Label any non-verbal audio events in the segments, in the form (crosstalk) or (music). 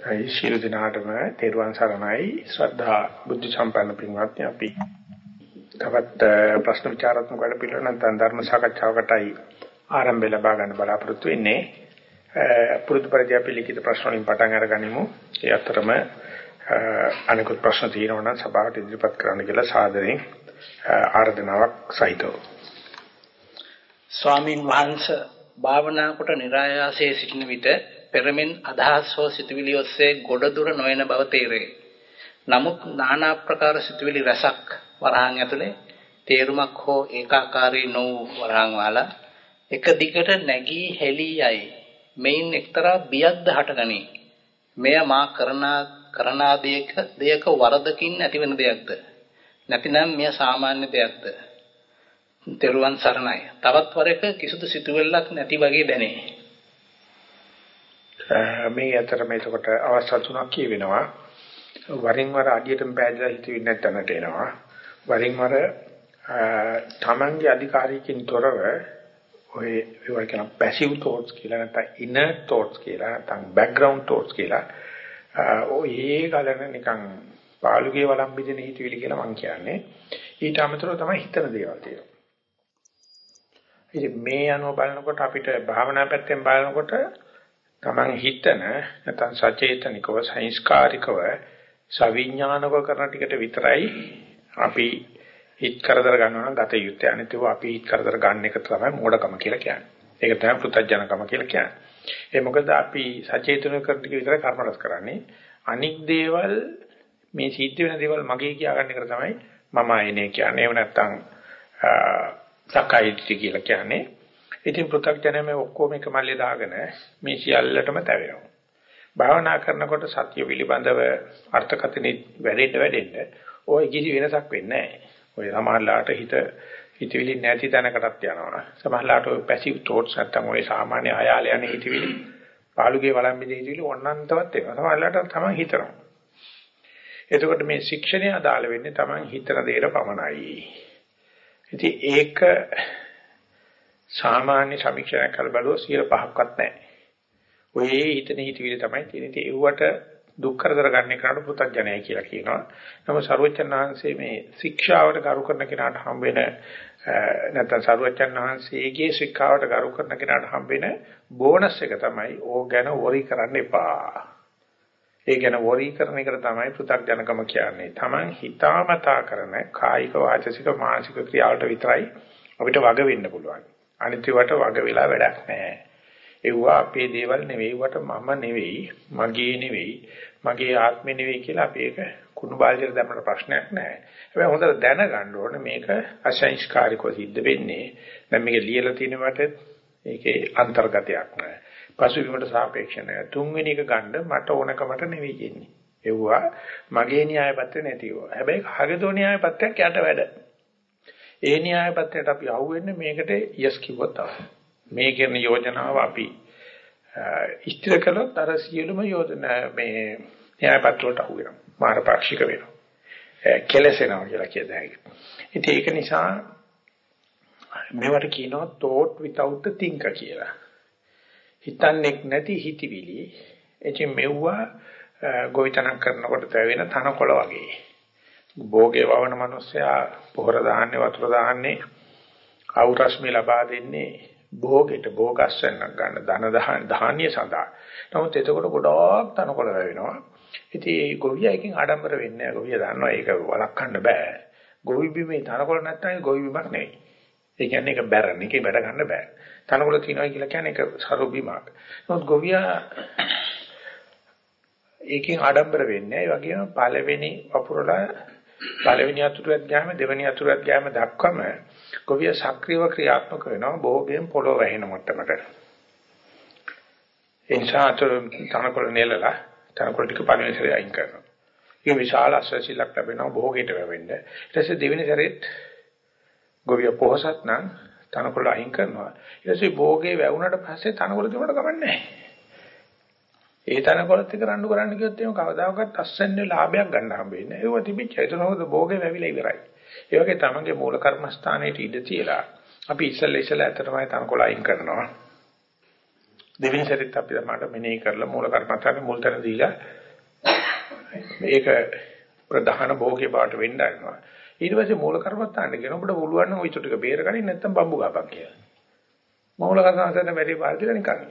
ඒ ශිරු දිනාටම තෙරුවන් සරණයි. ශ්‍රද්ධා බුද්ධ සම්පන්න පින්වත්නි අපි තවත් ප්‍රශ්න විචාරාත්මක වැඩ පිළිවෙල නැත්නම් ධර්ම සාකච්ඡාවකටයි ආරම්භය ලබා ගන්න බලාපොරොත්තු වෙන්නේ. පුරුදු පරිදි අපි ලිඛිත ප්‍රශ්න වලින් පටන් අරගනිමු. ඒ අතරම අනිකුත් ප්‍රශ්න තියෙනවා නම් සභාවට ඉදිරිපත් කරන්න කියලා සාදරයෙන් ආරාධනාවක් සහිතව. ස්වාමින් වහන්සේ භාවනා කොට નિરાයාසයේ සිටින විට පෙරමෙන් අදහස් හෝ සිතුවිලි ඔස්සේ ගොඩ දුර නොයන බව තේරේ. නමුත් নানা ආකාර සිතුවිලි රසක් වරහන් ඇතුලේ තේරුමක් හෝ ඒකාකාරී නො වරහන් වාලා එක දිගට නැගී හෙලී යයි. මෙයින් එක්තරා බියක්ද හටගනී. මෙය මා කරන කරනා දෙයක දෙයක වරදකින් ඇතිවන දෙයක්ද? නැතිනම් මෙය සාමාන්‍ය දෙයක්ද? තෙරුවන් සරණයි. තවත් වරක කිසිදු සිතුවිල්ලක් නැති වගේ දැනේ. මේ අතරම එතකොට අවස්ථා තුනක් කියවෙනවා. වරින් වර අඩියටම පෑදලා හිතෙන්නේ නැතනට එනවා. වරින් වර තමන්ගේ අධිකාරියකින් තොරව ඔය ඒවා කියන පැසිව් thoughts කියලා නැත්නම් inner thoughts කියලා නැත්නම් background thoughts කියලා ඔය ඒ ගලන නිකන් පාළුගේ වළම් බෙදෙන හිතවිලි කියලා මම කියන්නේ. ඊට අමතරව තමයි හිතන දේවල් තියෙනවා. ඉතින් මේ අනුව බලනකොට අපිට භාවනා පැත්තෙන් බලනකොට Taman හිතන නැත්නම් සචේතනිකව සංස්කාරිකව සවිඥානිකව කරන ටිකට විතරයි අපි හිත කරදර ගන්නවා නම් ගත යුත්තේ අනිතව අපි හිත කරදර ගන්න එක තමයි මෝඩකම කියලා කියන්නේ. ඒක තමයි පෘථජනකම කියලා කියන්නේ. ඒ මොකද අපි සචේතනික කරන ටික විතරයි කර්ම රස කරන්නේ. අනික් දේවල් මේ සිද්ධ වෙන දේවල් මගේ කියාගන්න එක තමයි මම ආයනේ කියන්නේ. එහෙම නැත්නම් සක්කායිත්‍ය කියලා කියන්නේ. ඉතින් පෘථග්ජනය මේ ඔක්කොම එක මල්ලේ දාගෙන මේ සියල්ලටම තැවෙනවා. භාවනා කරනකොට සත්‍ය පිළිබඳව අර්ථකථනෙ වැඩෙන්න වැඩෙන්න ඔය කිසි වෙනසක් වෙන්නේ නැහැ. ඔය සමහරලාට හිත හිතවිලි නැති තැනකටත් යනවා. සමහරලාට ඔය පැසිව් thoughts නැත්තම් ඔය සාමාන්‍ය ආයාල යන හිතවිලි පාළුගේ වළම්බිදී හිතවිලි ඔන්නන්තවත් වෙනවා. සමහරලාට තමයි හිතනවා. එතකොට මේ ශික්ෂණය අදාළ වෙන්නේ Taman හිතන දේට පමණයි. ඉතින් ඒක සාමාන්‍ය සමීක්ෂණයක් කර බලුවා 105ක්වත් නැහැ. ඔය හිතන හිතවිලි තමයි තියෙන්නේ. ඒවට දුක් කරදර ගන්න කෙනාට පුතඥයයි කියලා කියනවා. නමුත් සරුවචන් වහන්සේ මේ ශික්ෂාවට කරු කරන කෙනාට හම් වෙන නැත්නම් සරුවචන් වහන්සේගේ ශික්ෂාවට කරු කරන කෙනාට හම් වෙන බෝනස් එක තමයි ඕක ගැන වොරි කරන්න එපා. ඒ ගැන වොරි කරන එක තමයි පෘථග්ජනකම කියන්නේ. Taman හිතාමතා කරන කායික වාචසික මානසික ක්‍රියාවලට විතරයි අපිට වග වෙන්න පුළුවන්. අනිත් ඒවාට වග වෙලා වැඩක් නැහැ. ඒවා අපේ දේවල් නෙවෙයි. ඒවට මම නෙවෙයි, මගේ නෙවෙයි, මගේ ආත්මෙ නෙවෙයි කියලා අපි ඒක කුණු බාල්දියට දැම්මට ප්‍රශ්නයක් නැහැ. හැබැයි හොඳට දැනගන්න ඕනේ මේක අසංස්කාරිකව සිද්ධ වෙන්නේ. දැන් මේක ලියලා තියෙනවට ඒකේ අන්තර්ගතයක් නැහැ. පසුබිමට සාපේක්ෂ නැහැ. තුන්වෙනි එක ගන්න මට ඕනකමට නෙවෙයි කියන්නේ. ඒවා මගේ න්‍යාය පත්‍රේ නැතිව. හැබැයි කාගේදෝ න්‍යාය පත්‍රයක් යට වැඩ. ඒ න්‍යාය පත්‍රයට අපි අහුවෙන්නේ මේකට යස් කිව්වොත් තමයි. මේ කියන යෝජනාව අපි ඉස්තිර කළොත් අර සියලුම යෝජනා මේ න්‍යාය පත්‍රවලට අහු වෙනවා. මාරපාක්ෂික වෙනවා. කෙලසෙනවා කියලා කියද හැකියි. ඉතින් ඒක නිසා මේවට කියනවා thought without the thinker කියලා. හිතන්නේ නැති හිතවිලි. එචි මෙව්වා ගොවිතැනක් කරනකොට තැවෙන තනකොළ වගේ. භෝගේ වවන මිනිස්සයා පොහොර දාන්නේ වතුර දාන්නේ අවුරස්මි ලබා දෙන්නේ භෝගෙට භෝගස්සන්නක් ගන්න ධන ධාන්‍ය සඳහා. නමුත් එතකොට ගොඩාක් තනකොළ වෙනවා. ඉතින් ඒ ගොවියා එකකින් ආඩම්බර වෙන්නේ නැහැ. ගොවියා දන්නවා ඒක වළක්වන්න බෑ. ගොවි බිමේ තනකොළ නැත්නම් ගොවි බිමක් නෙවෙයි. ඒ කියන්නේ ඒක බැරණ එකේ වැඩ ගන්න බෑ. තනකොළ තියනවා කියලා කියන්නේ ඒක සරු බිමක්. නමුත් ගොවියා ඒකෙන් ආඩම්බර වෙන්නේ නැහැ. ඒ වගේම පළවෙනි වපුරලා පළවෙනි අතුරුවත් ගියාම දෙවෙනි අතුරුවත් ගියාම දක්වම ගොවිය සක්‍රීයව ක්‍රියාත්මක වෙනවා බොහෝගෙන් පොළොව වැහෙන මට්ටමට. ඒ නිසා අතුරු තනකොළ නෙලලා තනකොළ ටික පළවෙනි සැරේ අයින් කරනවා. ඒක විශාල අස්වැසිල්ලක් ලැබෙනවා බොහෝගෙට වෙවෙන්න. ඊට පස්සේ දෙවෙනි සැරේත් ගොවිය පොහසත් නම් තනකොළ අයින් කරනවා. ඊට පස්සේ භෝගේ වැවුනට පස්සේ තනකොළ තිබුණට කමන්නේ නැහැ. ඒ තනකොළත් එක රණ්ඩු කරන්න කිව්වොත් එහෙම කවදාකවත් අස්සන්නේ ලාභයක් ගන්න හම්බෙන්නේ නැහැ. ඒව තිබිච්ච ඒතනොද භෝගේ වැවිලා ඉවරයි. ඒ වගේ තමන්ගේ මූල කර්මස්ථානයේ ඉඳ තියලා අපි ඉස්සෙල්ලා ඉස්සෙල්ලා ඇත්තටමයි තනකොළ අයින් කරනවා. දෙවෙනි සැරේත් අපි තමයි මෙනෙහි කරලා මූල කර්මස්ථානේ මුල් තැන දීලා මේක ප්‍රධාන භෝගේ බවට වෙන්න ආනවා. ඊට පස්සේ මූල කර්මස්ථානේ කියන ඔබට පුළුවන් නම් ওই ටික බේරගන්න නැත්නම් බම්බු ගාපන් කියලා. මූල කර්මස්ථානේ වැඩි පාරදීලා නිකන්.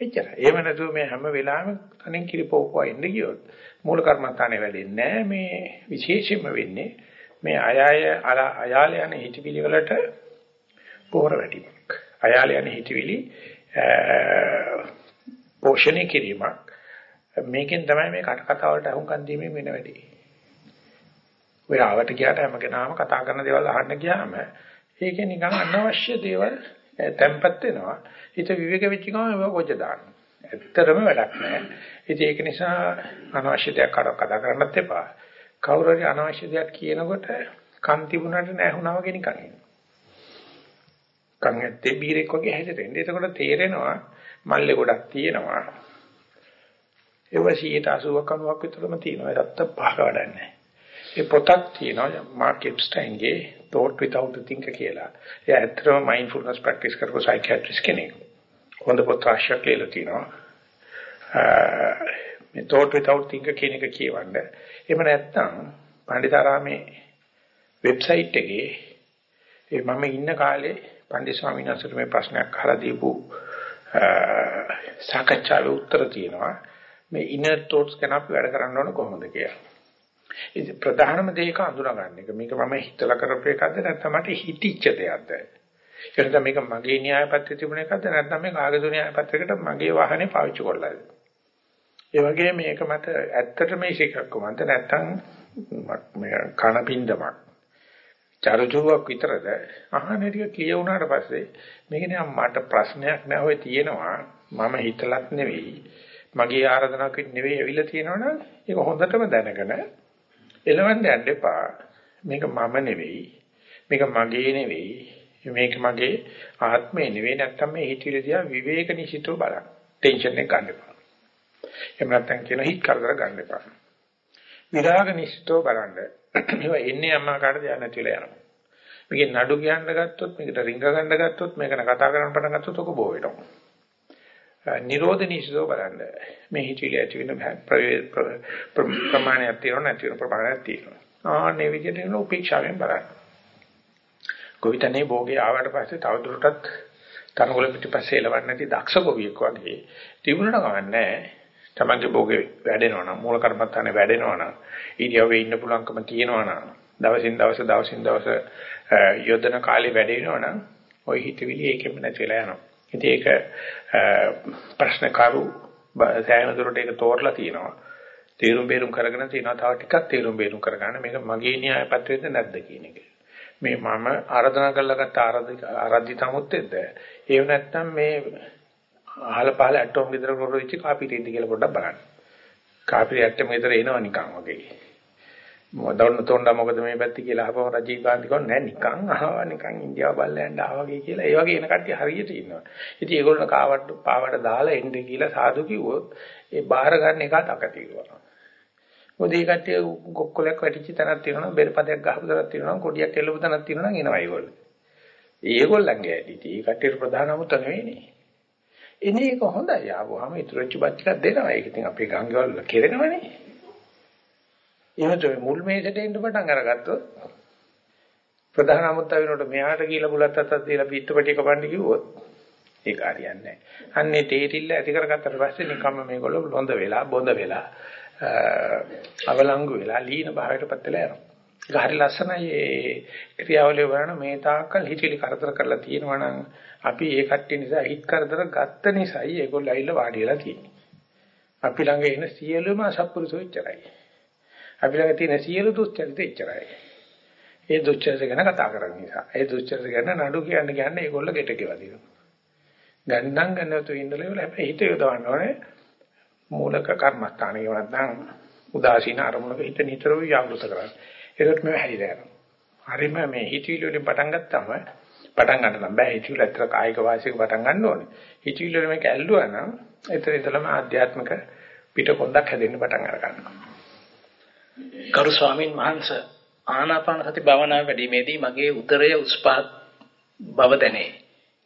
එච්චරයි. එහෙම නැතුව මේ හැම වෙලාවෙම තනින් කිරිපෝපුවා ඉන්න ගියොත් මූල කර්මස්ථානේ වැඩෙන්නේ නැහැ. මේ විශේෂයෙන්ම වෙන්නේ මේ අය අය අයාල යන හිතවිලි වලට පොහොර වැටීමක්. අයාල යන හිතවිලි පෝෂණය කිරීමක්. මේකෙන් තමයි මේ කට කතා වලට අහුම්කන් දීමේ වෙන වැඩි. ඔය ආවට ගියාට හැම කෙනාම කතා කරන දේවල් අහන්න ගියාම ඒකේ නිකන් අනවශ්‍ය දේවල් තැම්පත් වෙනවා. හිත විවේක වෙච්ච ගමන් ඒවා කොච්ච දානවා. ඇත්තටම වැඩක් නැහැ. ඉතින් ඒක නිසා අනවශ්‍ය දෙයක් කතා කරන්නත් එපා. කවුරු හරි අනවශ්‍ය දෙයක් කියනකොට කන් තිබුණාට නැහුණා වගේ නිකන් ඉන්නවා. කන් ඇත්තේ බීරෙක් වගේ හැදෙන්නේ. එතකොට තේරෙනවා මල්ලේ ගොඩක් තියෙනවා. ඒව 80ක් 90ක් විතරම තියෙනවා. ඒකට පහළ වඩන්නේ. ඒ පොතක් තියෙනවා මාක් එප්ස්ටයින්ගේ thought without a thinker කියලා. එයා ඇත්තටම mindfulness practice කරපු psychiatrist කෙනෙක්. හොඳ පොත් රාශියක් ලියලා තිනවා. මේ thought without thinker කියන එක කියවන්න. එහෙම නැත්නම් පණ්ඩිතාරාමේ වෙබ්සයිට් එකේ ඒ මම ඉන්න කාලේ පණ්ඩිත ස්වාමීන් වහන්සේට මේ ප්‍රශ්නයක් අහලා දීපු සාකච්ඡාවේ උත්තර තියෙනවා. මේ inner thoughts ගැන අපි වැඩ කරන්න ඕන කොහොමද කියලා. ඉතින් ප්‍රධානම දේ ඒක අඳුනා ගන්න එක. මේක මම හිතලා කරපු එකක්ද නැත්නම් මට හිතිච්ච දෙයක්ද? එහෙනම් මේක මගේ න්‍යාය පත්‍රයේ තිබුණ එකක්ද නැත්නම් මේ කාගේදෝ න්‍යාය පත්‍රයකට මගේ වාහනේ පාවිච්චි කරලාද? ඒ වගේ මේක මත ඇත්තට මේ එකක් කොහොමද නැත්නම් මේ කන පින්දමක්. චරුචුවක් විතරද අහන්නේ ටික ක්ලියර් වුණාට පස්සේ මේක නිකන් මට ප්‍රශ්නයක් නෑ ඔය තියෙනවා මම හිතලත් නෙවෙයි මගේ ආරාධනාවක් නෙවෙයි ඇවිල්ලා තියෙනවනම් ඒක හොඳටම දැනගෙන එලවන්න යන්න එපා. මේක මම නෙවෙයි. මේක මගේ නෙවෙයි. මේක මගේ ආත්මේ නෙවෙයි. නැත්තම් මේ හිතවිලි දිහා විවේක නිසිතව බලන්න. ටෙන්ෂන් එක ගන්න එපා. එහෙම නැත්තම් කියන හිත කරදර ගන්න එපා. විරාග නිසිතව බලන්න. ඒවා එන්නේ අම්මා කාට දෙයක් නැතිලා යනවා. මේකේ නඩු කියන්න ගත්තොත් මේකට රිංග ගන්න ගත්තොත් මේකන කතා කරන්න පටන් ගත්තොත් ඔක බෝ වෙනවා. නිරෝධ නිශ්චිතව බලන්න. මේ හිතවිලි ඇති වෙන ප්‍රමාණයක් තියෙනවා නැති වෙන ප්‍රමාණයක් තියෙනවා. ආන්නේ විදිහට නේ උපේක්ෂාවෙන් බලන්න. ගොවිතැනේ භෝගේ ආවට පස්සේ තවදුරටත් තනකොළ පිටිපස්සේ එලවන්නේ නැති දක්ෂ ගොවියෙක් වගේ තිබුණට කවන්නේ තමන්ගේ භෝගේ වැඩෙනවා නම් මූල කර්මත්තානේ වැඩෙනවා නම් ඊඩියවේ ඉන්න පුළුවන්කම තියෙනවා නම් දවසින් දවස දවසින් දවස යොදන කාලේ වැඩෙනවා නම් ওই හිතවිලි ඒකෙම නැති වෙලා යනවා. ඉතින් ඒක ප්‍රශ්න කරු සෑහෙන දුරට ඒක තෝරලා තියෙනවා. තීරුම් බේරුම් කරගෙන තියෙනවා. තව ටිකක් තීරුම් බේරුම් කරගන්න මේක මගේ න්‍යාය පත්‍රයේද නැද්ද කියන එක. මේ මම ආරාධනා කරලා ගත්ත ආරාධිතමුත්තේද? ඒව නැත්තම් මේ අහල පහල ඇටෝම් ගෙදර කරොච්ච කාපිටේද කියලා පොඩ්ඩක් බලන්න. කාපිටේ ඇටෝම් ගෙදර එනවා නිකන් වගේ. මොදවන්න තොණ්ඩා මොකද මේ පැත්ත කියලා අහපම රජීව් ගාන්ධි කවන්නේ නැහැ නිකන් අහවා නිකන් ඉන්දියාව බල්ලයන්ට ආවා වගේ කියලා ඒ වගේ එන කට්ටිය හරියට ඉන්නවා. ඉතින් ඒගොල්ලෝ කාවට පාවට දාලා එන්න කියලා සාදු කිව්වොත් ඒ බාහිර ගන්න එක තකතිරුවා. මොකද මේ කට්ටිය කොක්කොලයක් වැටිච්ච තැනක් තියෙනවා බෙරපදයක් ගහපු තැනක් තියෙනවා කොඩියක් එල්ලපු තැනක් තියෙනවා නම් එනවා ඒගොල්ලෝ. ඒගොල්ලන්ගේ ඇටි. ඒ කට්ටියට ප්‍රධාන අමුත නෙවෙයිනේ. එනේ ඒක හොඳයි. ආවම ඉතුරුච්ච බත් ටිකක් දෙනවා. ඒක ඉතින් අපේ ගංගවල කෙරෙනවනේ. එහෙනම් ඔය මුල් මේසෙට එන්න පටන් අරගත්තොත් ප්‍රධාන අමුත්ත වෙනකොට මෙහාට කියලා බුලත් අතක් තියලා පිටපටි කපන්න කිව්වොත් ඒක හරියන්නේ නැහැ. අන්නේ තේරිල්ල ඇති කරගත්තට පස්සේ නිකම්ම මේගොල්ලෝ ලොඳ වෙලා බොඳ වෙලා අවලංගු වෙලා ලීන භාවයටපත් වෙලා යනවා. ඒක හරි ලස්සනයි ඒ ක්‍රියාවලිය වරන මේ තාක්කල් හිතිලි කරදර කරලා තියෙනවා නම් අපි ඒ කට්ටිය නිසා හිත කරදර ගත්ත නිසායි ඒගොල්ලෝ ඇවිල්ලා වාඩි වෙලා තියෙන්නේ. අපි ළඟ එන සියලුම අසත්පුරුෂෝ ඉච්චරයි. අපි ළඟ තියෙන සියලු දුස්චරිත එච්චරයි. ඒ දුස්චරිත ගැන කතා කරන නිසා. ඒ දුස්චරිත ගැන නඩු කියන්න කියන්නේ ඒගොල්ලෝ ගෙට කියලා දෙනවා. ගණ්ඩම් ගන්නතු ඉන්නලේ වල හැබැයි හිත යොදවන්න ඕනේ මූලක කර්මස්ථානිය නැත්නම් උදාසීන අරමුණක හිත නිතරම ව්‍යාවෘත කරන්න. ඒකට මේ හැදිලා යනවා. හරිම මේ හිතවිලි වලින් පටන් ගත්තාම පටන් ගන්න නම් බෑ හිතවිලි ඇත්තට කායික වාසියක පටන් ගන්න ඕනේ. හිතවිලි වල මේක ඇල්ලුවා නම් එතන ඉතලම ආධ්‍යාත්මික පිටකොන්දක් හැදෙන්න පටන් අර ගන්නවා. ගරු ස්වාමින් වහන්සේ ආනාපාන සති භාවනාව වැඩිමේදී මගේ උදරය උස් පහත් බව දැනේ.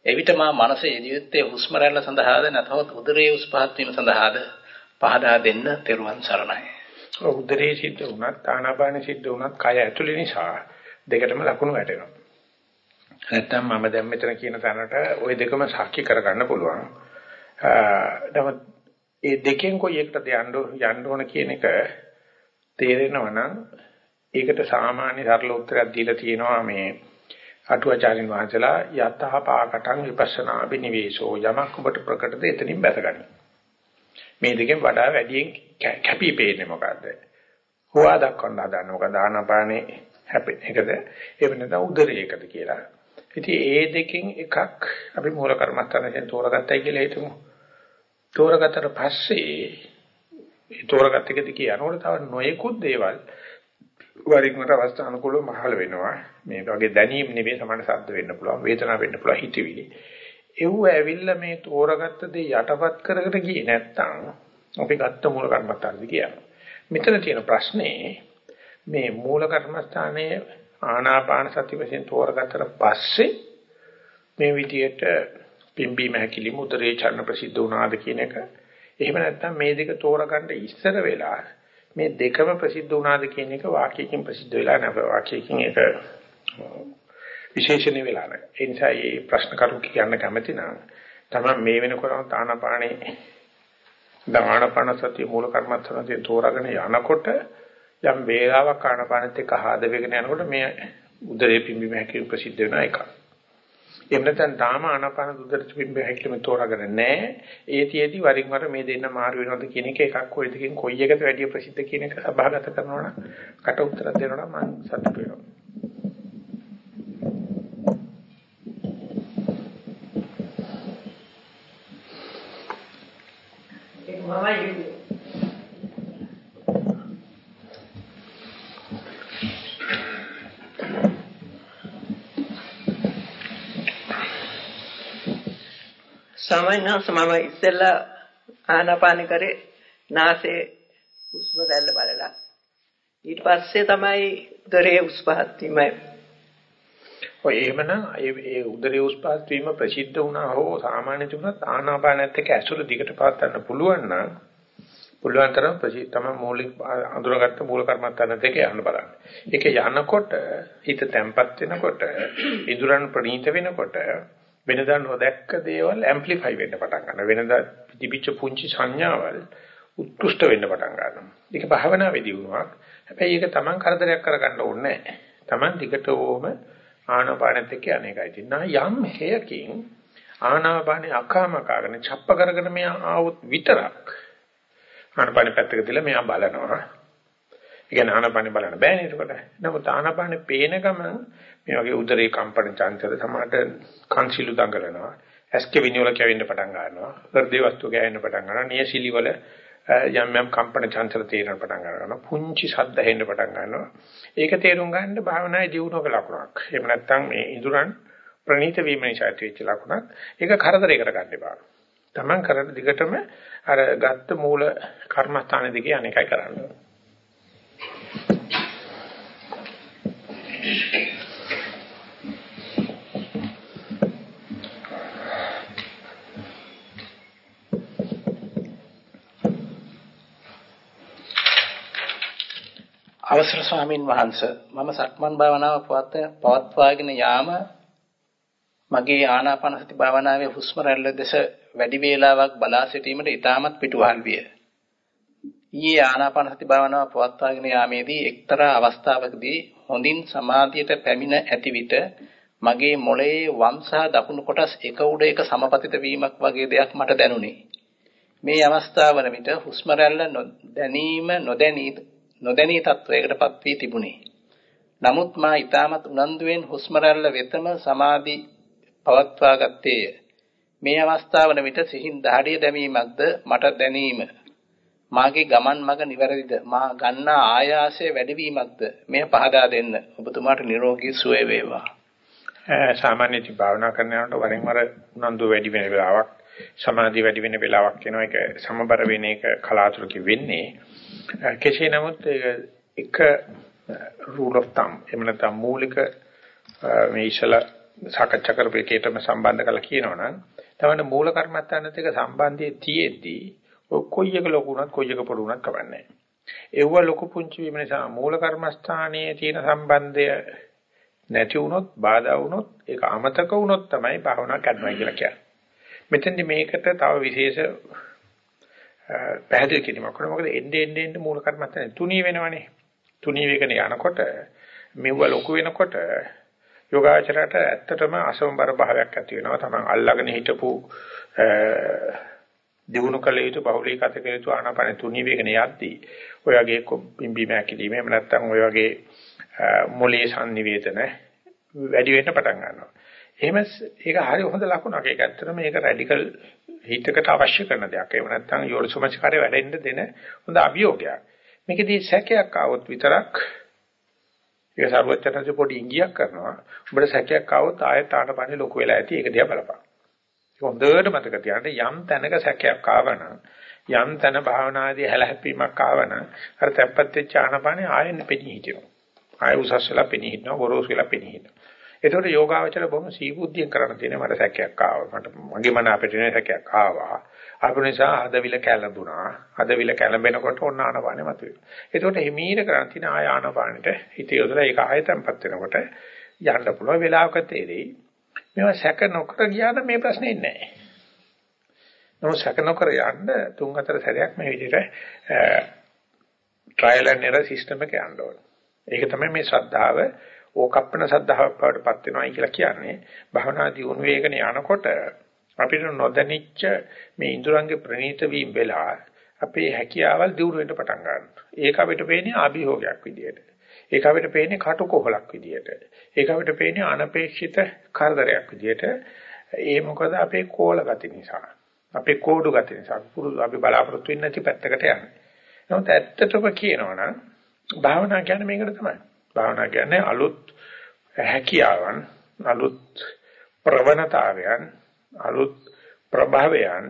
එවිට මා මනස යෙදියුත්තේ හුස්ම රැල්ල සඳහාද නැතහොත් උදරයේ උස් පහත් වීම සඳහාද පහදා දෙන්න තෙරුවන් සරණයි. උදරයේ සිද්ධ වුණත් ආනාපාන සිද්ධ වුණත් කය ඇතුලේ නිසා දෙකටම ලකුණු වැටෙනවා. නැත්තම් මම දැන් මෙතන කියන තැනට ওই දෙකම සාක්ෂි කරගන්න පුළුවන්. නමුත් ඒ දෙකෙන් කොයි එකටද යන්න යන්න ඕන කියන එක තේරෙනවා නම් ඒකට සාමාන්‍ය සරල උත්තරයක් දීලා තියෙනවා මේ අටුවාචාරින් වහන්සේලා යතහ පාකටං විපස්සනා බිනිවේෂෝ යමක් ඔබට ප්‍රකටද එතනින් බැසගනි. මේ දෙකෙන් වඩා වැඩියෙන් කැපී පෙනෙන්නේ මොකද්ද? හොවා දක්වන්න හදන්නේ මොකද ආනාපානේ හැපෙන එකද? එහෙම නැත්නම් උදරයේකද කියලා. ඉතින් ඒ දෙකෙන් එකක් අපි මූල කර්මස්ථානයෙන් තෝරගත්තයි කියලා හිතමු. තෝරගත්තට පස්සේ ඒ තෝරගත්ත එකද කියනකොට තව නොයෙකුත් දේවල් වරින් වර අවස්ථා අනුකූලව මහල වෙනවා. මේ වගේ දැනීම් නෙවෙයි සමාන ශබ්ද වෙන්න පුළුවන්, වේදනාව වෙන්න පුළුවන්, හිතවිලි. ඒව ඇවිල්ලා මේ තෝරගත්ත දේ යටපත් කරගෙන ගියේ නැත්තම් අපි ගත්ත මූල කර්මස්ථානද කියනවා. මෙතන තියෙන ප්‍රශ්නේ මේ මූල කර්මස්ථානයේ ආනාපාන සති වශයෙන් තෝරගත්තට පස්සේ මේ විදියට පිම්බීම හැකිලි මුද්‍රේ චරණ ප්‍රසිද්ධ වුණාද කියන එක. එහෙම නැත්නම් මේ දෙක තෝරගන්න ඉස්සර වෙලා මේ දෙකම ප්‍රසිද්ධ වුණාද කියන එක වාක්‍යයකින් ප්‍රසිද්ධ වෙලා නැහැ. වාක්‍යයකින් ඒක විශේෂණ වෙලා නැහැ. ඒ නිසා මේ ප්‍රශ්න කරු කියන්න කැමති නම් තමයි මේ වෙනකොට ආනාපානේ දානපන සතිය මූල කර්මස්ථානයේ තෝරාගෙන යනකොට යම් වේලාවක් ආනාපානෙත් එක්ක ආද වෙගෙන යනකොට මේ උදරේ පිම්බීම හැකියි ප්‍රසිද්ධ වෙන එකක්. එහෙම නැත්නම් තාම ආනාපාන උදරේ පිම්බීම හැකියිම තෝරාගෙන නැහැ. ඒ තියේදී වරින් වර මේ දෙන්න මාරු වෙනවද කියන එක එකක් ඔය දෙකෙන් කොයි එකද වැඩි ප්‍රසිද්ධ කියන එක සභාගත කරනවා නම් කට උත්තර දෙනවා නම් මම සතුටු වෙනවා. මමයි සමයින්හස මම ඉස්සෙල්ලා ආනාපාන කරේ නාසයේ හුස්ම දැල්ල බලලා. ඊට පස්සේ තමයි උදරයේ උස් පහත් වීම ඔය එහෙමනම් ඒ උදරයේ උස් පහත් වීම ප්‍රසිද්ධ වුණා හෝ සාමාන්‍ය තිබුණත් ආනාපානත් එක්ක ඇසුර දිගට පවත්වන්න පුළුවන් නම් පුළුවන් තරම් ප්‍රසිද්ධ තමයි මූලික අඳුරගත්ත මූල කර්මත්තන දෙක යන්න බලන්න. ඒක යනකොට හිත තැම්පත් වෙනකොට ඉදුරන් ප්‍රණීත වෙනකොට වෙනදා නොදැක්ක දේවල් ඇම්ප්ලිෆයි වෙන්න පටන් ගන්නවා. වෙනදා පිටිපිච්ච පුංචි සංඥාවල් උත්කෘෂ්ඨ වෙන්න පටන් ගන්නවා. ඒක භාවනාවේදී වුණාක්. හැබැයි ඒක Taman කරදරයක් කරගන්න ඕනේ නැහැ. Taman දිගටම ආනාපානෙත් එක්ක අනේකයි තිනා යම් හේයකින් ආනාපානෙ අකාමකාගෙන ڇප්ප කරගෙන මෙයා ආවොත් විතරක් ආනාපානෙ පැත්තක දාලා මෙයා බලනවා. ඒ කියන්නේ ආනාපානෙ බලන්න බෑනේ ඒකට. නමුත් ආනාපානෙ පේන ගමන් මේ වගේ උදරේ කම්පන චංචල සමහරට කන්සිලු දඟලනවා ඇස්කේ විනියෝල කැවෙන්න පටන් ගන්නවා හෘද වස්තු ගෑවෙන්න පටන් ගන්නවා නියසිලි වල යම් යම් කම්පන චංචල තේරෙන්න පටන් ගන්නවා. පුංචි ශබ්ද හෙන්න පටන් ගන්නවා. ඒක තේරුම් ගන්න භාවනායේ දියුණුවක ලකුණක්. එහෙම නැත්නම් මේ ඉඳුරන් ප්‍රණීත වීම නිසා ඇතිවෙච්ච ලකුණක්. ඒක කරදරයකට ගන්න එපා. Taman කරන දිගටම අර ගත්ත මූල කර්මස්ථාන දිගේ අනේකයි කරන්න. අවසර ස්වාමින් වහන්සේ මම සක්මන් භාවනාව පවත්වාගෙන යාම මගේ ආනාපාන සති භාවනාවේ හුස්ම රැල්ල දෙස වැඩි වේලාවක් බලා සිටීමට ඉතාමත් පිටුවහල් විය. ඊයේ ආනාපාන සති භාවනාව පවත්වාගෙන යාමේදී එක්තරා අවස්ථාවකදී හොඳින් සමාධියට පැමිණ ඇති විට මගේ මොළයේ වම් සහ දකුණු කොටස් එක උඩ එක සමපතිත වීමක් වගේ දෙයක් මට දැනුනේ. මේ අවස්ථාව වන විට හුස්ම රැල්ල දැනීම නොදැනී නොදැනී තත්වයකටපත් වී තිබුණේ. නමුත් මා ඊටමත් උනන්දුවෙන් හුස්ම රැල්ල වෙතම සමාධි පවත්වා ගත්තේය. මේ අවස්ථාව වන විට සිහින් දහඩිය දැමීමක්ද මට දැනීම. මාගේ ගමන් මඟ නිවැරදිද? මා ගන්නා ආයාසය වැඩිවීමක්ද? මෙය පහදා දෙන්න. ඔබතුමාට නිරෝගී සුවය වේවා. සාමාන්‍යයෙන් භාවනා කරනකොට වරින් වර උනන්දු වැඩි වෙන වෙලාවක් සමාධිය වැඩි වෙන වෙලාවක් වෙනවා ඒක සමබර වෙන එක කලාතුරකින් වෙන්නේ කෙසේ නමුත් එක rule of thumb එහෙම නැත්නම් මූලික මේ ඉස්සලා සාකච්ඡා කරපු එකේටම සම්බන්ධ කරලා කියනවනම් තමයි මූල කර්මත්තානත් එක්ක සම්බන්ධයේ තියෙද්දී ඔය කොයි එක ලොකු වුණත් කොයි එක පොඩු වුණත් කවන්නේ ඒව ලොකු පුංචි වීම නිසා මූල කර්මස්ථානයේ තියෙන සම්බන්ධය නැති වුණොත් බාධා වුණොත් ඒක අමතක වුණොත් තමයි භාවනා කරනවා කියලා කියන්නේ. මෙතෙන්දි මේකට තව විශේෂ පැහැදිලි කිරීමක් කරනවා. මොකද එන්නේ එන්නේ එන්නේ මූල කර්මස්ථානේ තුනී වෙනවනේ. තුනී වේගන යනකොට මෙව ලොකු වෙනකොට යෝගාචරයට ඇත්තටම අසමබර භාවයක් ඇති වෙනවා. Taman අල්ලගෙන හිටපු දිනු කල යුතු බහුලීකත කළ යුතු ආනාපාන තුනී වේගන යද්දී ඔය වගේ පිම්බීම ඇකිලිම එහෙම නැත්නම් ඔය වගේ මොලේ සංනිවේදන වැඩි වෙන්න පටන් ගන්නවා. එහෙම ඒක හරි හොඳ ලකුණක්. ඒක ඇත්තටම මේක රැඩිකල් හිතකට අවශ්‍ය කරන දෙයක්. එහෙම නැත්නම් යෝනිසෝමස්කාරය වැඩෙන්න දෙන හොඳ අභියෝගයක්. මේකදී සැකයක් ආවොත් විතරක් ඒක සර්වඥාන්සේ පොඩි ඉඟියක් කරනවා. උඹට සැකයක් ආවොත් ආයෙත් ආනපනේ ලොකු වෙලා ඇති. ඒක දිහා බලපන්. ඒක හොඳට මතක තියාගන්න යම් තැනක සැකයක් ආවනම් යම් තැන භාවනාදී හැලහැප්පීමක් ආවනම් අර තැම්පත් වෙච්ච ආනපනේ ආයෙත් පෙනී හිටිනවා. ආයෙ උසස් වෙලා පෙනී හිටිනවා. ගොරෝසු වෙලා පෙනී හිටිනවා. ඒතකොට යෝගාවචර බොහොම සීබුද්ධියෙන් කරන්න තියෙන මට සැකයක් ආවා. මට මගේ මන අපිට නේ සැකයක් ආවා. ආපු නිසා හදවිල කැළඹුණා. හදවිල කැළඹෙනකොට ඔන්න ආනපානෙ මතුවේ. ඒතකොට හිමීර කරන් තියෙන ආය ආනපානෙට හිත යොදලා ඒක ආයතම්පත් වෙනකොට යන්න පුළුවන් වෙලාවක තේරෙයි. මේවා සැක නොකර ගියාට මේ ප්‍රශ්නේ නැහැ. නමුත් සැක නොකර යන්න තුන් හතර සැරයක් මේ විදිහට ට්‍රයිල් ඇන්ඩ් එරර් සිස්ටම් එක යන්න ඕනේ. ඒක තමයි මේ ශ්‍රද්ධාව ඕකප්පන සද්ධාවක් බවට පත් වෙනවායි කියලා කියන්නේ භවනා දියුණු වේගන යනකොට අපිට නොදැනිච්ච මේ ඉන්ද්‍රයන්ගේ ප්‍රනීත වීම වෙලා අපේ හැකියාවල් දියුණු වෙන්න පටන් ගන්නවා. ඒක අපිට පේන්නේ අභියෝගයක් විදියට. ඒක අපිට පේන්නේ කටුකොහලක් විදියට. ඒක අපිට පේන්නේ අනපේක්ෂිත කරදරයක් විදියට. ඒ මොකද අපේ කෝල ගති නිසා. අපේ කෝඩු ගති නිසා. පුරුදු අපි බලාපොරොත්තු වෙන්නේ නැති පැත්තකට යන්නේ. නමුත් ඇත්තටම කියනවනම් භාවනා කියන්නේ මේකට තමයි. භාවනා කියන්නේ අලුත් හැකියාවන්, අලුත් ප්‍රවණතාවයන්, අලුත් ප්‍රභාවයන්,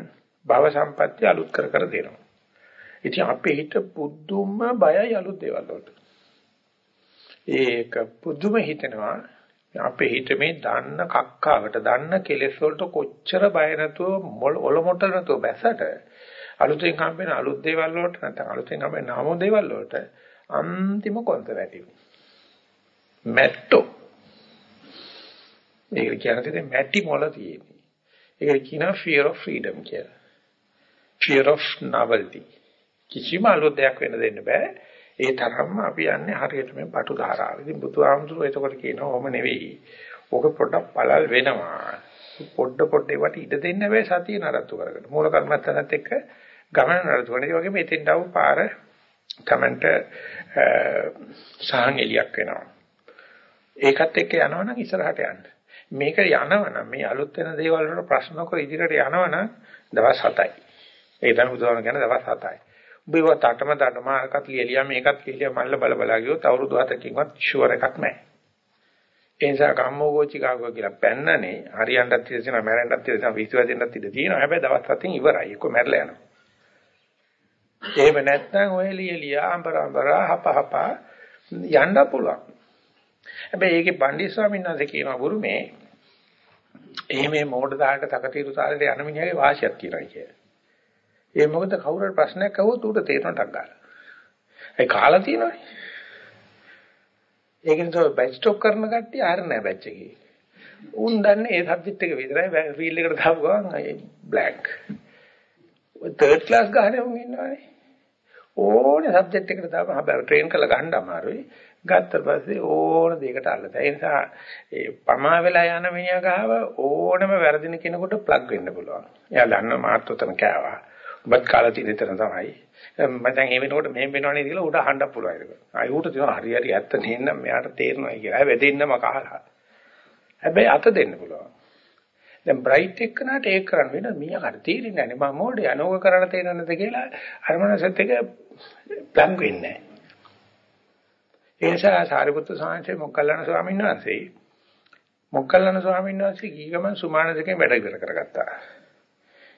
භව සම්පත්‍ය අලුත් කර කර දෙනවා. ඉතින් අපේ හිත පුදුම බයයි අලුත් දේවල් වලට. ඒක පුදුම හිතෙනවා අපේ හිත මේ දන්න කක්කාවට දන්න කෙලෙස් වලට කොච්චර බය නැතුව ඔලොමොට්ට නැතුව බැසට අලුතෙන් හම්බෙන අලුත් දේවල් වලට නැත්නම් අලුතෙන් හම්බෙන නාම දේවල් වලට අන්තිම කොන්සර්වටිව් මැට්ටෝ. මේක කියන්නේ මැටි මොළ තියෙන්නේ. ඒක කියනවා fear of freedom කියලා. fear of novelty. කිසිම අලුත් දෙයක් වෙන්න දෙන්න බෑ. ඒ තරම්ම අපි යන්නේ හරියට මේ පටු ධාරාව. ඉතින් බුදුහාමුදුරුවෝ එතකොට කියනවා ඔහොම නෙවෙයි. ඕක පොඩක් පළල් වෙනවා. පොඩ පොඩ ඒවට ඉඩ දෙන්න බෑ සතිය නරත්තු කරගෙන. මූල කර්මස්ථානත් එක්ක ගමන නරත්තු කරන. ඒ වගේම එතෙන් ඩව් පාර තමන්ට සහන් එලියක් වෙනවා. ඒකත් එක්ක යනවනම් ඉස්සරහට යන්න. මේක යනවනම් මේ අලුත් වෙන දේවල් වලට ප්‍රශ්න කර ඉදිරියට යනවනම් දවස් 7යි. ඒ තමයි බුදුහාම කියන්නේ දවස් 7යි. ඔබ ඒවා තාටම තාටම අරකට ලියලියා මේකත් ලියලියා මල්ල බල බල ගියොත් අවුරුදු 7කින්වත් ෂුවර් එකක් නැහැ. ඒ නිසා කම්මෝගෝචිකාගෝ කියලා පැන්නනේ හරියන්නත් තියෙනවා මැරෙන්නත් තියෙනවා විශ්වාසයෙන්වත් ඉඳ තියෙනවා. හැබැයි දවස් 7න් ඉවරයි. එක්ක මැරලා යනවා. එහෙම නැත්නම් ඔය ලියලියා අඹර අඹර හප හප යන්න පුළුවන්. හැබැයි ඒකේ පණ්ඩිත ස්වාමීන් වහන්සේ කියනවා බුරුමේ එහෙම මොකට දාහට තකතිරු තාලෙට යන මිනිහගේ වාසියක් තියෙනවා කියලා. ඒ මොකද කවුරුහරි ප්‍රශ්නයක් අහුවොත් ඌට තේරෙන්නටක් ගන්නවා. ඒ කාලා තියෙනවනේ. ඒක නිසා බැච් ස්ටොක් කරන කට්ටිය ආර නැහැ බැච් එකේ. උන් දන්නේ ඒ සබ්ජෙක්ට් එක විතරයි ෆීල්ඩ් එකට දාපු ගමන් බ්ලැන්ක්. ඔය තර්ඩ් ක්ලාස් ගහනේ උන් ඉන්නවනේ. ඕනේ සබ්ජෙක්ට් එකට දාපම හැබැයි ට්‍රේන් කරලා ගන්න අමාරුයි. ගත්ත පස්සේ ඕන දෙයකට අල්ලත. ඒ නිසා ඒ පමා වෙලා යන මිනිහා ගාව ඕනම වැරදින කෙනෙකුට ප්ලග් වෙන්න පුළුවන්. එයා දන්න මාත් උතන කෑවා. ඔබත් කාලා තියෙන තරම් තමයි. මම දැන් මේ වෙනකොට මෙහෙම වෙනවනේ කියලා උඩ අහන්න පුළුවන් ඒක. ආයි ඌට තියෙනවා හරි හරි ඇත්ත නේනම් මෙයාට තේරෙනවා කියලා. හැබැයි දෙන්නම කහලා. හැබැයි අත දෙන්න පුළුවන්. දැන් බ්‍රයිට් එක්කනට ඒක කරන්න වෙන මීයා කර තේරෙන්නේ නැහැ. මම මොඩේ අනෝග කරන්න තේරෙන්නේ නැද්ද කියලා අර මනසත් එක ප්ලග් වෙන්නේ නැහැ. ඒ නිසා සාරිපුත්‍ර ස්වාමීන් මොග්ගල්ලාන ස්වාමීන් වහන්සේ මොග්ගල්ලාන ස්වාමීන් වහන්සේ ගීගමන් සුමාන දෙකෙන් වැඩ ඉවර කරගත්තා.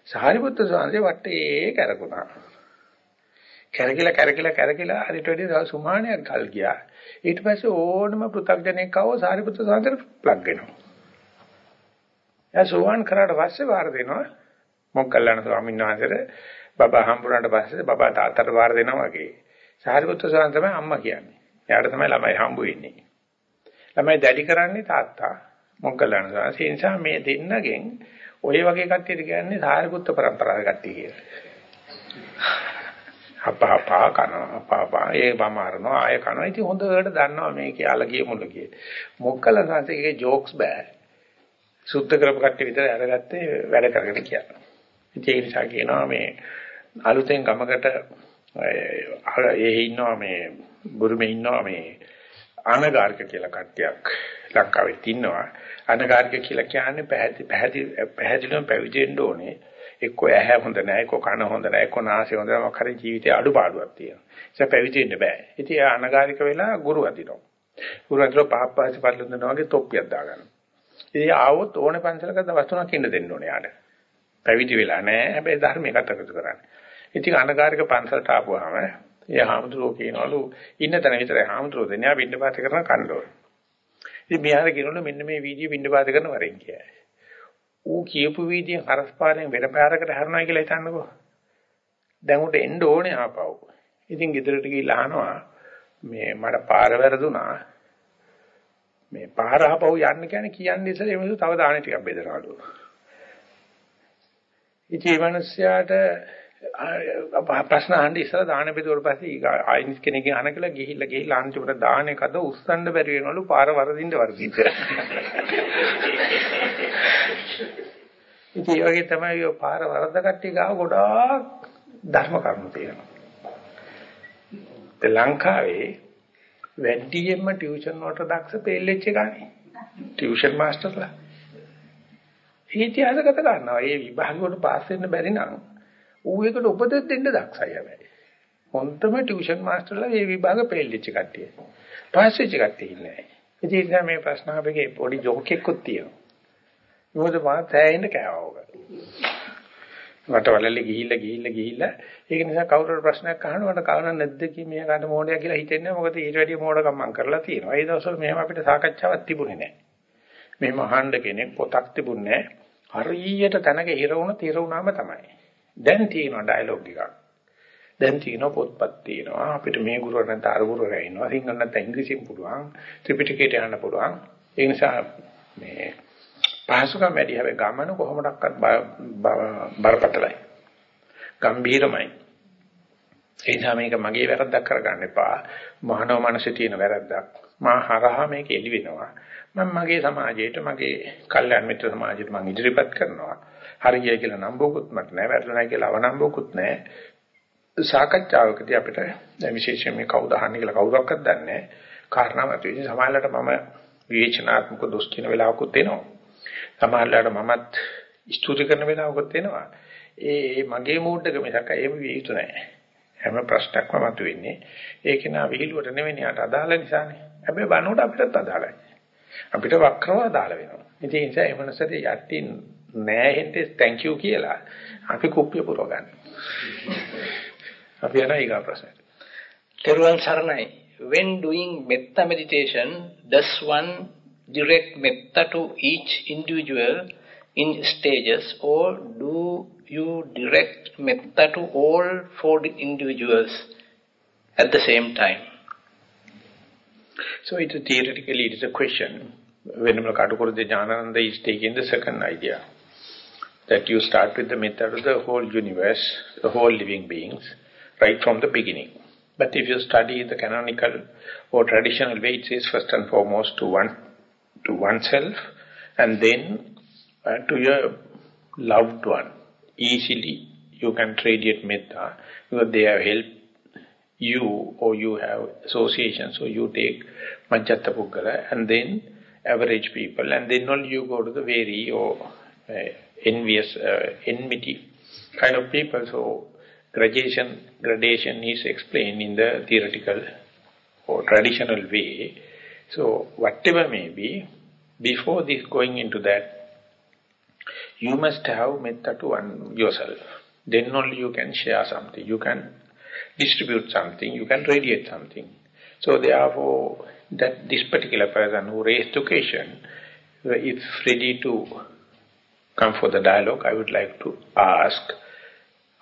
සාරිපුත්‍ර ස්වාමීන් වටේ කරකුණා. කැරකිලා කැරකිලා කැරකිලා හරිට වැඩි දවස් සුමානයක් කල් ගියා. ඊට පස්සේ ඕනම පෘථග්ජනෙක් ආවෝ සාරිපුත්‍ර ස්වාමීන් ප්ලග් වෙනවා. එයා සෝවන් කරාට පස්සේ වාර දෙනවා මොග්ගල්ලාන ස්වාමීන් වහන්සේට බබා හම්බුනාට පස්සේ බබා තාත්තට වාර දෙනවා වගේ. සාරිපුත්‍ර ස්වාමීන් තමයි අම්මා කියන්නේ. එයාට තමයි ළමයි හම්බ වෙන්නේ. ළමයි දැඩි කරන්නේ තාත්තා මොග්ගල්ලාන ස්වාමීන් ඒ නිසා මේ දෙන්නගෙන් ඔය වගේ කට්ටියට කියන්නේ සාරිපුත්‍ර પરම්පරාවේ කට්ටිය කියලා. අපහපා කරනවා අපහපා ඒ බමාරනවා ආය කරනවා ඉතින් හොඳට දන්නවා මේ කියලා. ගිය මුල කියේ මොකල සංසේගේ ජෝක්ස් බෑ. සුද්ධ කරපු කට්ටිය විතර අරගත්තේ වැඩ කරගෙන කියලා. ඉතින් ඒ නිසා කියනවා මේ අලුතෙන් ගමකට ඒ ඉන්නවා මේ බුරුමේ ඉන්නවා මේ අනගාර්ක කියලා කට්ටියක් ලංකාවෙත් ඉන්නවා. අනගාර්ක කියලා කියන්නේ පැහැදිලි පැහැදිලි පැහැදිලිවම පැවිදෙන්න ඕනේ. එක්ක ඇහැ හොඳ නැහැ, එක්ක කන හොඳ නැහැ, එක්ක නාසය හොඳ නැහැ. මොකක් හරි ජීවිතේ අඩුපාඩුවක් තියෙනවා. ඒක පැවිදෙන්න බෑ. ඉතින් අනගාර්ක වෙලා ගුරු අදිනවා. ගුරු අදිනවා පහප්පාසි පල්ලුන්දනවා වගේ තොප්පියක් දාගන්නවා. ඉතින් ආවොත් ඕනේ පන්සලක දවස් තුනක් ඉන්න දෙන්න ඕනේ යාට. පැවිදි වෙලා නැහැ. හැබැයි ධර්මයේ කතා කරන්නේ. ඉතින් අනගාരിക පන්සලට ආපුවාම ඒ හාමුදුරුවෝ කියනවලු ඉන්න තැන විතරයි හාමුදුරුවෝ දෙන්නේ. ආ බින්ද පාත කරන කණ්ඩෝය. ඉතින් මෙයාට කියනවලු මෙන්න මේ වීඩියෝ බින්ද පාත කරන වරෙන් කියලා. ඌ කියපු වීදියෙන් හරස්පාරෙන් වෙන පාරකට හැරෙනවා කියලා හිතන්නකෝ. දැන් උට එන්න ඕනේ ආපහු. ඉතින් ගෙදරට ගිහිල්ලා අහනවා මේ මට පාර වැරදුනා. මේ පාර ආපහු යන්න කියන්නේ කියන්නේ ඉතින් මේ තව දාහනේ ටිකක් බෙදනවලු. ඉතින් මේ මිනිස්යාට ප්‍රශ්න අහන්න ඉස්සලා දාන බෙදුවට පස්සේ ආයිනිස් කෙනෙක්ගෙන් අහන කියලා ගිහිල්ලා ගිහිල්ලා අන්තිමට දාහනේ කද උස්සන්න බැරි වෙනවලු පාර වරදින්න වරදින්න. ඉතින් ඒ වගේ තමයි ඔය පාර වරද කට්ටිය ගාව ගොඩාක් ධර්ම කරුණු තියෙනවා. ලංකාවේ වැඩියෙන්ම ටියුෂන් වලට දක්ෂ පෙල්ලෙච්ච ගානේ. ටියුෂන් මාස්ටර්ලා. ඉතිහාසගත කරනවා. ඒ විභාග වල පාස් වෙන්න බැරි නම් ඌ එකට උපදෙස් දෙන්න දක්ෂයි හැබැයි. හොන්තම ටියුෂන් මාස්ටර්ලා මේ විභාග පෙල්ලෙච්ච කට්ටිය. පාස් වෙච්ච කට්ටිය ඉන්නේ නැහැ. ඉතින් මේ ප්‍රශ්න අපේ පොඩි ජෝක් එකකුත් තියෙනවා. මොකද මම තෑයෙන්න කෑවෝක. වටවලල්ලේ ගිහිල්ලා ගිහිල්ලා ගිහිල්ලා ඒක නිසා කවුරුහරි ප්‍රශ්නයක් අහනවා මට කවන්න නැද්ද කි මේ ගන්න මොඩයක් කියලා හිතෙන්නේ මොකද ඊට වැඩිය මොඩකම් මම කරලා තියෙනවා. ඒ දවස්වල මෙහෙම අපිට සාකච්ඡාවක් තිබුණේ නැහැ. මෙහෙම අහන්න කෙනෙක් පොතක් තිබුණේ නැහැ. හරියට තැනක හිර වුණ තිර වුණාම තමයි. දැන් තියෙනවා ඩයලොග් එකක්. දැන් තියෙනවා පොත්පත් තියෙනවා. අපිට මේ ගුරුවර නැත්නම් අර ගුරුවරයා ඉන්නවා. සිංහල නැත්නම් ඉංග්‍රීසියෙන් පුළුවන්. ත්‍රිපිටකයට යන්න පුළුවන්. ඒ නිසා මේ පහසුකම් වැඩි හැබැයි ගමන කොහොමඩක්වත් බරපතලයි. ගම්භීරමයි. ඒ නිසා මේක මගේ වැරද්දක් කරගන්න එපා. මහනව මනසේ තියෙන වැරද්දක්. මා හරහා මේක එළි වෙනවා. මම මගේ සමාජයට මගේ කල්යන් මිත්‍ර සමාජයට මම ඉදිරිපත් කරනවා. හරියයි කියලා නම්බුකුත් මට නැහැ. වැරදුනායි කියලා අවනම්බුකුත් නැහැ. සාකච්ඡාවකදී අපිට දැන් විශේෂයෙන් මේ කවුද අහන්නේ කියලා කවුරක්වත් දන්නේ නැහැ. කාරණාවක් තියෙන සමාජලට මම විවේචනාත්මක දොස් කියන වෙලාවකුත් එනවා. සමහරවිට මමත් ස්තුති කරන වෙලාවකුත් එනවා. ඒ මගේ මූඩ් එක මිසක් එහෙම විය යුතු නැහැ. හැම ප්‍රශ්නයක්ම මතුවෙන්නේ ඒක නා විහිළුවට නෙවෙයි යාට අදාළ නිසානේ. හැබැයි බනෝට අපිටත් අදාළයි. අපිට වක්‍රව අදාළ වෙනවා. ඉතින් ඒ නිසා ඒ මනසට යටින් නෑ හෙන්ටේ thank you කියලා අපි කුප්පිය පුරව ගන්න. අපි යනවා ඊගා ප්‍රශ්නයට. Teruvan Saranai, when doing metta meditation, does one direct metta to each individual in stages or do you direct metta to all four individuals at the same time? So it is theoretically it is a question. When Katukuru Janananda is taking the second idea, that you start with the metta to the whole universe, the whole living beings, right from the beginning. But if you study the canonical or traditional way, it says first and foremost to one to oneself and then uh, to your loved one. Easily you can radiate metta because they have helped you or you have association so you take Majjata Puggala and then average people and then only you go to the very or uh, envious, uh, enmity kind of people. So gradation, gradation is explained in the theoretical or traditional way. So whatever may be, before this going into that, you must have metta to one yourself. Then only you can share something, you can distribute something, you can radiate something. So therefore, that this particular person who raised occasion is ready to come for the dialogue, I would like to ask,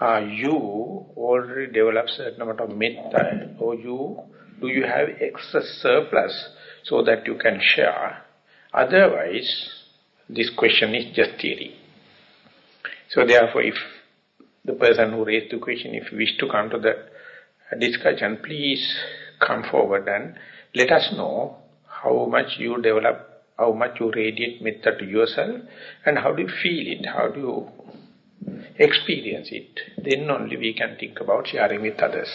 are you already developed a certain amount of metta or oh, you, do you have excess surplus so that you can share? Otherwise, this question is just theory. So therefore, if the person who raised the question, if you wish to come to the discussion, please come forward and let us know how much you develop, how much you radiate metta to yourself, and how do you feel it, how do you experience it. Then only we can think about sharing with others.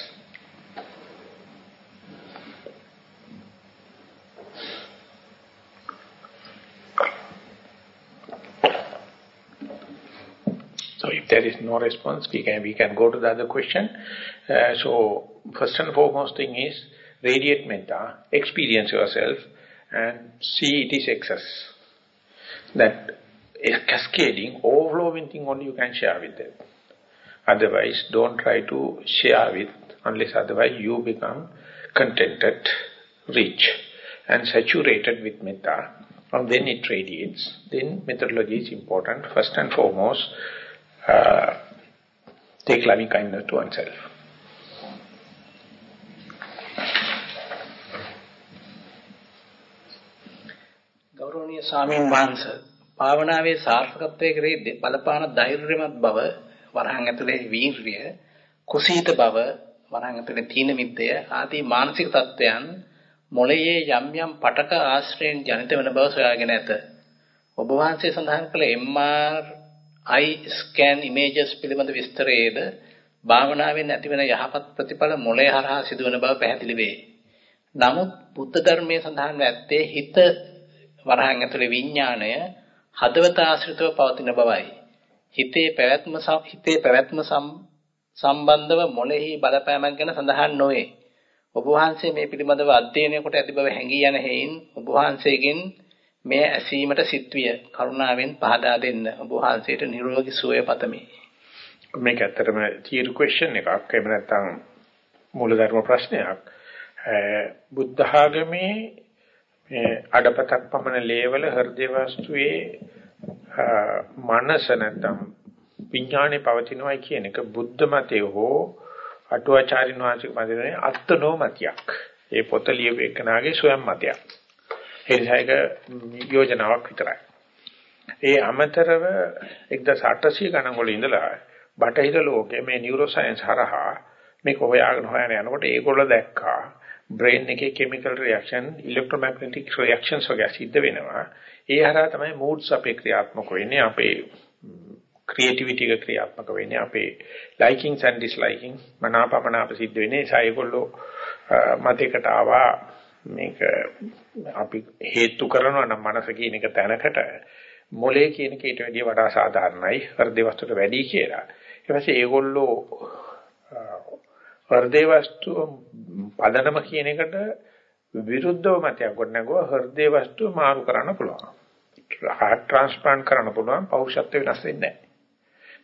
So if there is no response, we can we can go to the other question. Uh, so first and foremost thing is radiate metta, experience yourself and see it is excess. That cascading, overflowing thing only you can share with them. Otherwise, don't try to share with, unless otherwise you become contented, rich and saturated with metta. And then it radiates. Then methodology is important. First and foremost, uh, take loving kindness to oneself. ගෞරවනීය ස්වාමීන් වහන්සේ භාවනාවේ සාර්ථකත්වයේ කෙරෙහි බලපාන ධෛර්යමත් බව වරහන් ඇතුලේ වීර්ය කුසීත බව වරහන් ඇතුලේ තීන මිද්දය ආදී මානසික තත්වයන් මොළයේ යම් යම් පටක ආශ්‍රයෙන් ජනිත වන බව සොයාගෙන ඇත. ඔබ වහන්සේ සඳහන් කළ MRI scan images පිළිබඳ විස්තරයේද භාවනාවෙන් ඇතිවන යහපත් ප්‍රතිඵල මොළය හරහා සිදුවන බව පැහැදිලි වේ. නමුත් බුද්ධ ධර්මයේ සඳහන් ඇත්තේ හිත වරහන් ඇතුලේ විඥාණය හදවත ආශ්‍රිතව පවතින බවයි. හිතේ පැවැත්ම හිතේ පැවැත්ම සම්බන්ධව මොළෙහි බලපෑමක් ගැන සඳහන් නොවේ. ඔබ වහන්සේ මේ පිළිබඳව අධ්‍යයනය කොට ඇති බව හැඟී යන හේයින් ඔබ වහන්සේගෙන් මේ ඇසීමට සිත්විය කරුණාවෙන් පහදා දෙන්න. ඔබ වහන්සේට නිරෝගී සුවය පතමි. මේක ඇත්තටම තීරු ක්වෙස්චන් එකක්. එහෙම නැත්නම් මූලධර්ම ප්‍රශ්නයක්. බුද්ධ ආගමේ මේ අඩපතක් පමණ ලේවල හෘද වස්තුවේ මනස නැත්නම් විඥානේ පවතිනවායි කියන එක බුද්ධ මතය හෝ අටුවාචාරින් වහන්සේ මතනේ අත්නෝ මතයක්. ඒ පොත ලියපු එකනාගේ ස්වයං මතයක්. ඒ නිසා ඒක යෝජනාවක් විතරයි. ඒ අමතරව 1800 ගණන් වල ඉඳලා බටහිර ලෝකයේ මේ නියුරෝ සයන්ස් හරහා මේක හොයාගෙන හොයන යනකොට ඒගොල්ලෝ දැක්කා බ්‍රේන් එකේ කිමිකල් රියැක්ෂන් ඉලෙක්ට්‍රොමැග්නටික් රියැක්ෂන්ස් වගේ සිද්ධ වෙනවා. ඒ හරහා තමයි moods අපේ ක්‍රියාත්මක වෙන්නේ අපේ ක්‍රියේටිවිටි එක ක්‍රියාත්මක වෙන්නේ අපේ ලයිකින්ස් ඇන්ඩ් ඩිස්ලයිකින් මනාපමනාප සිද්ධ වෙන්නේ ඒ ඒගොල්ලෝ මතයකට ආවා මේක අපි හේතු කරනවා නම් මනස කියන එක තැනකට මොලේ කියන එක ඊට වැඩිය වඩා සාධාරණයි හෘද වස්තුවට වැඩි කියලා. ඊට පස්සේ ඒගොල්ලෝ හෘද වස්තුව පදනම කියන එකට විරුද්ධව මතයක් ගොඩනගුවා හෘද වස්තුව මාරු කරන්න පුළුවන්. heart transplant කරන්න පුළුවන් පෞෂත්ව වෙනස් වෙන්නේ නැහැ.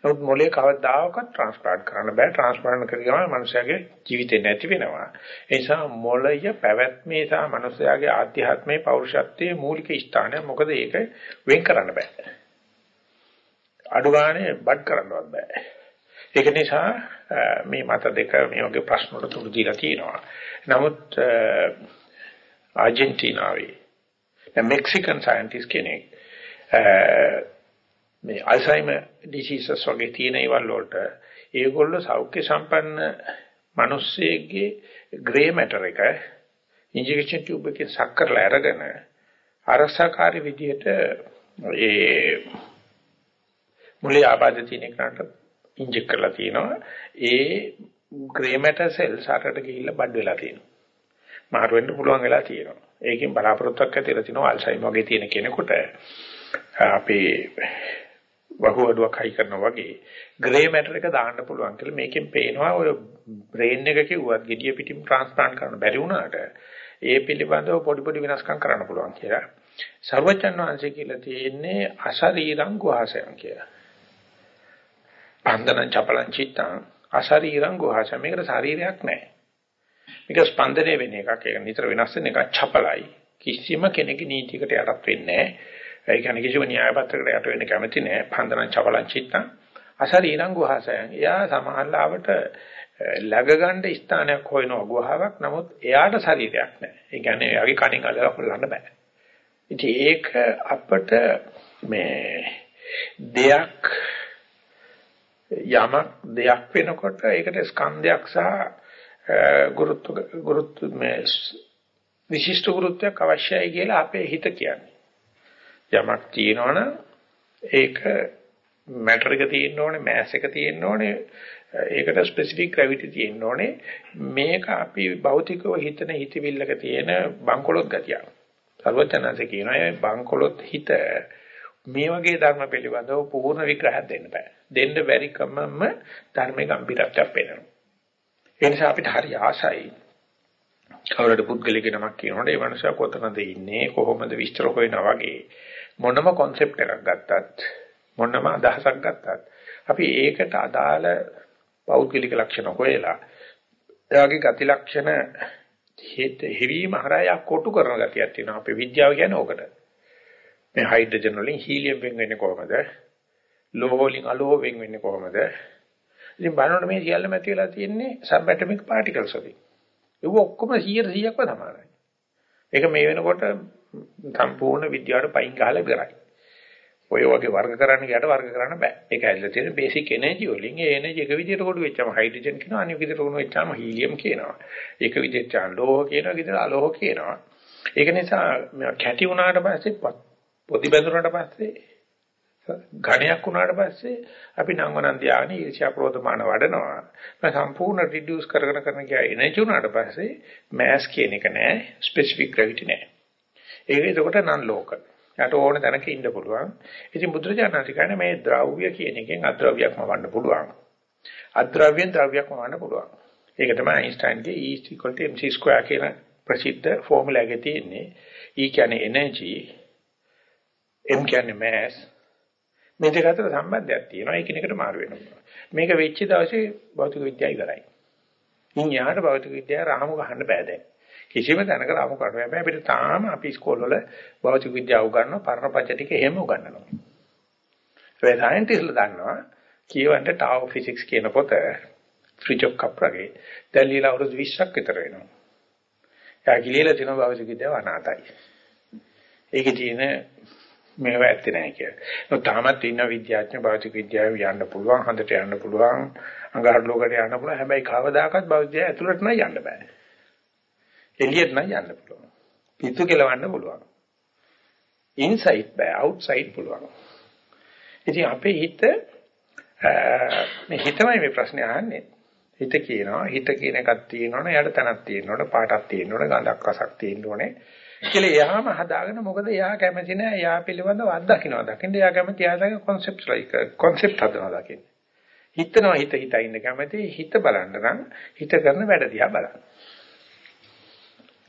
නමුත් මොලේ කවදාකවත් transplant කරන්න බෑ. transplant කරේ ගමන් මනුස්සයාගේ ජීවිතේ නැති වෙනවා. ඒ නිසා මොළය පැවැත්මේ සහ මනුස්සයාගේ ආධ්‍යාත්මයේ පෞරුෂත්වයේ මූලික ස්ථානය. මොකද ඒක වෙන් කරන්න බෑ. අඩු ගානේ බඩ් කරන්නවත් බෑ. ඒක නිසා මේ මත දෙක මේ වගේ ප්‍රශ්න වලට උත්තර දීලා තියෙනවා. නමුත් ආජන්ටිනාවේ දැන් මෙක්සිකන් සයන්ටිස්ට් කෙනෙක් මේ අල්සයිමර් ඩිසීසස් වගේ තියෙන ඒවල් වලට ඒගොල්ලෝ සෞඛ්‍ය සම්පන්න මිනිස්සෙගේ ග්‍රේ මැටර් එක ඉන්ජෙක්ෂන් ටියුබ් එකෙන් සක්කරලා අරගෙන අරසකාරී විදිහට ඒ මුලිය ආබාධ තියෙන එකට ඉන්ජෙක්ට් කරලා තියෙනවා ඒ ග්‍රේ මැටර් සෙල්ස් අරකට ගිහිල්ලා බඩ වෙලා තියෙනවා. මාරු වෙන්න පුළුවන් වෙලා තියෙනවා. ඒකෙන් බලාපොරොත්තුවක් ඇතිලා තිනවා අල්සයිමර් වගේ තියෙන කෙනෙකුට. අපේ වහුවඩුවක් හයි කරනවා වගේ ග්‍රේ මැටර් එක දාන්න පුළුවන් කියලා මේකෙන් පේනවා. ඔය බ්‍රේන් එක කිව්වත් gediya pitim transplant කරන්න බැරි වුණාට ඒ පිළිබඳව පොඩි පොඩි වෙනස්කම් කරන්න පුළුවන් කියලා. සර්වචන් වහන්සේ කියලා තියෙන්නේ අශරීරං ගුහසයන් කියලා. පන්දන චපලං චිත්තං අශරීරං ගුහසය මේකට ශරීරයක් නැහැ. මේක ස්පන්දනය වෙන එකක්. ඒක නිතර වෙනස් වෙන එකක් චපලයි. කිසිම කෙනෙකුගේ නීතියකට යටත් වෙන්නේ නැහැ. ඒ කියන්නේ කිසිම න්‍යාය පත්‍රයකට යට වෙන්න කැමති නෑ. පන්දන චවලං චිත්තං අසරීරං ගුහාසයන්. එයා සමහරවට läග ගන්න ස්ථානයක් හොයනවා ගුහාවක්. නමුත් එයාට ශරීරයක් නෑ. ඒ කියන්නේ එයාගේ කණින් අල්ලලා හොල්ලන්න බෑ. ඉතින් ඒක අපිට මේ දෙයක් යමක් දෙයක් වෙනකොට ඒකට ස්කන්ධයක් සහ ගුරුත්ව ගුරුත්ව මේ විශිෂ්ට ගුරුත්වයක් අවශ්‍යයි කියලා අපේ හිත කියන්නේ. යමක් තියෙනවනම් ඒක මැටර් එක තියෙන්න ඕනේ, මෑස් එක තියෙන්න ඕනේ, ඒකට ස්පෙસિෆික් ග්‍රැවිටි තියෙන්න ඕනේ. මේක අපි භෞතිකව හිතන හිතවිල්ලක තියෙන බංකොලොත් ගතියක්. සර්වඥාන්සේ කියනවා මේ බංකොලොත් හිත මේ වගේ ධර්ම පිළිබඳව පූර්ණ විග්‍රහයක් දෙන්න බෑ. දෙන්න බැරි කමම ධර්මයේ ගැඹිරත්වයක් පේනවා. ඒ නිසා අපිට හරි ආසයි. කවුරුද පුද්ගලික නමක් කියනකොට ඒ මනුස්සයා කොතනද ඉන්නේ? කොහොමද විස්තර හොයනා වගේ? මොනම concept එකක් ගත්තත් මොනම අදහසක් ගත්තත් අපි ඒකට අදාළ පෞද්ගලික ලක්ෂණ හොයලා එයාගේ ගති ලක්ෂණ හිවීම හරහා කොටු කරන ගතියක් තියෙනවා. අපේ විද්‍යාව කියන්නේ ඕකට. මේ හයිඩ්‍රජන් වලින් හීලියම් වෙන් වෙන්නේ කොහොමද ලෝහ වලින් අලෝහ වෙන් වෙන්නේ කොහොමද ඉතින් බලනකොට මේ සියල්ලම ඇති වෙලා තියෙන්නේ සබ් ඇටොමික් පාටිකල්ස් වලින් ඒක ඔක්කොම 100%ක්ම සමානයි. ඒක මේ වෙනකොට සම්පූර්ණ විද්‍යාවට පයින් ගහලා ඉවරයි. ඔය වගේ වර්ග කරන්න ගියට වර්ග කරන්න බෑ. ඒක ඇදලා තියෙන බේසික් එනර්ජි වලින් ඒ එනර්ජි එක විදිහට කොටු වෙච්චාම හයිඩ්‍රජන් කියනවා අනිත් විදිහට කොටු වෙච්චාම හීලියම් කියනවා. ඒක විදිහට ලෝහ කියනවා විදිහට අලෝහ කියනවා. ඒක නිසා කැටි වුණාට පස්සේ පොඩි බඳුනට පස්සේ ඝණයක් වුණාට පස්සේ අපි නංවනන් ධානය ඊර්ෂ්‍යා ක්‍රෝධමාන වඩනවා. මම සම්පූර්ණ රිඩියුස් කරගෙන කරන ගියා එනර්ජි වුණාට පස්සේ මෑස් කියන එක නෑ ස්පෙસિෆික් ග්‍රැවිටි නෑ. ඒක එතකොට නන් ලෝකල්. යට ඕන තැනක ඉන්න පුළුවන්. ඉතින් බුදුරජාණන් කියන්නේ මේ ද්‍රව්‍ය කියන එකෙන් අද්‍රව්‍යයක්ම වන්න පුළුවන්. අද්‍රව්‍යෙන් ද්‍රව්‍යයක්ම වන්න පුළුවන්. ඒක තමයි අයින්ස්ටයින්ගේ E mc2 කියන ප්‍රසිද්ධ ෆෝමියුලා එකේ තියෙන්නේ. E කියන්නේ එනර්ජි, m කියන්නේ mass, මේ දෙක අතර සම්බන්ධයක් තියෙනවා. ඒකිනෙකට මාරු වෙනවා. මේක වෙච්ච දවසේ භෞතික විද්‍යාව ඉවරයි. ඉන් යාට භෞතික විද්‍යාව රහමු ගහන්න බෑ දැන්. කිසිම තැනක රහමු කරන්න බෑ. අපිට තාම අපි ඉස්කෝලවල භෞතික විද්‍යාව උගන්වන පරණ පච ටික එහෙම උගන්වනවා. ඒ සයන්ටිස්ට්ලා දන්නවා කියවන්න ටාව ෆිසික්ස් කියන පොත ෆ්‍රිජොක් කප්රගේ දැන් লীලා අවුරුදු 20ක් විතර වෙනවා. එයා කියලා තියෙන භෞතික විද්‍යාව අනාතයි. ඒකේ තියෙන මේව ඇත්තේ නැහැ කියලා. නමුත් තාමත් ඉන්න විද්‍යාඥ භෞතික විද්‍යාව යන්න පුළුවන්, හඳට යන්න පුළුවන්, අඟහරු ලෝකයට යන්න පුළුවන්. හැබැයි කවදාකවත් භෞතිකය ඇතුළට නම් යන්න බෑ. එළියට නම් යන්න පුළුවන්. පිටු කෙලවන්න පුළුවන්. ඉන්සයිඩ් බෑ, අවුට්සයිඩ් පුළුවන්. ඉතින් අපේ හිත මේ හිතමයි මේ ප්‍රශ්නේ අහන්නේ. හිත කියනවා හිත කියන එකක් තියෙනවනේ යට තැනක් තියෙනවනේ පාටක් තියෙනවනේ ගඳක් රසක් තියෙනවනේ කියලා එයාම හදාගෙන මොකද එයා කැමති නෑ එයා පිළිබඳව අත්දකින්නවා. දකින්න එයා කැමති එයාගේ concepts like concept හදනවා දකින්න. හිතනවා හිත හිතා ඉන්න කැමති හිත බලන්න නම් හිත කරන වැඩ දිහා බලන්න.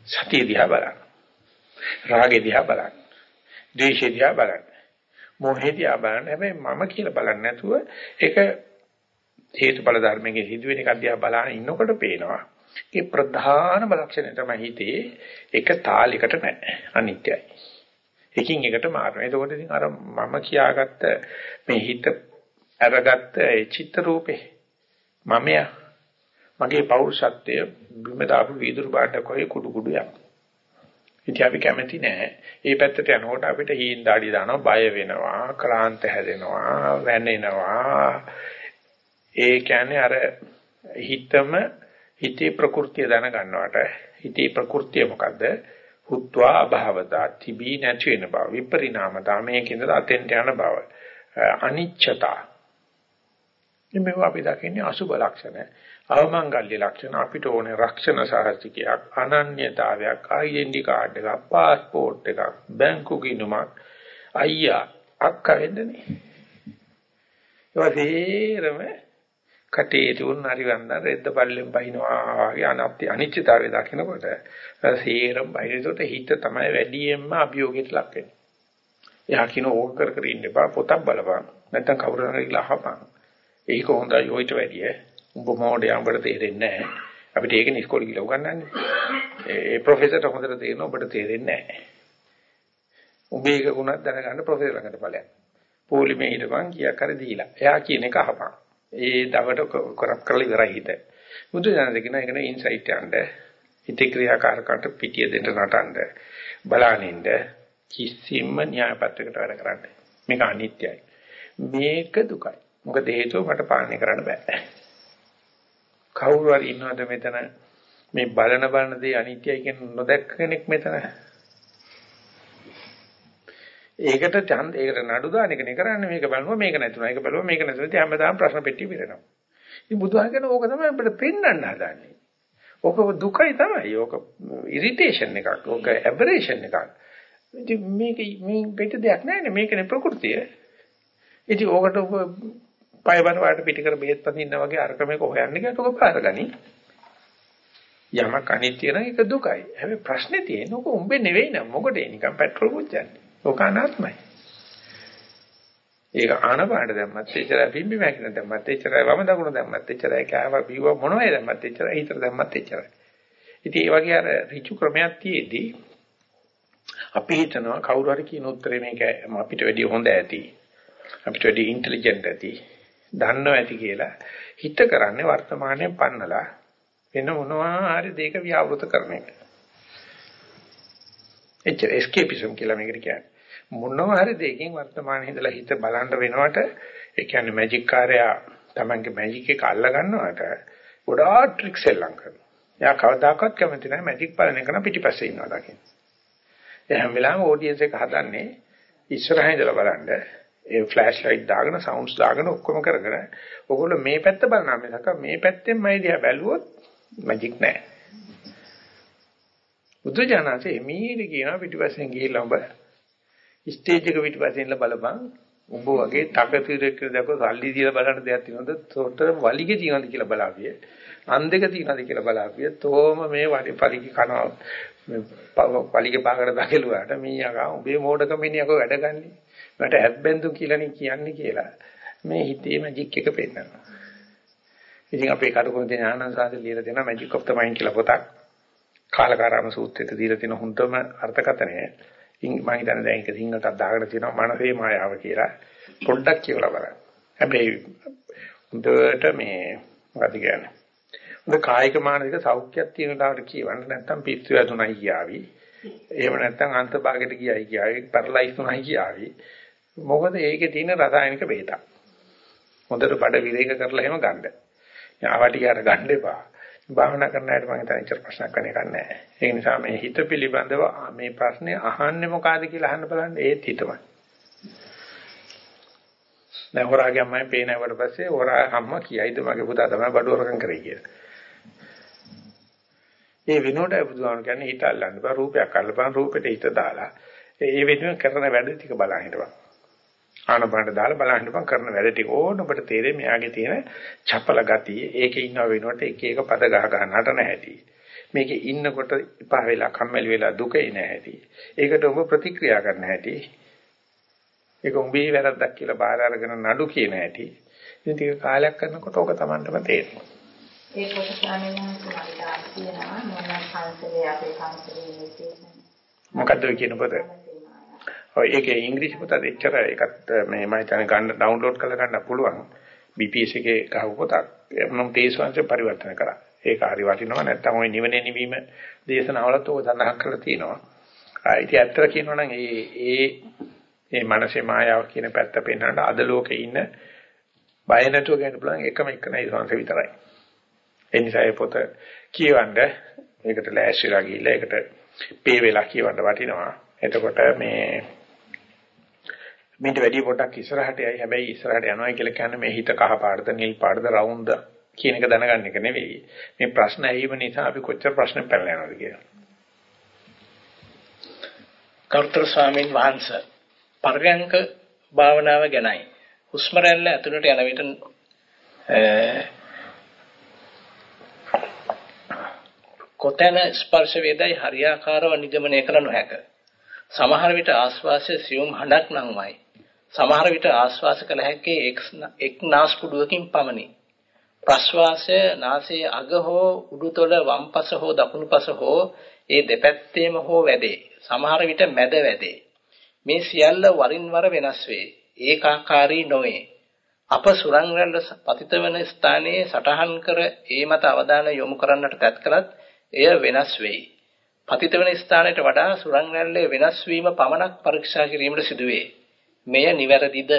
සතිය දිහා බලන්න. රාගෙ දිහා බලන්න. ද්වේෂෙ දිහා බලන්න. මොහෙ දිහා බලන්න. හැබැයි මම කියලා බලන්නේ නැතුව ඒක හේතුඵල ධර්මයේ සිදුවෙන එක දිහා බලන ඉන්නකොට පේනවා ඒ ප්‍රධානම ලක්ෂණය තමයි හිතේ එක තාලයකට නැහැ අනිත්‍යයි. එකින් එකට මාරනවා. එතකොට ඉතින් අර මම කියාගත්ත මේ හිත අරගත්ත ඒ චිත්ත රූපේ මමයා මගේ පෞරුෂත්වය බිම දාපු වීදුරු බාට කොයි කුඩු කුඩු යන. ඉතින් අපි කැමති නෑ. ඒ පැත්තට යනකොට අපිට හීන් දාඩි දානවා, බය වෙනවා, ක්ලාන්ත හැදෙනවා, වැනෙනවා. ඒ කියන්නේ අර හිතම හිතේ ප්‍රകൃතිය දැනගන්නවට හිතේ ප්‍රകൃතිය මොකද්ද? හුත්වා අභවතා. තිබී නැති වෙන බව විපරිණාමතා. මේකෙන්ද අතෙන්ට යන බව. අනිච්චතා. මේ අපි දකින්නේ අසුබ ලක්ෂණ. අවමංගල්‍ය ලක්ෂණ අපිට ඕනේ රක්ෂණ සාහසිකයක් අනන්‍යතාවයක් ඩෙන්ටි කාඩ් එකක් પાස්පෝර්ට් එකක් බැංකු ගිණුමක්. අයියා අක්කා වෙන්නේ ඒවා තේරම කටේ තුන් හරිවන්න රෙද්ද පල්ලෙන් බහිනවා වගේ අනත්‍ය අනිච්චතාවය දකිනකොට සේරම බහිරට හිත තමයි වැඩියෙන්ම අභියෝගයට ලක් වෙන්නේ. එයා කියන ඕක කර කර ඉන්න එපා පොතක් බලපන් නැත්නම් කවුරු හරි කියලා අහපන්. ඒක හොඳයි ඔයිට වැඩිය. උඹ මොඩේ උඹට තේරෙන්නේ නැහැ. අපිට ඒකනේ ඉස්කෝලේ ගිහලා උගන්වන්නේ. ඒ ප්‍රොෆෙසර්ට හොඳට තේරෙනවා ඔබට තේරෙන්නේ නැහැ. උඹේ එක ගුණක් දැනගන්න ප්‍රොෆෙසර් ළඟට ඵලයක්. පොලිමේ හිටපන් කීයක් හරි දීලා. එයා කියන එක අහපන්. ඒ දවට කරප් කරලා ඉවරයි හිත. බුදු දහම කියන එක නේ ඉන්සයිට් යන්න. හිතේ ක්‍රියාකාරකට පිටිය දෙන්න නටන්න. බලනින්ද කිසිම න්‍යායපත්‍රයකට වැඩ කරන්නේ. මේක අනිත්‍යයි. මේක දුකයි. මොකද හේතුව මට පාලනය කරන්න බෑ. කවුරු හරි ඉන්නවද මෙතන මේ බලන බලන දේ අනිත්‍යයි කියන නොදැක්ක කෙනෙක් මෙතන? ඒකට ඡන්ද ඒකට නඩු දාන එකනේ කරන්නේ මේක බලනවා මේක නැතුණා ඒක බලනවා මේක නැතුණා ඉතින් හැමදාම ප්‍රශ්න පෙට්ටිය පිරෙනවා. ඉතින් බුදුහාම කියන ඕක තමයි අපිට පෙන්වන්න හදන්නේ. ඕක දුකයි තමයි. ඕක ඉරිටේෂන් එකක්. ඕක ඇබරේෂන් එකක්. ඉතින් මේක මේ පිට දෙයක් නැහැ නේ මේකනේ ප්‍රകൃතිය. ඉතින් ඕකට ඔබ පය බර වාට පිට කර බෙහෙත් පදින්න වගේ අරක මේක හොයන්නේ කියලා ඔක පාරගනි. යමක් අනිත්‍ය නම් ඒක දුකයි. හැබැයි ප්‍රශ්නේ තියෙන්නේ ඔක උඹේ නෙවෙයි නම මොකද නිකන් පෙට්‍රල් පුච්චන්නේ. ඔක අනාත්මයි. ඒක ආනපානට දැම්මත් එච්චරයි පිම්බි මැකින දැම්මත් එච්චරයි වම දකුණ දැම්මත් එච්චරයි කෑව බිව මොනවයි දැම්මත් එච්චරයි හිතට දැම්මත් එච්චරයි. ඉතින් ඒ වගේ අර ඍචු ක්‍රමයක් තියේදී අපි හිතනවා කවුරු හරි කියන උත්තරේ මේක අපිට වැඩිය හොඳ ඇති. අපිට වැඩිය ඉන්ටෙලිජන්ට් ඇති. දන්නව ඇති කියලා හිත කරන්නේ වර්තමානයේ පන්නලා වෙන මොනවා හරි දෙයක ව්‍යවෘත කරන එක. එච්චර escapism කියලා මේකට කියන්නේ. මොනවා හරි දෙයකින් වර්තමානයේ ඉඳලා හිත බලන්න වෙනවට ඒ කියන්නේ මැජික් කාර්යයා Tamange මැජික් එක අල්ල ගන්නවට ගොඩාක් ට්‍රික්ස් එල්ලම් කරනවා. එයා කවදාකවත් කැමති නැහැ මැජික් බලන එක නම් පිටිපස්සේ ඉන්නවා දකින්න. ඒ හැම වෙලාවෙම ඔඩියන්ස් එක හදන්නේ ඉස්සරහින් ඉඳලා බලන්න ඒ ෆ්ලෑෂ් ලයිට් දාගෙන සවුන්ඩ්ස් දාගෙන ඔක්කොම කරගෙන ඔයගොල්ලෝ මේ පැත්ත බලනවා මිසක මේ පැත්තෙන් මයි දිහා බැලුවොත් මැජික් නෑ. බුදුජානකසේ මීරි කියන පිටිපස්සෙන් ගිහිල්ලා ඔබ ස්ටේජ් එක පිටිපස්සෙන් ඉන්න බලපන් උඹ වගේ තකතිරෙක් දැක්ක සල්ලි දීලා බලන්න දෙයක් තියෙනවද? තොට වලිගේ තියෙනවද කියලා බලාවිය. අන්දක තියෙනවද කියලා බලාවිය. තෝම මේ වලිගේ කනවා පලිගේ පාකට දකලුවාට මීයකා උඹේ මෝඩකම මිනිහකෝ වැඩ ගන්නේ. මට හැබ්බෙන්දු කියලානේ කියන්නේ කියලා. මේ හිතේ මැජික් එක පෙන්නනවා. ඉතින් අපේ කටුකුරු දෙන ආනන්ද සාන්ත ලියලා දෙන මැජික් ඔෆ් ද මයින්ඩ් කියලා පොතක්. කාලකාරාම සූත්‍රයේ දීලා තියෙන හොඳම අර්ථකථනය. මම හිතන්නේ දැන් ඒක සිංහලට දාගෙන තියෙනවා මනසේ මායාව කියලා. පොඩ්ඩක් කියවලා බලන්න. හැබැයි හොඳට මේ මොකද කියන්නේ හොඳ කායික මානසික සෞඛ්‍යයක් තියෙන ලාවට කියවන්න නැත්නම් පිස්සු වැදුනයි කියාවි. එහෙම නැත්නම් අන්තභාගයට ගියයි කියාවි, පැරලයිස් වුණයි කියාවි. මොකද ඒකේ තියෙන රසායනික බේතක්. හොඳට බඩ විරේක කරලා එහෙම ගන්න. ආවටිකාර ගන්න එපා. භාවනා කරන අයට මම හිතන්නේ ඉච්චර ප්‍රශ්නයක් කරන්න එකක් නැහැ. ඒ නිසා මේ හිත පිළිබඳව මේ ප්‍රශ්නේ අහන්නේ මොකಾದ කියලා අහන්න බලන්න ඒත් හිතමයි. දැන් හොරාගේ අම්මයි පේනවට පස්සේ හොරා අම්මා කියයිද මගේ පුතා තමයි බඩුවරකම් කරේ කියලා. ඒ වෙනුවට බුදුහාම කියන්නේ හිත අල්ලන්න බෑ රූපයක් අල්ලපන් රූපෙට හිත දාලා ඒ වෙනුවෙන් කරන වැඩ ටික බලන් හිටපන් ආනපනට දාලා බලන් හිටපන් කරන වැඩ ටික. ඕන ඔබට තේරෙයි මෙයාගේ තියෙන චපල ගතිය. ඒකේ ඉන්නව වෙනුවට එක එක පද ගහ ගහ නටන හැටි. මේකේ ඉන්නකොට එපා වෙලා කම්මැලි වෙලා දුක එන හැටි. ඒකට ඔබ ප්‍රතික්‍රියා කරන හැටි. ඒක උඹේ වැරද්දක් කියලා බාර අරගෙන නඩු කියන හැටි. ඉතින් ටික කාලයක් කරනකොට ඕක Tamanටම තේරෙනවා. ඒ කොට ස්වාමීන් වහන්සේ මට කියනවා මොනවා පන්සලේ අපේ පන්සලේ ඉන්නේ මොකද්ද කියන පොත? ඔය ඒකේ ඉංග්‍රීසි පොත දෙච්චර ඒකත් මේ මම හිතන්නේ ගන්න ඩවුන්ලෝඩ් කරලා ගන්න පුළුවන්. BPS එකේ ගහපු පොතක්. මම තේස්වංශ පරිවර්තන කරා. ඒක හරි වටිනවා නැත්නම් ওই නිවනේ නිවීම දේශනාවලත් ඕක සඳහන් කරලා තියෙනවා. ඉතින් ඇත්තට කියනවා නම් ඒ ඒ මේ මනසේ මායාව කියන පැත්ත පෙන්වන්නට අද ලෝකේ ඉන්න බය නැතුව ගන්න පුළුවන් එකම එක නයි සංස විතරයි. ඒ නිසා ඒ පොත කියවන්න ඒකට ලෑස්තිලා ගිහිල්ලා ඒකට පේ වෙලා කියවන්න වටිනවා. එතකොට මේ මේට වැඩි පොඩක් ඉස්සරහට යයි හැබැයි ඉස්සරහට යනවා කියලා කියන්නේ මේ හිත කහ පාටද නිල් පාටද රවුම්ද කියන එක දැනගන්න එක නෙවෙයි. මේ ප්‍රශ්න ඇහිම නිසා අපි කොච්චර ප්‍රශ්න පැනලා යනවද කියලා. කර්තෘ ස්වාමීන් වහන්සේ පර්යංක භාවනාව ගැනයි. හුස්ම රැල්ල ඇතුළට යන විට කොතැන ස්පර්ශ වේදයි හරියාකාරව නිගමනය කළ නොහැක. සමහර විට ආස්වාසය සියුම් හඬක් නම්මයි. සමහර විට ආස්වාස කළ හැක්කේ එක් නාස්පුඩුවකින් පමණි. ප්‍රශ්වාසය නාසයේ අග හෝ උඩුතොල වම්පස හෝ දකුණුපස හෝ ඒ දෙපැත්තේම හෝ වැදේ. සමහර විට මැද වැදේ. මේ සියල්ල වරින් වර වෙනස් වේ. ඒකාකාරී නොවේ. අප සුරං රැල්ල පතිත වන ස්ථානයේ සටහන් කර ඒ මත අවධානය යොමු කරන්නට තත් කළත් එය වෙනස් වෙයි. පතිත වන ස්ථානයට වඩා සුරං රැල්ලේ වෙනස් වීම පමණක් පරීක්ෂා කිරීමට සිදුවේ. මෙය නිවැරදිද?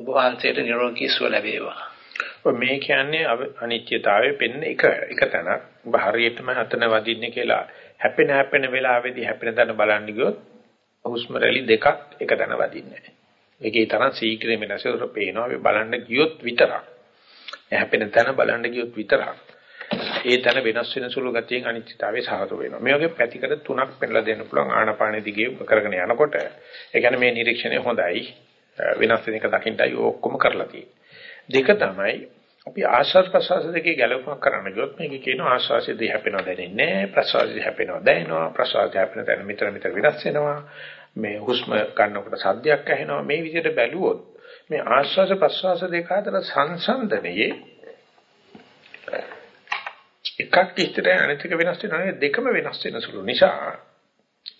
ඔබ වහන්සේට නිරෝගී සුව ලැබේවා. මේ කියන්නේ අනිත්‍යතාවයේ පෙන්න එක එක තැනක්. ඔබ හරියටම හතන වදින්නේ කියලා හැපෙන හැපෙන වෙලාවේදී හැපෙන තැන බලන්න ගියොත් හුස්ම රැලි දෙකක් එක තැන වදින්නේ නැහැ. ඒකේ තරම් ශීඝ්‍රයෙන් වෙනසකට පේනවා. අපි බලන්න ගියොත් විතරක්. හැපෙන තැන බලන්න ගියොත් විතරක්. ඒ තැන වෙනස් වෙන සුළු ගතියෙන් අනිත්‍යතාවය සාහතු වෙනවා. මේ වගේ පැතිකඩ තුනක් පෙන්ලා දෙන්න පුළුවන් ආනාපානෙ දිගේ කරගෙන යනකොට. ඒ කියන්නේ මේ නිරීක්ෂණය හොඳයි. වෙනස් වෙන එක දකින්නයි ඔක්කොම කරලා තියෙන්නේ. දෙක තමයි අපි ආශ්වාස ප්‍රශ්වාස දෙකේ ගැලපුමක් කරන්න ගියොත් මේක කියනවා ආශ්වාසයේදී හැපෙනව දැනෙන්නේ නැහැ ප්‍රශ්වාසයේදී හැපෙනව දැනෙනවා ප්‍රශ්වාසයේ හැපෙන තැන මෙතන මෙතන වෙනස් වෙනවා මේ හුස්ම ගන්නකොට සද්දයක් ඇහෙනවා මේ විදිහට බැලුවොත් මේ ආශ්වාස ප්‍රශ්වාස දෙක අතර සංසන්දනයේ එකක් ඉස්තර අනිත් එක වෙනස් වෙනවා දෙකම වෙනස් වෙන සුළු නිසා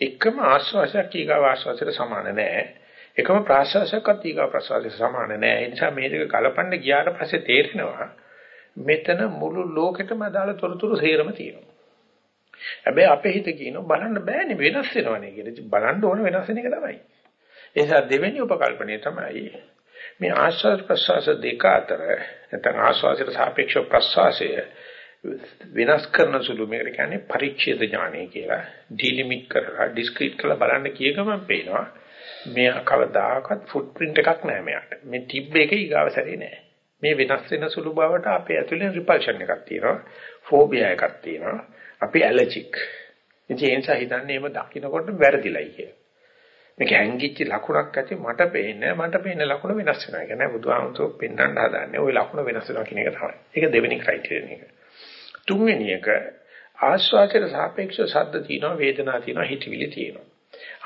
එකම ආශ්වාසයක් ඊගා ආශ්වාසයට සමාන නැහැ එකම ප්‍රාශ්වාසයක්වත් ඊගා ප්‍රාශ්වාසයට සමාන නැහැ ඒ නිසා මේ දෙක කලපන්න ගියාට පස්සේ තේරෙනවා මෙතන මුළු ලෝකෙටම අදාළ තොරතුරු සේරම තියෙනවා හැබැයි අපේ හිත කියනවා බලන්න බෑනේ වෙනස් වෙනවනේ කියලා. බලන්න ඕන වෙනස් වෙන එක තමයි. ඒ නිසා දෙවෙනි උපකල්පනය තමයි මේ ආශ්වාස ප්‍රශ්වාස දෙක අතර නැත්නම් ආශ්වාසයට සාපේක්ෂව ප්‍රශ්වාසය වෙනස් කරන සුළු මේකට කියන්නේ පරිච්ඡේද ඥානය කියලා. ඩිලිමිට් කරලා ඩිස්ක්‍රීට් කරලා බලන්න කිය ගමන් පේනවා මෙයා කවදාකවත් ෆුට්ප්‍රින්ට් එකක් නැහැ මෙයාට. මේ ටිබ් එක ඊගාව සැරේ නැහැ. මේ වෙනස් වෙන සුළු බවට අපේ ඇතුලේ රිපල්ෂන් එකක් තියෙනවා. ෆෝබියා එකක් තියෙනවා. අපි ඇලර්ජික්. ඉතින් ඒ නිසා හිතන්නේ එහෙම දකින්නකොට වැරදිලයි කියලා. මේක හැංගිච්ච ලකුණක් ඇති මට පේන්නේ මට පේන ලකුණ වෙනස් වෙනවා. ඒ කියන්නේ බුදුහාමුදුරුවෝ පෙන්වන්න හදාන්නේ ওই ලකුණ වෙනස් වෙනවා කියන එක තමයි. ඒක දෙවෙනි ක්‍රයිටීරියන් එක. තුන්වෙනි එක ආස්වාදයට සාපේක්ෂව ශබ්ද තියෙනවා, වේදනා තියෙනවා, හිතවිලි තියෙනවා.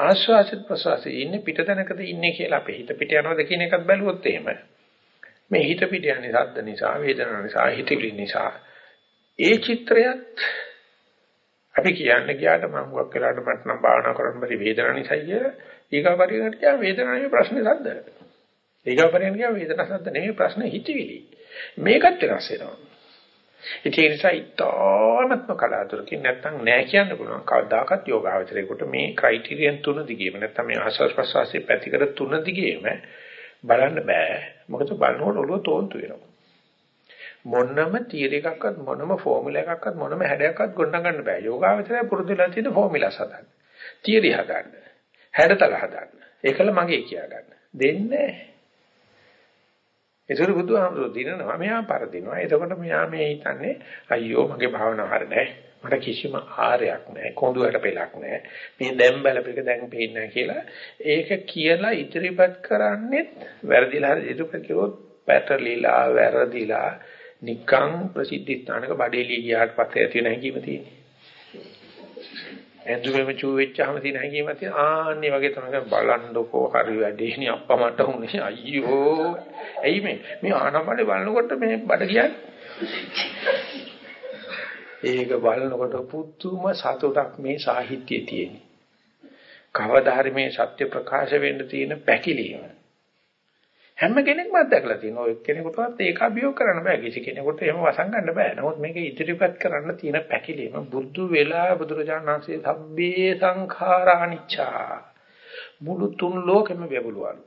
ආස්වාසිත ප්‍රසවාසයේ ඉන්නේ පිටතනකද ඉන්නේ කියලා අපේ හිත පිට යනවද කියන එකත් බැලුවොත් එහෙම මේ හිත පිට යන්නේ ශබ්ද නිසා, වේදනා නිසා, හිතවිලි නිසා. ඒ චිත්‍රයත් අපි කියන්න ගියාට මම හුඟක් වෙලාට මට නම් භාවනා කරන්න බැරි වේදනාව නිසායි කියලා ඊගා පරිගණට කියා වේදනාවේ ප්‍රශ්නේ සද්ද. ඊගා පරිගණට කියා වේදනාව සද්ද නෙමෙයි ප්‍රශ්නේ හිතවිලි. මේකත් වෙනස් වෙනවා. ඒ නිසා ඉතාමත්ම කලාතුරකින් නැත්තම් නෑ කියන්න පුළුවන් කවදාකවත් යෝගාවචරයකට මේ ක්‍රයිටීරියන් තුන දිගේම නැත්තම් මේ ආස්වාස් ප්‍රසවාසයේ පැතිකඩ තුන දිගේම බලන්න බෑ. මොකද බලනකොට ඔළුව තෝන්තු වෙනවා. මොනම තියරි එකක්වත් මොනම ෆෝමියුලා එකක්වත් මොනම හැඩයක්වත් ගොඩනගන්න බෑ. යෝගාවචරය පුරුදුලා තියෙන ෆෝමියුලාස් හදන්න. තියරි හදන්න. හැඩතල හදන්න. ඒකල මගේ කියා ගන්න. දෙන්නේ ඒසර බුදුහාමුදුරුවෝ දිනනවා මෙයා පරදිනවා. එතකොට මෙයා මේ හිතන්නේ අයියෝ මගේ භාවනාව හරිනේ. මට කිසිම ආරයක් නැහැ. කොඳුයට පෙලක් නැහැ. මේ දැන් බලපෙක දැන් පේන්නේ කියලා. ඒක කියලා ඉදිරිපත් කරන්නේ වැරදිලා හරි ඉදිරිපත් කළොත් පැටලිලා වැරදිලා නිකං ප්‍රසිද්ධ ස්ථානක බඩේලිය ගියාට පස්සේ ඇති වෙන හැඟීම තියෙන්නේ. ඇඳුමෙම චූ වෙච්චාම තියෙන හැඟීම තියෙන ආන්නේ වගේ තමයි බලන්නකෝ හරි වැඩේනේ අප්පා මට උනේ අයියෝ. ඇයි මේ මේ ආනපනේ බලනකොට මේ බඩ කියන්නේ. ඒක බලනකොට පුදුම සතුටක් මේ සාහිත්‍යයේ තියෙන්නේ. කවදා හරි මේ සත්‍ය ප්‍රකාශ වෙන්න තියෙන පැකිලීම. හැම කෙනෙක්ම අත්දැකලා තියෙනවා. ඔය කෙනෙකුටවත් ඒක අභියෝග කරන්න බෑ. කිසි කෙනෙකුට එහෙම වසන් ගන්න බෑ. නමුත් මේක ඉදිරිපත් කරන්න තියෙන පැකිලීම බුදු වෙලා බුදුරජාණන් වහන්සේ සබ්බේ සංඛාරානිච්චා මුළු තුන් ලෝකෙම වැබළුවලු.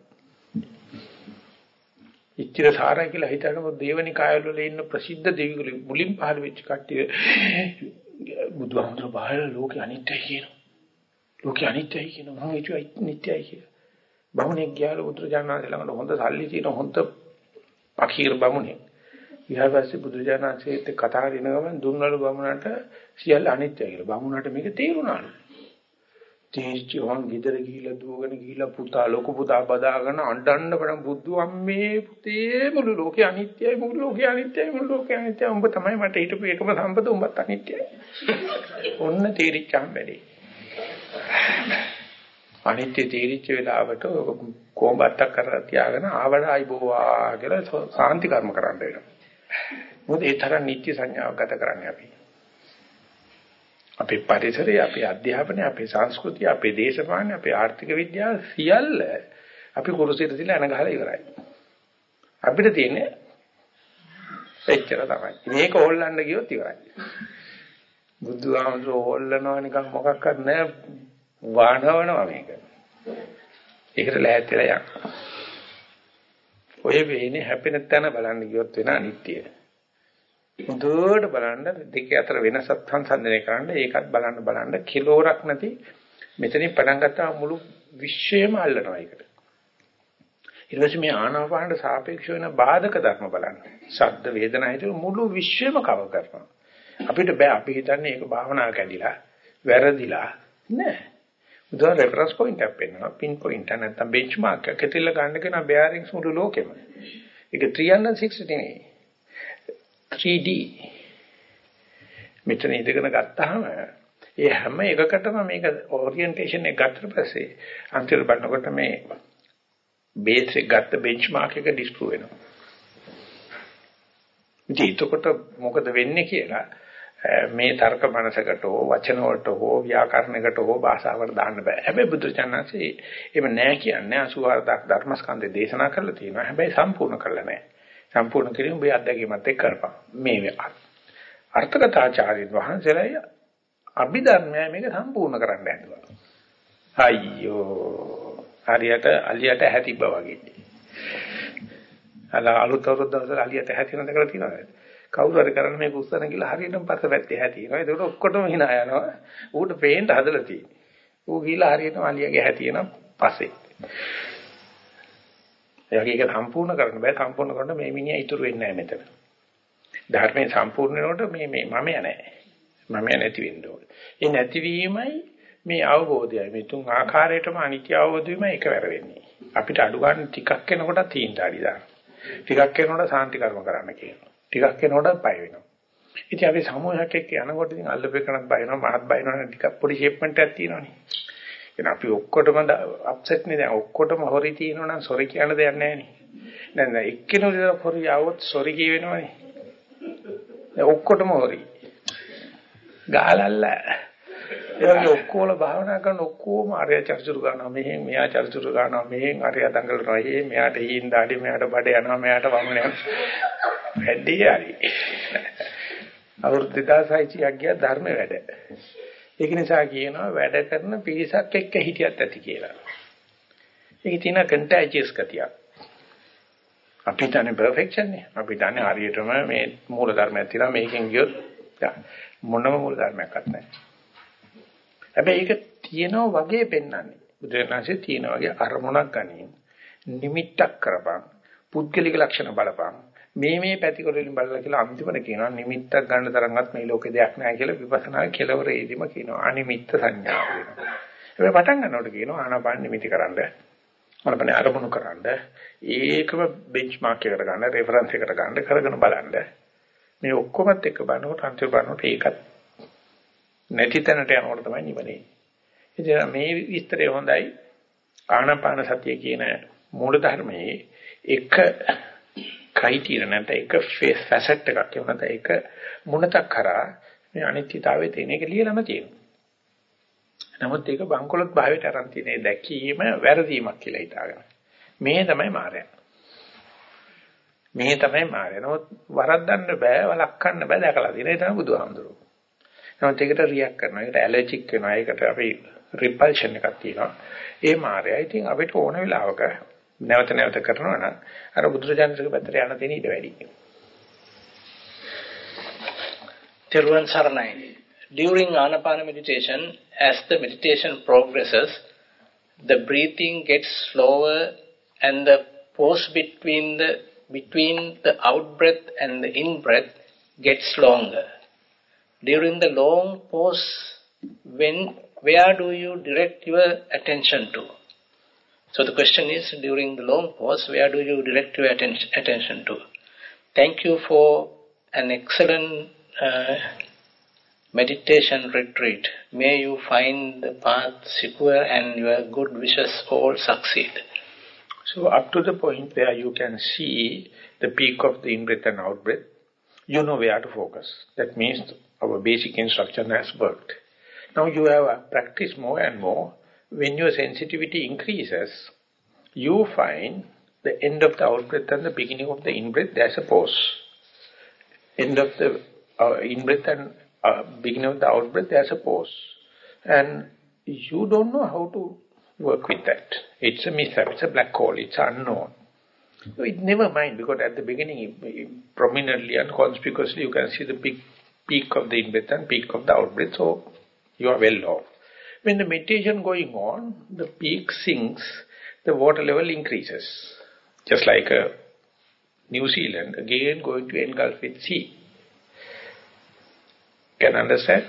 ඉච්ඡිත සාරය කියලා හිතනකො දේවනිකායවල වල ඉන්න ප්‍රසිද්ධ දෙවිවරු මුලින් පහළ වෙච්ච කට්ටිය බුදුහාමුදුර බාහිර ලෝකෙ අනිත්‍යයි කියනවා. ලෝකෙ අනිත්‍යයි කියනවා. මම හිතුවා නිට්ටයයි කියලා. බමුණෙක් ගියාලු බුදුරජාණන් ළඟට හොඳ සල්ලි තියෙන හොඳ පකීර බමුණෙක්. ඊට බුදුරජාණන්සේත් කතා කරන ගමන් දුන්නලු බමුණට සියල්ල අනිත්‍යයි කියලා. බමුණට මේක තේරුණාලු. තේරිච්ච වන් ගෙදර ගිහිල්ලා දුවගෙන ගිහිල්ලා පුතා ලොකු පුතා බදාගෙන අඬන්න බඩ බුදු අම්මේ පුතේ මුළු ලෝකේ අනිත්‍යයි මුළු ලෝකේ අනිත්‍යයි මුළු ලෝකේ අනිත්‍යයි උඹ තමයි මට හිටපු එකම සම්පත උඹත් අනිත්‍යයි. ඔන්න තේරිච්චාම් වැඩි. අනිත්‍ය තීරිච්ච වෙලාවට කොඹත්තක් කරලා තියාගෙන ආවඩ ආයිබෝවා කියලා සාන්ති කර්ම කරන්න වෙනවා. මොකද ඒ තරම් නිත්‍ය සංඥාවක් ගත කරන්නේ අපි. අපේ පරිසරය, අපේ අධ්‍යාපනය, අපේ සංස්කෘතිය, අපේ දේශපාලනය, අපේ ආර්ථික විද්‍යාව සියල්ල අපි කුරුසියට දාලා එන ගහලා ඉවරයි. අපිට තියෙන්නේ එච්චර තමයි. මේක හොල්ලන්න ගියොත් ඉවරයි. බුදුහාමුදුරුවෝ හොල්ලනවා නිකන් මොකක්වත් නැහැ. වානවනවා මේක. ඒකට ලෑස්තිලා යන්න. ඔය වෙන්නේ හැපෙන තැන බලන්න ගියොත් වෙන අනිත්‍යය. හොඳට බලන්න දෙක අතර වෙනසක් සංසන්දනය කරන්න ඒකත් බලන්න බලන්න කිලෝරක් නැති මෙතනින් පටන් ගත්තා මුළු විශ්වයම අල්ලනවා ඒකට. ඊට පස්සේ මේ ආනාපානට සාපේක්ෂ වෙන බාධක ධර්ම බලන්න. ශබ්ද වේදනා හිතේ මුළු විශ්වයම කව කරනවා. අපිට බෑ අපි හිතන්නේ ඒක භාවනා කැඩිලා වැරදිලා නෑ. උදාහරණ රෙෆරන්ස් පොයින්ට් එකක් පෙන්වනවා. පින් පොයින්ට් එක නැත්නම් බෙන්ච්මාර්ක් එක කෙටිල්ල ගන්න කෙනා බෙයාරින්ග්ස් මුළු ලෝකෙම. ඒක 360 නෙවෙයි. 3D. මෙතන ඉඳගෙන ගත්තාම ඒ හැම එකකටම මේක ඔරියන්ටේෂන් එක ගත්තට පස්සේ අන්තිමට බලනකොට මේ බේස් එක ගත්ත බෙන්ච්මාර්ක් එක ඩිස්ප්‍රූව් වෙනවා. ඉතින් එතකොට මොකද වෙන්නේ කියලා මේ තර්ක මනසකට හෝ වචන වලට හෝ ව්‍යාකරණයකට හෝ භාෂාවට දාන්න බෑ. හැබැයි බුදුචානන්සේ එහෙම නෑ කියන්නේ 84ක් ධර්මස්කන්ධය දේශනා කරලා තියෙනවා. හැබැයි සම්පූර්ණ කරලා නෑ. සම්පූර්ණ කිරීම ඔබේ අත්දැකීමත් එක්ක කරපන්. මේ අර්ථකථාචාර්ය වහන්සේලා අභිධර්මය මේක සම්පූර්ණ කරන්න යනවා. අයියෝ හරියට අලියට හැතිබ්බා වගේ. අල අලුත් අවුරුද්ද දවසට අලියට හැතිනද කියලා තියෙනවා. කවුරු හරි කරන්නේ මේක උස්සන කියලා හරියටම පස්ස පැත්තේ හැතිනවා. ඒකට ඔක්කොටම hina යනවා. ඌට පේන්න හදලා තියෙන්නේ. ඌ ගිහිලා හරියටම අලියගේ හැතින පස්සේ. එයාගේ ඒක සම්පූර්ණ කරන්න බෑ. සම්පූර්ණ කරන්න මේ මිනිහා ඉතුරු වෙන්නේ නැහැ මෙතන. ධර්මයේ සම්පූර්ණ වෙනකොට මේ මේ මම නැහැ. මම නැති වෙන්න ඕනේ. ඒ නැතිවීමයි මේ අවබෝධයයි මේ තුන් ආකාරයටම අනිත්‍ය අවබෝධ වීම එකවර වෙන්නේ. අපිට අඩු ගන්න ටිකක් එනකොට තීන්ත හරි දාන්න. ටිකක් එනකොට සාන්ති කර්ම කරන්න කියනවා. ටිකක් එනකොට බය වෙනවා. ඉතින් අපි සමූහයක් එක්ක යනකොට ඉතින් අල්ලපෙකනක් බය වෙනවා මහත් බය වෙනවා ටිකක් පොඩි ෂේප්මන්ට් එකක් තියෙනවනේ. එහෙනම් අපි ඔක්කොටම අප්සෙට් නේ දැන් ඔක්කොටම හොරි තියෙනවා නම් සොරි කියන දෙයක් නැහැ නේ. දැන් දැන් එක්කෙනෙකුට හොරි આવොත් සොරි කියවෙනවනේ. දැන් ඔක්කොටම හොරි. ගාලල්ල. ඒ වගේ ඔක්කොම භාවනා කරන ඔක්කොම ආර්ය චර්චුරු ගන්නවා මෙහෙන් මෙයා චර්චුරු ගන්නවා මෙහෙන් ආර්ය දඟලනවා එහෙ මෙයාට හීන් දාඩි මෙයාට බඩ යනවා මෙයාට වමන යනවා වැඩි හරි. අවුරුදු 2600ක් ගියා ධර්ම වැඩ. ඒක නිසා කියනවා වැඩ කරන පිරිසක් එක්ක හිටියත් ඇති කියලා. ඒක තියෙන කන්ටැජියස් ගතියක්. අපි දන්නේ පර්ෆෙක්ෂන් නේ. අපි දන්නේ හරියටම මේ මූල ධර්මයක් තියෙනවා මේකෙන් ගියොත් මොනම මූල ධර්මයක්වත් නැහැ. හැබැයි ඒක තියෙනවා වගේ පෙන්වන්නේ. බුදුරජාණන්සේ තියෙනවා වගේ අරමුණක් ගනින් නිමිත්තක් කරපන් පුද්ගලික ලක්ෂණ බලපන් මේ මේ පැති වලින් බලලා කියලා අන්තිමට කියනවා නිමිත්තක් ගන්න තරම්වත් මේ ලෝකේ දෙයක් නැහැ කියලා විපස්සනා කෙලවරේදීම කියනවා අනිමිත්ත සංඥාව වෙනවා. හැබැයි පටන් ගන්නකොට කියනවා ආනාපාන නිමිති කරන්න. ආනාපාන අරමුණු කරන්න. ඒකම බෙන්ච්මාර්ක් එකකට ගන්න, රෙෆරන්ස් එකකට ගන්න කරගෙන බලන්න. මේ ඔක්කොමත් එක්ක බලනකොට අන්තිම බලනකොට ඒකත් නැති තැනට යනකොට තමයි නිවනේ. ඉතින් මේ විස්තරය හොඳයි. ආනාපාන සතිය කියන මූල ධර්මයේ එක ක්‍රයිටීරියා නැත්නම් එක ෆේස් ෆැසට් එකක් එහෙම නැත්නම් එක මුණතක් කරා මේ අනිත්‍යතාවයේ තියෙන එක ලියලම තියෙනවා. නමුත් ඒක බංකොලොත් භාවයට අරන් තියෙන දැකීම වැරදීමක් කියලා හිතාගෙන. මේ තමයි මායя. මේ තමයි මායя. නමුත් වරද්දන්න බෑ, වළක්වන්න බෑ දැකලා තියෙන. ඒ තමයි බුදුහාමුදුරුවෝ. නමුත් ඒකට රියැක්ට් කරනවා. ඒකට ඇලර්ජික් වෙනවා. ඒකට අපි රිපල්ෂන් එකක් තියෙනවා. ඒ මායя. ඉතින් අපිට ඕන වෙලාවක නැවත නැවත කරනවා නම් අර බුදුරජාණන්සේගේ පැත්තට යන තැන ඊට වැඩි. Teruvan Saranai. During Anapana meditation, as the meditation progresses, the breathing gets slower and the pause between the between the out breath and the in breath gets longer. During the long pause, when where do you direct your attention to? So the question is, during the long pause, where do you direct your atten attention to? Thank you for an excellent uh, meditation retreat. May you find the path secure and your good wishes all succeed. So up to the point where you can see the peak of the in-breath and out-breath, you know where to focus. That means our basic instruction has worked. Now you have practiced more and more. When your sensitivity increases, you find the end of the out-breath and the beginning of the in-breath, there's a pause. End of the uh, in-breath and uh, beginning of the out-breath, there's a pause. And you don't know how to work with that. It's a mishap, it's a black hole, it's unknown. So it never mind, because at the beginning, prominently and conspicuously, you can see the peak, peak of the in-breath and peak of the out-breath, so you are well off. When the meditation going on, the peak sinks, the water level increases. Just like uh, New Zealand, again going to engulf with sea. Can understand?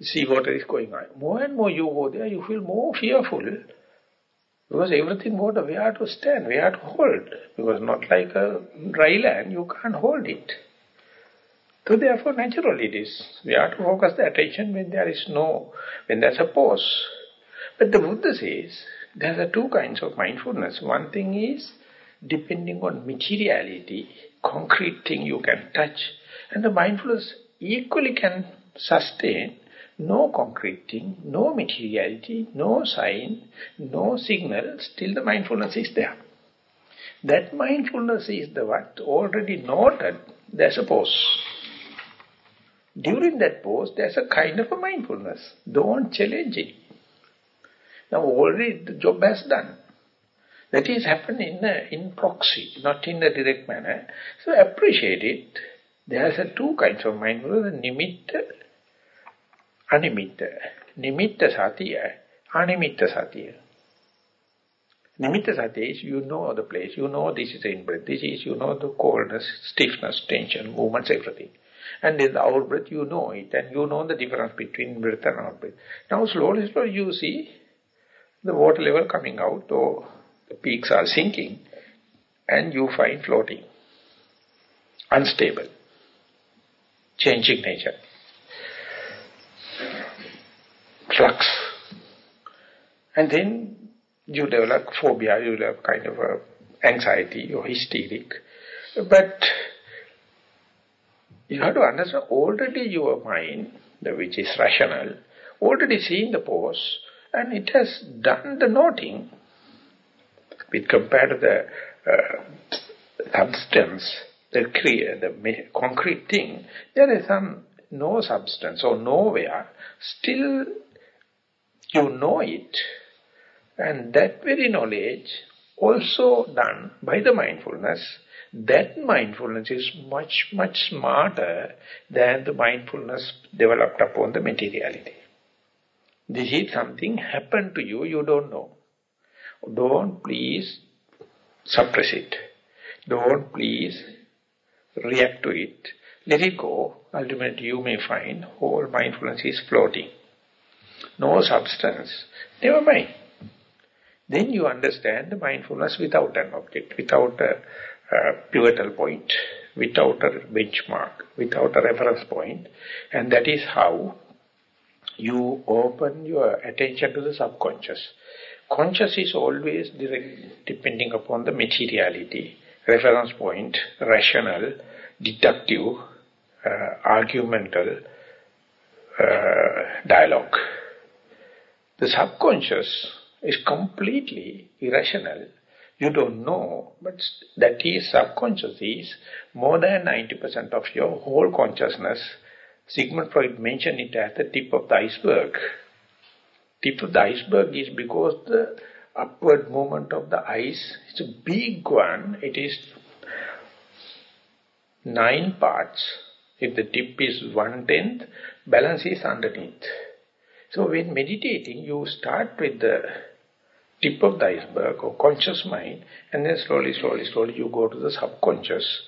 Sea water is going on. More and more you go there, you feel more fearful. Because everything water, where to stand, we where to hold. Because not like a dry land, you can't hold it. So therefore, naturally it is. We have to focus the attention when there is no, when there's a pause. But the Buddha says, there are two kinds of mindfulness. One thing is, depending on materiality, concrete thing you can touch. And the mindfulness equally can sustain no concrete thing, no materiality, no sign, no signal, still the mindfulness is there. That mindfulness is the what already noted, there's a pause. During that pose, there's a kind of a mindfulness. Don't challenge it. Now already the job has done. That is happening in, a, in proxy, not in a direct manner. So appreciate it. There are two kinds of mindfulness, nimitta, animitta. Nimitta satya, animitta satya. Nimitta satya is you know the place, you know this is in-breath, this is you know the coldness, stiffness, tension, movements, everything. And in the out-breath you know it and you know the difference between breath and out-breath. Now slowly, slowly you see the water level coming out or the peaks are sinking and you find floating, unstable, changing nature, flux. And then you develop phobia, you develop kind of a anxiety or hysteric. But you have to understand already your mind, which is rational, already seeing the pose and it has done the noting. With compared to the uh, substance, the clear, the concrete thing, there is some no substance or nowhere, still you know it. And that very knowledge also done by the mindfulness, that mindfulness is much, much smarter than the mindfulness developed upon the materiality. This is something happened to you, you don't know. Don't please suppress it. Don't please react to it. Let it go. Ultimately, you may find whole mindfulness is floating. No substance. Never mind. Then you understand the mindfulness without an object, without a, a pivotal point, without a benchmark, without a reference point. And that is how you open your attention to the subconscious. Conscious is always depending upon the materiality, reference point, rational, deductive, uh, argumental uh, dialogue. The subconscious is completely irrational. You don't know, but that is subconscious is more than 90% of your whole consciousness. Sigmund Freud mentioned it as the tip of the iceberg tip of the iceberg is because the upward movement of the ice, it's a big one, it is nine parts. If the tip is one-tenth, balance is underneath. So when meditating, you start with the tip of the iceberg or conscious mind and then slowly, slowly, slowly you go to the subconscious.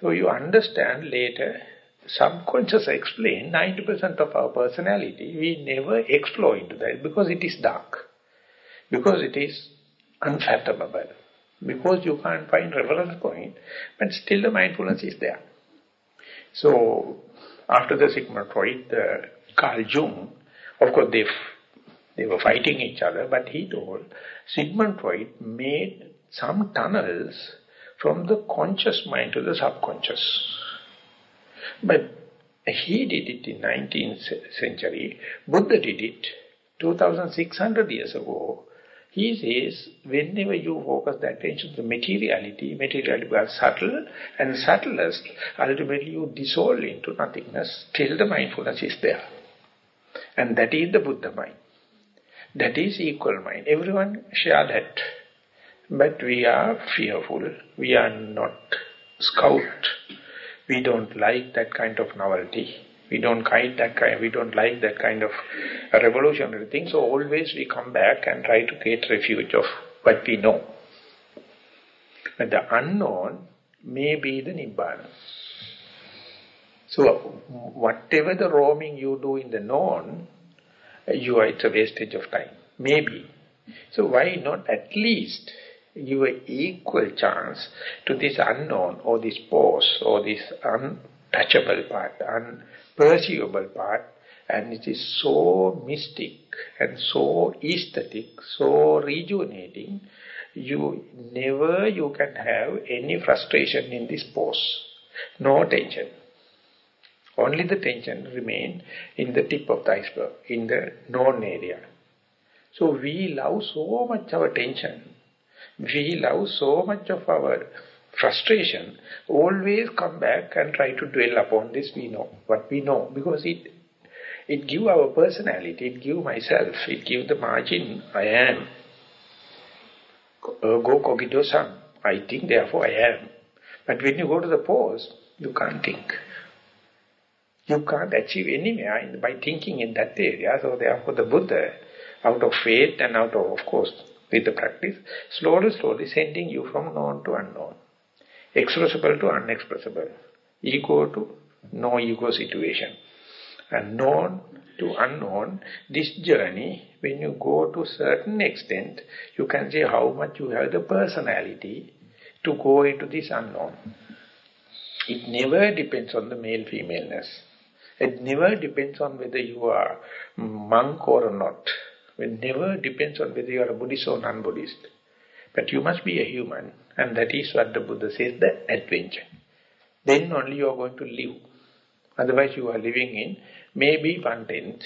So you understand later subconscious explain 90% of our personality, we never explore into that because it is dark, because it is unfathomable, because you can't find reference point, but still the mindfulness is there. So, after the Sigmund Freud, the Carl Jung, of course they, they were fighting each other, but he told Sigmund Freud made some tunnels from the conscious mind to the subconscious. But He did it in 19th century. Buddha did it 2600 years ago. He says, whenever you focus the attention to materiality, materiality becomes subtle, and subtlest, ultimately you dissolve into nothingness till the mindfulness is there. And that is the Buddha mind. That is equal mind. Everyone share that. But we are fearful. We are not scout. We don't like that kind of novelty. We don't kind that kind. We don't like that kind of revolutionary thing. So always we come back and try to create refuge of what we know. But the unknown may be the nibbana. So whatever the roaming you do in the known, you are it's a wastage of time. Maybe. So why not at least give an equal chance to this unknown or this pause or this untouchable part, unperceivable part and it is so mystic and so aesthetic, so rejuvenating, you never you can have any frustration in this pose. No tension. Only the tension remain in the tip of the iceberg, in the known area. So we love so much our tension we love so much of our frustration, always come back and try to dwell upon this we know, what we know, because it it give our personality, it give myself, it give the margin, I am. Uh, Ergo cogito sum, I think, therefore I am. But when you go to the pause, you can't think. You can't achieve anywhere by thinking in that area. So therefore the Buddha, out of faith and out of, of course, with the practice, slowly, slowly sending you from known to unknown, expressible to unexpressible, ego to no ego situation, and known to unknown, this journey, when you go to certain extent, you can see how much you have the personality to go into this unknown. It never depends on the male-femaleness. It never depends on whether you are monk or not. It never depends on whether you are a Buddhist or non-Buddhist. But you must be a human, and that is what the Buddha says, the adventure. Then only you are going to live. Otherwise you are living in maybe one-tenth.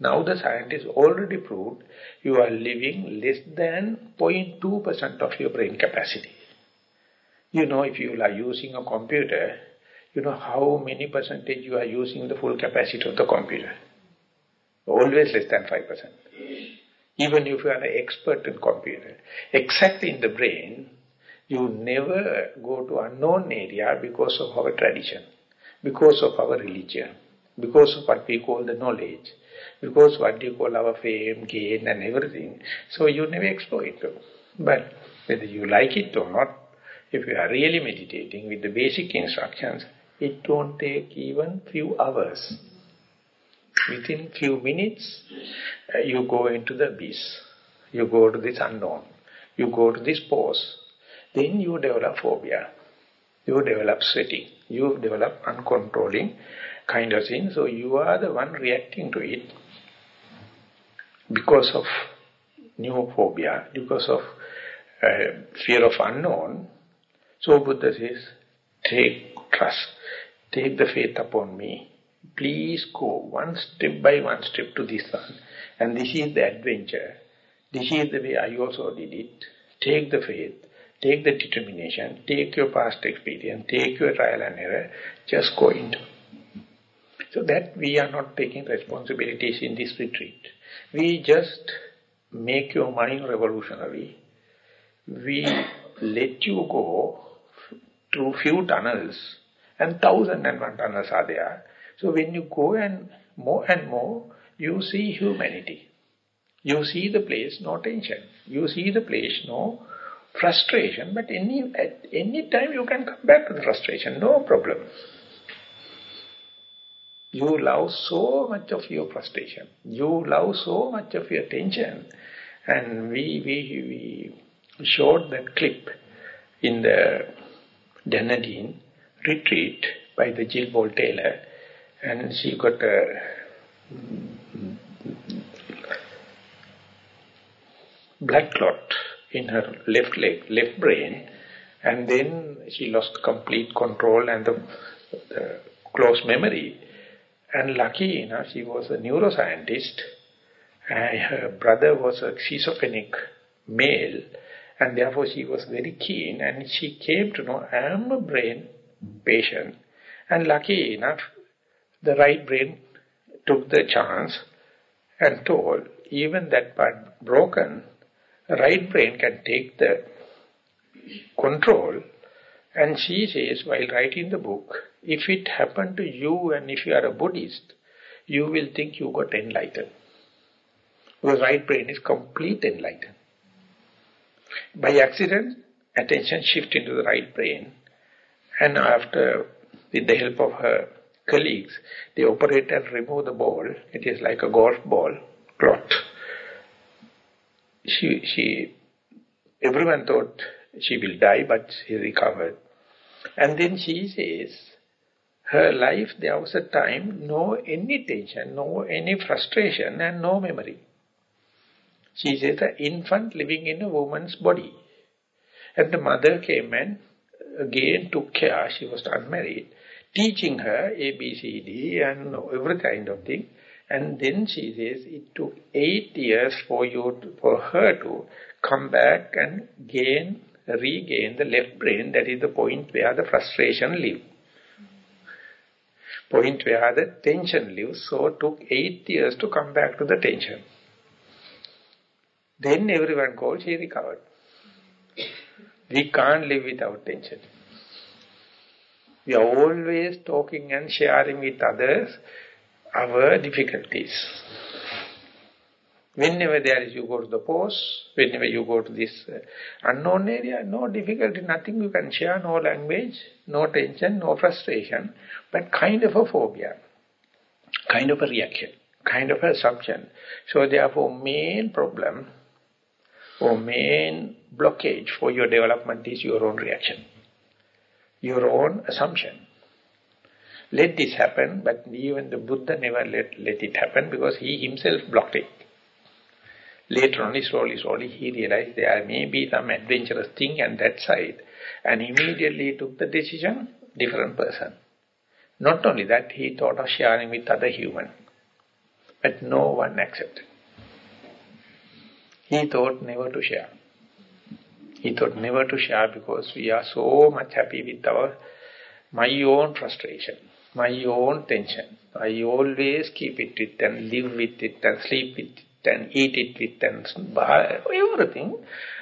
Now the scientists already proved you are living less than 0.2% of your brain capacity. You know if you are using a computer, you know how many percentage you are using the full capacity of the computer. Always less than 5%. Even if you are an expert in computer, exactly in the brain, you never go to unknown area because of our tradition, because of our religion, because of what we call the knowledge, because what you call our fame, gain and everything. So you never explore it. But whether you like it or not, if you are really meditating with the basic instructions, it don't take even few hours. Within few minutes, uh, you go into the abyss. You go to this unknown. You go to this pose. Then you develop phobia. You develop sweating. You develop uncontrolling kind of thing. So you are the one reacting to it because of new phobia, because of uh, fear of unknown. So Buddha says, take trust, take the faith upon me. Please go one step by one step to this one. And this is the adventure. This is the way I also did it. Take the faith, take the determination, take your past experience, take your trial and error, just go into. So that we are not taking responsibilities in this retreat. We just make your mind revolutionary. We let you go through few tunnels and thousand and one tunnels are there. So when you go and more and more, you see humanity. You see the place, no tension. You see the place, no frustration. But any at any time you can come back to the frustration, no problem. You love so much of your frustration. You love so much of your tension. And we, we, we showed that clip in the Dunedin retreat by the Jill Bolte Taylor and she got a blood clot in her left leg, left brain, and then she lost complete control and the, the close memory. And lucky enough, she was a neuroscientist. And her brother was a schizophrenic male. And therefore she was very keen. And she came to know, I am a brain patient. And lucky enough, the right brain took the chance and told, even that part broken, right brain can take the control. And she says, while writing the book, if it happened to you and if you are a Buddhist, you will think you got enlightened. Because right brain is complete enlightened. By accident, attention shift into the right brain. And after, with the help of her colleagues, they operate and remove the ball. It is like a golf ball, clot. She, she, everyone thought she will die, but she recovered. And then she says, her life, there was a time, no any tension, no any frustration and no memory. She says, an infant living in a woman's body. And the mother came and again took care, she was unmarried, teaching her A, B, C, D and every kind of thing. And then she says, it took eight years for you, to, for her to come back and gain, regain the left brain, that is the point where the frustration lives point where the tension lives. So took eight years to come back to the tension. Then everyone called, she recovered. We can't live without tension. We are always talking and sharing with others our difficulties. Whenever there is, you go to the post, whenever you go to this uh, unknown area, no difficulty, nothing you can share, no language, no tension, no frustration, but kind of a phobia, kind of a reaction, kind of assumption. So therefore, main problem or main blockage for your development is your own reaction, your own assumption. Let this happen, but even the Buddha never let, let it happen because he himself blocked it. Later on, slowly, slowly, he realized there may be some adventurous thing on that side. And immediately took the decision, different person. Not only that, he thought of sharing with other human. But no one accepted. He thought never to share. He thought never to share because we are so much happy with our, my own frustration, my own tension. I always keep it with and live with it and sleep with it and eat it with and buy everything.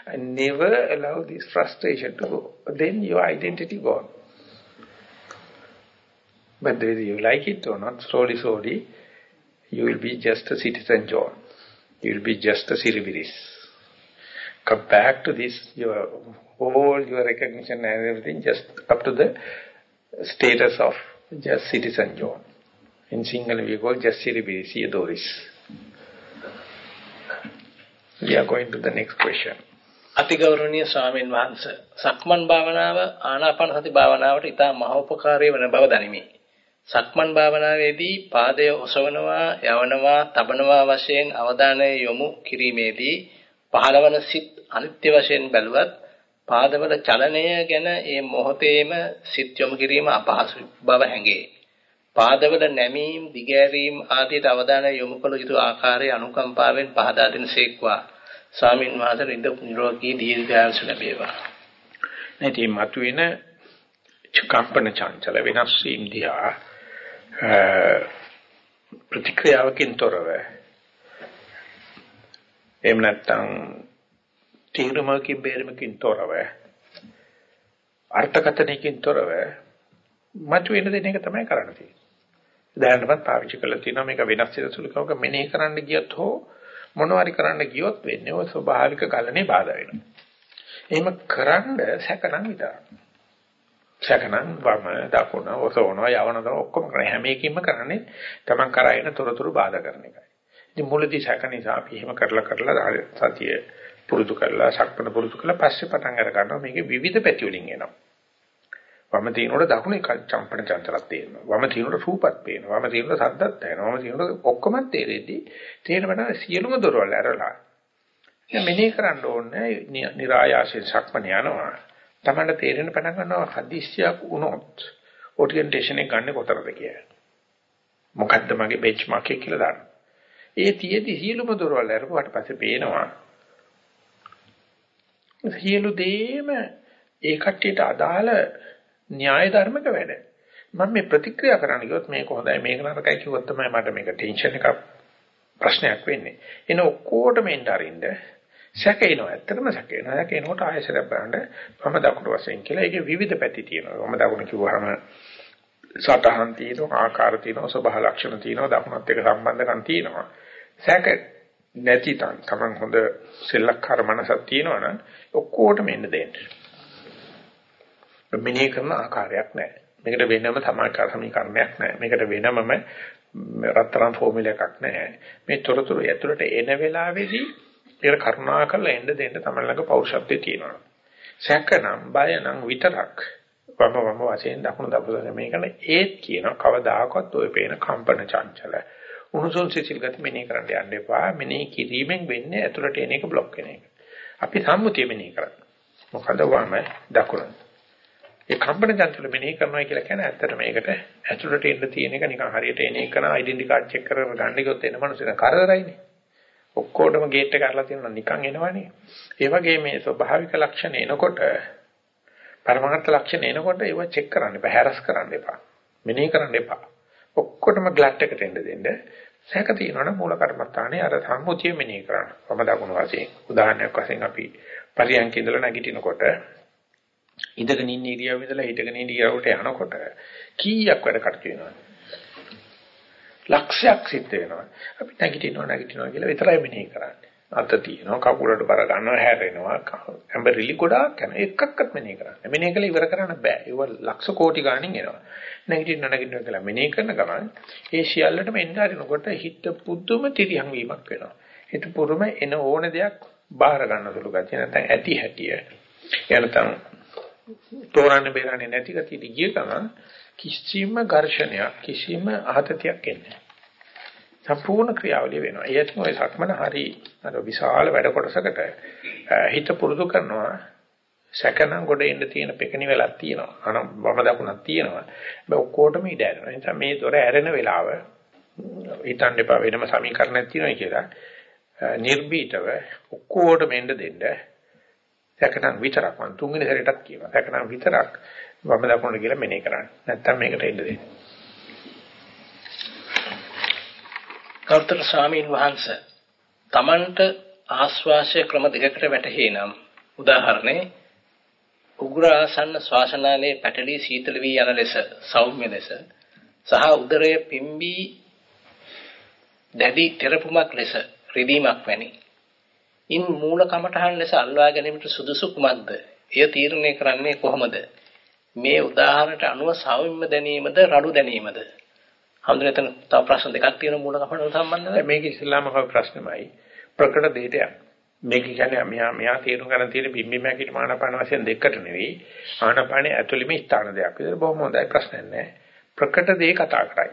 I never allow this frustration to go. Then your identity gone. But whether you like it or not, slowly, slowly, you will be just a citizen John. You will be just a Siribiris. Come back to this, your all your recognition and everything, just up to the status of just citizen John. In single we call just Siribiris, Doris. We are going to the next question. අතිගෞරවනීය ස්වාමීන් වහන්සේ සක්මන් භාවනාව ආනාපාන සති භාවනාවට ඉතා මහෝපකාරී වන බව දනිමි. සක්මන් භාවනාවේදී පාදය ඔසවනවා, යවනවා, තබනවා වශයෙන් අවධානය යොමු කිරීමේදී පහළවන සිත් අනිත්‍ය වශයෙන් බැලුවත් පාදවල චලනය ගැන ඒ මොහොතේම සිත් යොමු කිරීම අපහසු බව හැඟේ. පාදවල නැමීම්, දිගෑරීම් ආදියට අවධානය යොමු කළ යුතු ආකාරයේ අනුකම්පාවෙන් පහදා දෙනසේක්වා. ස්වාමින් වහන්සේ නිදුක් නිරෝගී දීර්ඝායුෂ ලැබේවා. නැති මතුවෙන කම්පන චංචල වෙනස් වීම දිහා ප්‍රතික්‍රියාවකින් තොරව එහෙම නැත්නම් තීරමකින් බේරමකින් තොරව අර්ථකථනයකින් තොරව මතුවෙන දෙන එක තමයි කරන්න තියෙන්නේ. දැනටමත් පාවිච්චි කරලා තියෙනවා මේක වෙනස් සිරසුලකවක මෙනෙහි කරන්න ගියත් හෝ මොනවාරි කරන්න ගියොත් වෙන්නේ ඔය ස්වභාවික ගලනේ බාධා වෙනවා. එහෙම කරන්න සැකනම් විතරයි. සැකනම් වම දකුණ ඔසවන යවන ඔක්කොම කරන්නේ හැම එකකින්ම කරන්නේ Taman කරායන තොරතුරු බාධා කරන එකයි. ඉතින් මුලදී සැක නිසා අපි එහෙම කරලා කරලා සතිය පුරුදු කරලා සක්පන පුරුදු කරලා පස්සේ පටන් අර ගන්නවා මේකේ විවිධ පැති වලින් එනවා. වම තිනනකොට දකුණේ චම්පන චංචලක් තියෙනවා. වම තිනනකොට රූපත් පේනවා. වම තිනනකොට සද්දත් ඇහෙනවා. වම තිනනකොට ඔක්කොම තේරෙද්දි තේරෙන්න සියලුම දොරවල් ඇරලා. දැන් මෙනේ කරන්න ඕනේ નિરાයාසයෙන් සක්මන යනවා. තමන්න තේරෙන්න පටන් ගන්නවා හදිස්සියක් වුණොත් ඔරියන්ටේෂන් එක ගන්න කොතරද කියලා. මොකද්ද මගේ බෙන්ච්මාර්ක් එක කියලා දාන්න. ඒ තියේදී සියලුම දොරවල් අරපුවාට පස්සේ පේනවා සියලු දේම ඒ කට්ටියට අදාළ න්‍යාය ධර්මක වැඩ. මම මේ ප්‍රතික්‍රියා කරන්න ගියොත් මේක හොඳයි මේක නරකයි කිව්වොත් තමයි මට මේක ටෙන්ෂන් එකක් ප්‍රශ්නයක් වෙන්නේ. එන ඔක්කොටම එන්න අරින්න සැකේනවා. ඇත්තටම සැකේනවා. සැකේනකොට ආයෙසර බලන්න මම දකුණු වශයෙන් කියලා. ඒකේ විවිධ පැති තියෙනවා. මම දකුණ කිව්වහම සතහන් තියෙනවා, ආකාර තියෙනවා, ස්වභාව ලක්ෂණ තියෙනවා, දකුණත් එක්ක සම්බන්ධකම් තියෙනවා. සැක නැති තන් තමන් හොඳ සෙල්ලක්කාර මනසක් තියෙනවනම් ඔක්කොටම එන්න දෙන්න. මෙනෙහි කරන ආකාරයක් නැහැ. මේකට වෙනම සමාකාර සමීකරණයක් නැහැ. මේකට වෙනමම රත්තරන් ෆෝමියුලා එකක් නැහැ. මේ තොරතුරු ඇතුළට එන වෙලාවේදී ඒක කරුණා කරලා එන්න දෙන්න තමයි ළඟ පෞරුෂත්වයේ තියෙනවා. සැකනම් බයනම් විතරක් වම වම වශයෙන් දකුණු දකුණ මේකන ඒත් කියන කවදාකවත් ඔය පේන කම්පන චංචල උණුසුම් සිසිල් ගති මෙනෙහි කරන්න යන්න එපා. මෙනෙහි කිරීමෙන් වෙන්නේ ඇතුළට එන එක બ્લોක් වෙන එක. අපි සම්මුතිය මෙනෙහි කරන්නේ. මොකද වම දකුණ. ඒ කම්පන චංචල මෙනෙහි කරනවා කියලා කියන්නේ ඇත්තට මේකට ඇතුළට එන්න තියෙන එක නිකන් හරියට එන එක නා ඩෙන්ටි කාඩ් චෙක් කරගෙන ගන්න ගියොත් එන මනුස්සයන කරදරයිනේ. ඔක්කොටම ගේට් එක අරලා තියෙනවා නිකන් එනවනේ. ඒ වගේ මේ ස්වභාවික ලක්ෂණ එනකොට පරමාර්ථ ලක්ෂණ එනකොට ඒව චෙක් කරන්න එපා, හැරස් කරන්න එපා. මෙනෙහි කරන්න එපා. ඔක්කොටම ග්ලට් එකට එන්න දෙන්න. සැක තියෙනවනම් මූල කර්මස්ථානේ අර සම්මුතිය මෙනෙහි කරන්න. වම දකුණු වශයෙන් උදාහරණයක් වශයෙන් අපි පරියන්ක ඉඳලා නැගිටිනකොට ඉඳගෙන ඉන්න ඉරියව්ව ඉඳලා හිටගෙන ඉන්න ඉරියව්වට යනකොට කීයක් වැඩ කටයුතු වෙනවද? ලක්ෂයක් සිද්ධ වෙනවා. අපි නැගිටිනවා නැගිටිනවා කියලා විතරයි මෙනෙහි කරන්නේ. අත තියෙනවා කකුලට බර ගන්නවා හැරෙනවා ඇඹරිලි ගොඩාක් යන එකක්වත් මෙනෙහි කරන්න. මෙනෙහි කළ ඉවර කරන්න බෑ. ඒව ලක්ෂ කෝටි ගණන් එනවා. නැගිටින්න නැගිටින්න කියලා මෙනෙහි කරන ගමන් ඒ සියල්ලටම එන්න හරිනකොට හිත පුදුම තිරියම් වීමක් වෙනවා. හිත පුරුම එන ඕන දෙයක් බාහිර ගන්න සුළු ගැතිය නැත්නම් ඇති හැටිය. එනතම් තෝරන්න බේරන්නේ නැති ගතිය ගිය ගමන් කිසිම ඝර්ෂණයක් කිසිම ආතතියක් එන්නේ නැහැ. සම්පූර්ණ ක්‍රියාවලිය වෙනවා. ඒත් ඔය සක්මන හරි අර විශාල වැඩ කොටසකට හිත පුරුදු කරනවා. සැකනම් ගොඩ එන්න තියෙන පෙකණි වෙලක් තියෙනවා. අනම් වම දකුණක් තියෙනවා. හැබැයි ඔක්කොටම ඉඩ ඇරෙනවා. ඒ නිසා මේ දොර ඇරෙන වෙලාව හිතන්න එපා වෙනම සමීකරණයක් තියෙනවා කියලා. නිර්භීතව ඔක්කොටම එන්න දෙන්න. සැකනම් විතරක් මම තුන්වෙනි සැරේටත් කියනවා. සැකනම් විතරක් වම දකුණට කියලා මෙනේ කරන්න. නැත්තම් මේකට එන්න දෙන්න. කර්තෘ ස්වාමීන් වහන්සේ තමන්ට ආශ්වාසය ක්‍රම දෙකකට වැටහේ නම් උදාහරණේ උග්‍ර ආසන්න ශ්වාසනාලයේ පැටලී සීතල වී යන ලෙස සෞම්‍ය ලෙස සහ උදරය පිම්බී දැඩි තෙරපුමක් ලෙස රිදීමක් වැනි. ඉන් මූල කමඨහන් ලෙස අල්වා ගැනීමට සුදුසු කුමක්ද? එය තීරණය කරන්නේ කොහොමද? මේ උදාහරණයට අනුව සෞම්‍ය දැනීමද රළු දැනීමද? හඳුන එතන තව ප්‍රශ්න දෙකක් තියෙන මූල කමඨහන් සම්බන්ධව. මේක ඉස්ලාම කව ප්‍රශ්නමයි. ප්‍රකට දෙයට යන. මේක කියන්නේ මෙහා මෙහා තේරුම් ගන්න තියෙන බිම්බි මැකිට මානපාන වශයෙන් දෙකට නෙවෙයි. ආනපානේ ඇතුළෙම ස්ථාන දෙයක්. ඒක බොහොම හොඳයි ප්‍රශ්නයක් නෑ. ප්‍රකට දේ කතා කරයි.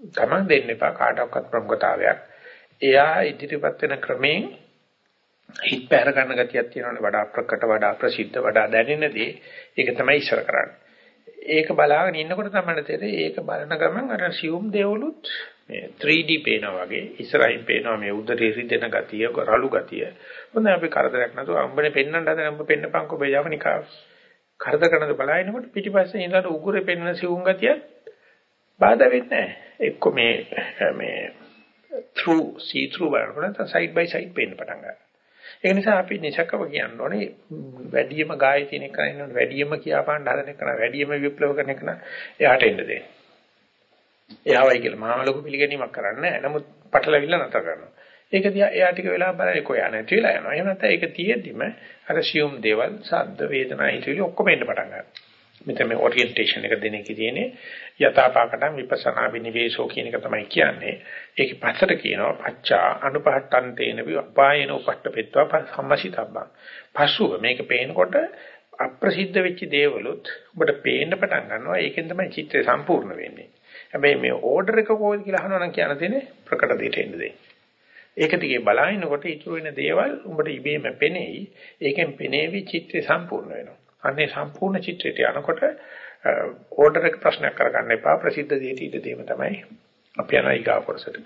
Taman දෙන්න එපා කාටවත් ප්‍රමුඛතාවයක්. එයා ඉදිරිපත් වෙන ක්‍රමයෙන් හිත පැහැර ගන්න ගතියක් තියෙනවනේ වඩා ප්‍රකට වඩා ප්‍රසිද්ධ වඩා දැනෙන දේ ඒක තමයි ඉස්සර කරන්නේ. ඒක බලාගෙන ඉන්නකොට තමයි තේරෙන්නේ ඒක බලන ගමන් අර සියුම් දේවලුත් මේ 3D පේනවා වගේ ඉස්සරහින් පේනවා මේ උදරේ රිදෙන ගතිය රළු ගතිය. හොඳයි අපි කරදරයක් නැතුව අම්බනේ පෙන්නන්න හදන අම්බ පෙන්නපන්කෝ බේජවනිකා. කරදර කරනද බලනකොට පිටිපස්සේ ඉඳලා උගුරේ පෙන්නන සිවුම් ගතිය බාධා වෙන්නේ නැහැ. එක්ක මේ මේ through see through බලනකොට side by side පේන්න පටන් ගන්නවා. ඒ නිසා අපි නිසකව කියන්න ඕනේ වැඩියම ගාය තියෙන එක නේද වැඩියම කියාපාන්න හදන එක නේද වැඩියම විප්ලව කරන එක නේද එයාට එන්න දෙන්න. එයාවයි කියලා මහා ලොකු පිළිගැනීමක් කරන්නේ නැහැ. නමුත් පටලවිල්ල නැතර කරනවා. ඒක දිහා එයා ටික වෙලා බලන්නේ කොහේ නැති වෙලා යනවා. එහෙම නැත්නම් ඒක තියෙද්දිම අර සියුම් දේවල්, සද්ද, වේදනා, හිතවිලි ඔක්කොම එන්න පටන් ගන්නවා. මෙතන මේ ඔරියන්ටේෂන් එක දෙන එකේ තියෙන්නේ යථාපාකටම් විපස්සනා විනිවේෂෝ කියන එක තමයි කියන්නේ. ඒකේ පස්සට කියනවා පච්චා අනුපහට්ටන්තේන විපායන උපට්ඨපෙත්වා සම්මසිතබ්බං. පසුව මේක පේනකොට අප්‍රසිද්ධ වෙච්ච දේවලුත් ඔබට පේන්න පටන් ගන්නවා. ඒකෙන් තමයි චිත්‍රය සම්පූර්ණ වෙන්නේ. හැබැයි මේ ඕඩර් එක කොහොමද කියලා අහනවා නම් කියන්න තියෙන්නේ ප්‍රකට දෙයට එන්න දෙන්න. ඒක දිගේ බලනකොට ඉතුරු වෙන දේවල් උඹට ඉබේම පෙනෙයි. ඒකෙන් පෙනේවි චිත්‍රය සම්පූර්ණ වෙනවා. අනේ සම්පූර්ණ චිත්‍රයට යනකොට ඕඩර් එක ප්‍රශ්නයක් කරගන්න එපා ප්‍රසිද්ධ දෙයට ඊට දෙීම තමයි අපි යන ඊගා කොටසට.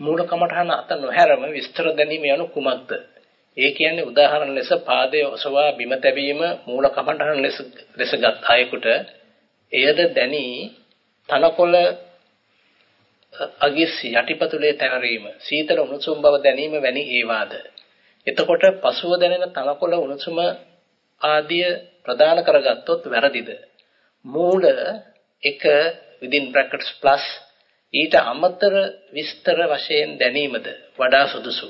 මූල කමඨහන අත නොහැරම විස්තර දැනීම යනු කුමක්ද? ඒ කියන්නේ උදාහරණ ලෙස පාදයේ ඔසවා බිම තැබීම මූල කමඨහන ලෙස ලෙසගත් අයෙකුට එයද දැනි තනකොළ අගිස් යටිපතුලේ තැවරීම සීතල උණුසුම් බව දැනීම වැනි ඒවාද එතකොට පසුව දැනෙන තනකොළ උණුසුම ආදිය ප්‍රදාන කරගත්තොත් වැරදිද? මූල එක within brackets plus ඊට අමතර විස්තර වශයෙන් දැනීමද වඩා සුදුසු?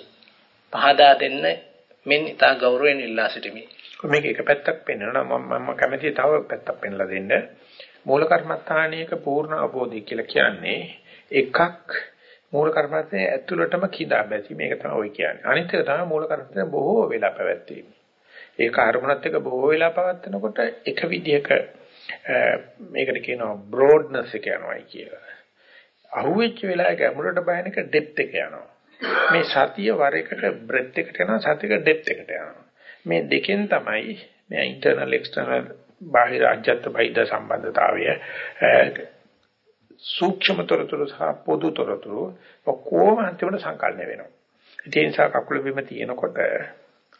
පහදා දෙන්න මෙන් ඉතා ගෞරවයෙන් ඉල්ලා සිටිමි. මේක එක පැත්තක් පෙන්වනවා මම මම කැමතියි තව පැත්තක් පෙන්ලා දෙන්න. මූල කර්මස්ථානයක පූර්ණ අවබෝධය කියලා කියන්නේ එකක් මූල කර්මස්ථානයේ ඇතුළටම කිදා බැසි මේක තමයි ඔය කියන්නේ. අනිත් එක තමයි මූල කර්මස්ථානය බොහෝ වෙලා පැවැත්වීම. ඒක අරමුණත් එක්ක බොහෝ වෙලා පවත්නකොට එක විදිහක මේකට කියනවා බ්‍රෝඩ්නස් එක යනවායි කියලා අහුවෙච්ච වෙලාවක ඇමුලට බයන එක ඩෙප්ත් එක යනවා. මේ සතිය වර එකට බ්‍රෙත් එකට යනවා සතියක ඩෙප්ත් එකට යනවා. මේ දෙකෙන් තමයි මේ ඉන්ටර්නල් එක්ස්ටර්නල් බාහිර අජත්ත බහිද සම්බන්ධතාවය සූක්ෂම තොරතුරු සහ පොදු තොරතුරු ඔක්කොම අන්තිමට සංකල්ප වෙනවා. ඒ නිසා කකුල බිම තියෙනකොට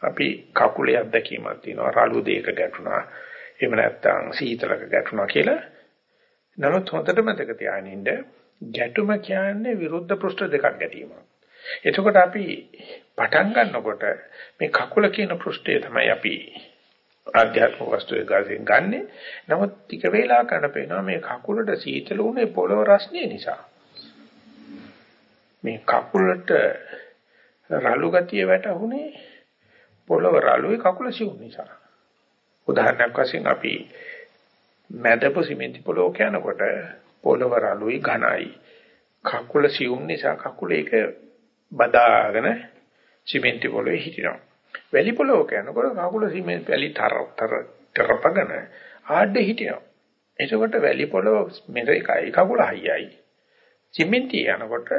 අපි කකුලේ අත්දැකීමක් තියෙනවා රළු දෙයක ගැටුණා. එහෙම නැත්නම් සීතලක ගැටුණා කියලා. නමුත් හොඳට මතක තියාගන්න ගැටුම කියන්නේ විරුද්ධ පෘෂ්ඨ දෙකක් ගැටීමක්. එතකොට අපි පටන් ගන්නකොට මේ කකුල කියන පෘෂ්ඨය තමයි අපි ආධ්‍යාත්මික වස්තුවේ ගාසෙන් ගන්නෙ. නමුත් ටික වේලා කරන පේනවා මේ කකුලට සීතල උනේ පොළව රස්නේ නිසා. මේ කකුලට රළු ගතිය වැටුනේ පොළව රළුයි කකුල සිවුම් නිසා. උදාහරණයක් වශයෙන් අපි මැදපු සිමෙන්ති පොළොව යනකොට පොළව රළුයි ඝනයි. කකුල සියුම් නිසා කකුල ඒක බදාගෙන සිමෙන්ති පොළවේ හිටිනවා. වැලි පොළොවක යනකොට කකුල සිමෙන්ති වැලි තර තර තරපගෙන ආඩේ හිටිනවා. එතකොට වැලි පොළව මෙරේකයි කකුල හයියයි. සිමෙන්ති යනකොට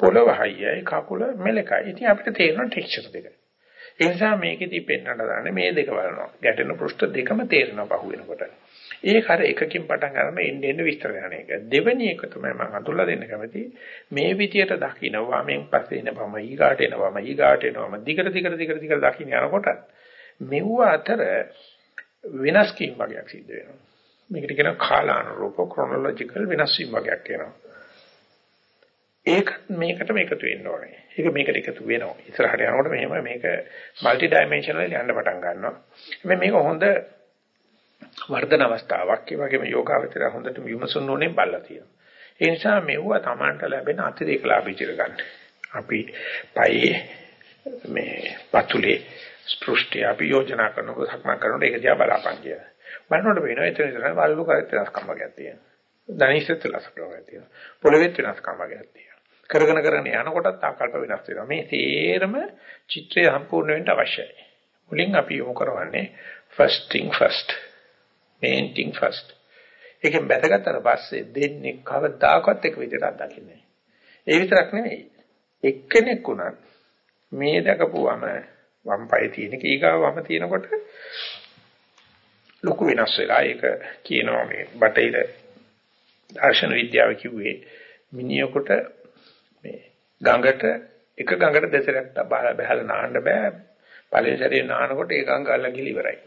පොළව හයියයි කකුල මෙලකයි. ඉතින් අපිට තේරෙන ටෙක්ස්චර් දෙක. ඒ නිසා මේකෙදි පෙන්වන්න දාන්නේ මේ දෙක බලනවා. ගැටෙන පෘෂ්ඨ දෙකම තේරෙනවා පහු වෙනකොට. ඒක අර එකකින් පටන් ගන්න එන්න එන්න විස්තර කරන එක. දෙවෙනි එක තමයි මම අඳුල්ලා දෙන්න කැමති. මේ විදියට දකින්න වමෙන් පස්සේ එන වම ඊගාට එන වම ඊගාට එනවම දිගට දිගට දිගට දිගට දකින්න යනකොට මෙව අතර වෙනස් කීම් වගේක් සිද්ධ වෙනවා. මේකට කියනවා කාලානුරූප ක්‍රොනොලොජිකල් වෙනස් වීම වගේක් කියනවා. ඒක මේකටම එකතු වෙන්න ඕනේ. ඒක මේකට එකතු වෙනවා. ඉස්සරහට යනකොට මෙහෙම මේක মালටි ඩයිමන්ෂනල් යන්න පටන් ගන්නවා. හැබැයි මේක හොඳ වර්ධන අවස්ථාවක්. ඒ වගේම යෝගාවචරය හොඳට විමසුන් ඕනේ බලලා තියෙනවා. ඒ නිසා මෙවුවා Tamanට ලැබෙන අතිරේක ලාභිචිර ගන්න. අපි පයේ මේ පතුලේ ස්පෘෂ්ටි අපි යෝජනා කරනකොට සක්මන් කරනකොට ඒක දිහා බලාපන් කියලා. බලනකොට වෙනවා එතන ඉතන වලලු කරත් වෙනස්කම් වර්ගයක් තියෙනවා. ධනිෂ්ඨ වෙනස්කම් වර්ගයක් තියෙනවා. පොළවෙත් වෙනස්කම් වර්ගයක් තියෙනවා. කරගෙන කරගෙන යනකොටත් ආකල්ප වෙනස් වෙනවා. මේ තේරම චිත්‍රය සම්පූර්ණ වෙන්න අවශ්‍යයි. මුලින් අපි යොමු කරවන්නේ first thing first. main thing first. ඒකෙන් බැසගත්තට පස්සේ දෙන්නේ කවදාකවත් එක විදිහට අත්දකින්නේ ඒ විතරක් නෙමෙයි. එක්කෙනෙක් උනත් මේ දකපුවම වම් පායේ තියෙන කීගාව වම තියෙනකොට ලොකු වෙනස් වෙලා ඒක කියනවා මේ බටහිර දර්ශන විද්‍යාව කිව්වේ මිනිහෙකුට මේ ගඟට එක ගඟට දෙසරක් බහලා නාන්න බෑ පළවෙනි සැරේ නානකොට ඒ ගඟ අල්ලගෙන ඉවරයි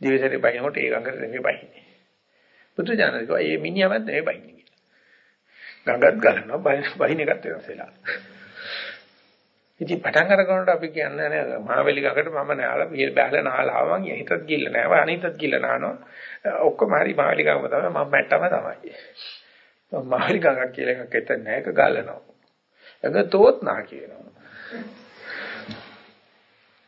දිවසරේ බහිනකොට ඒ ගඟට නෙමෙයි බහින්නේ. බුදු දානක ඒ මිනිහවත් නෙමෙයි බහින්නේ කියලා. ගඟත් ගලනවා බහින එකත් වෙනස් වෙලා. ඉතින් පටන් අරගන්නකොට අපි කියන්නේ නෑ මහවැලි ගඟට මම නෑලා පිළ බහලා නාලා මං හිතත් ගිල්ල නෑ අනිතත් ගිල්ල නානවා. ඔක්කොම හරි මහවැලි ගඟම තමයි මම මැට්ටම තමයි. මහවැලි ගඟක් කියලා එකක් එතන නෑ ඒක ගලනවා. ඒක තෝත් නා කියනවා.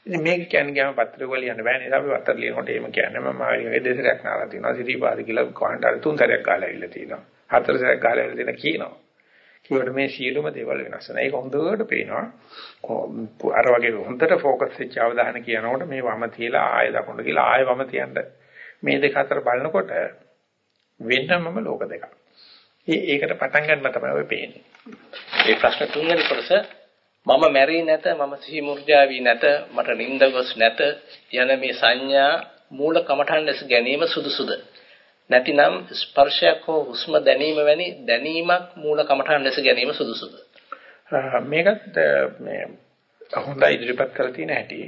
ඉතින් මේක කියන්නේ ගියාම පත්‍ර වල යන්න බෑ නේද? අපි පත්‍ර ලියනකොට එහෙම කියන්නේ මම ආයෙ දෙසරයක් නාලා තියෙනවා සිරිපාද කියලා කාණ්ඩාර තුන් සැරයක් ගාලා ඇවිල්ලා තියෙනවා හතර සැරයක් ගාලා ඇවිල්ලා තියෙන කියනවා. කිව්වට මේ සියලුම දේවල් වෙනස් වෙනවා. ඒක හොඳට පේනවා. අර වගේ හොඳට ફોකස් වෙච්ච අවධානය කියනකොට මේ වම තියලා ආයෙ දකුණට කියලා ආයෙ වම තියන්න මේ දෙක අතර බලනකොට වෙනමම ලෝක දෙකක්. ඒකට පටන් ගන්න තමයි ඔය පේන්නේ ඒ ප්‍රශ්න තුන්වෙනි කොටස මම මැරී නැත මම සිහි මුර්ජා වී නැත මට නිින්ද ගොස් නැත යන මේ සංඥා මූල කමඨන් ලෙස ගැනීම සුදුසුද නැතිනම් ස්පර්ශයක් හෝ හුස්ම දැනීම වැනි දැනීමක් මූල කමඨාන් ලෙස ගැනීම සුදුසුද? මේකත් මේ හොඳයි ඉදිරිපත් කරලා තියෙන හැටි.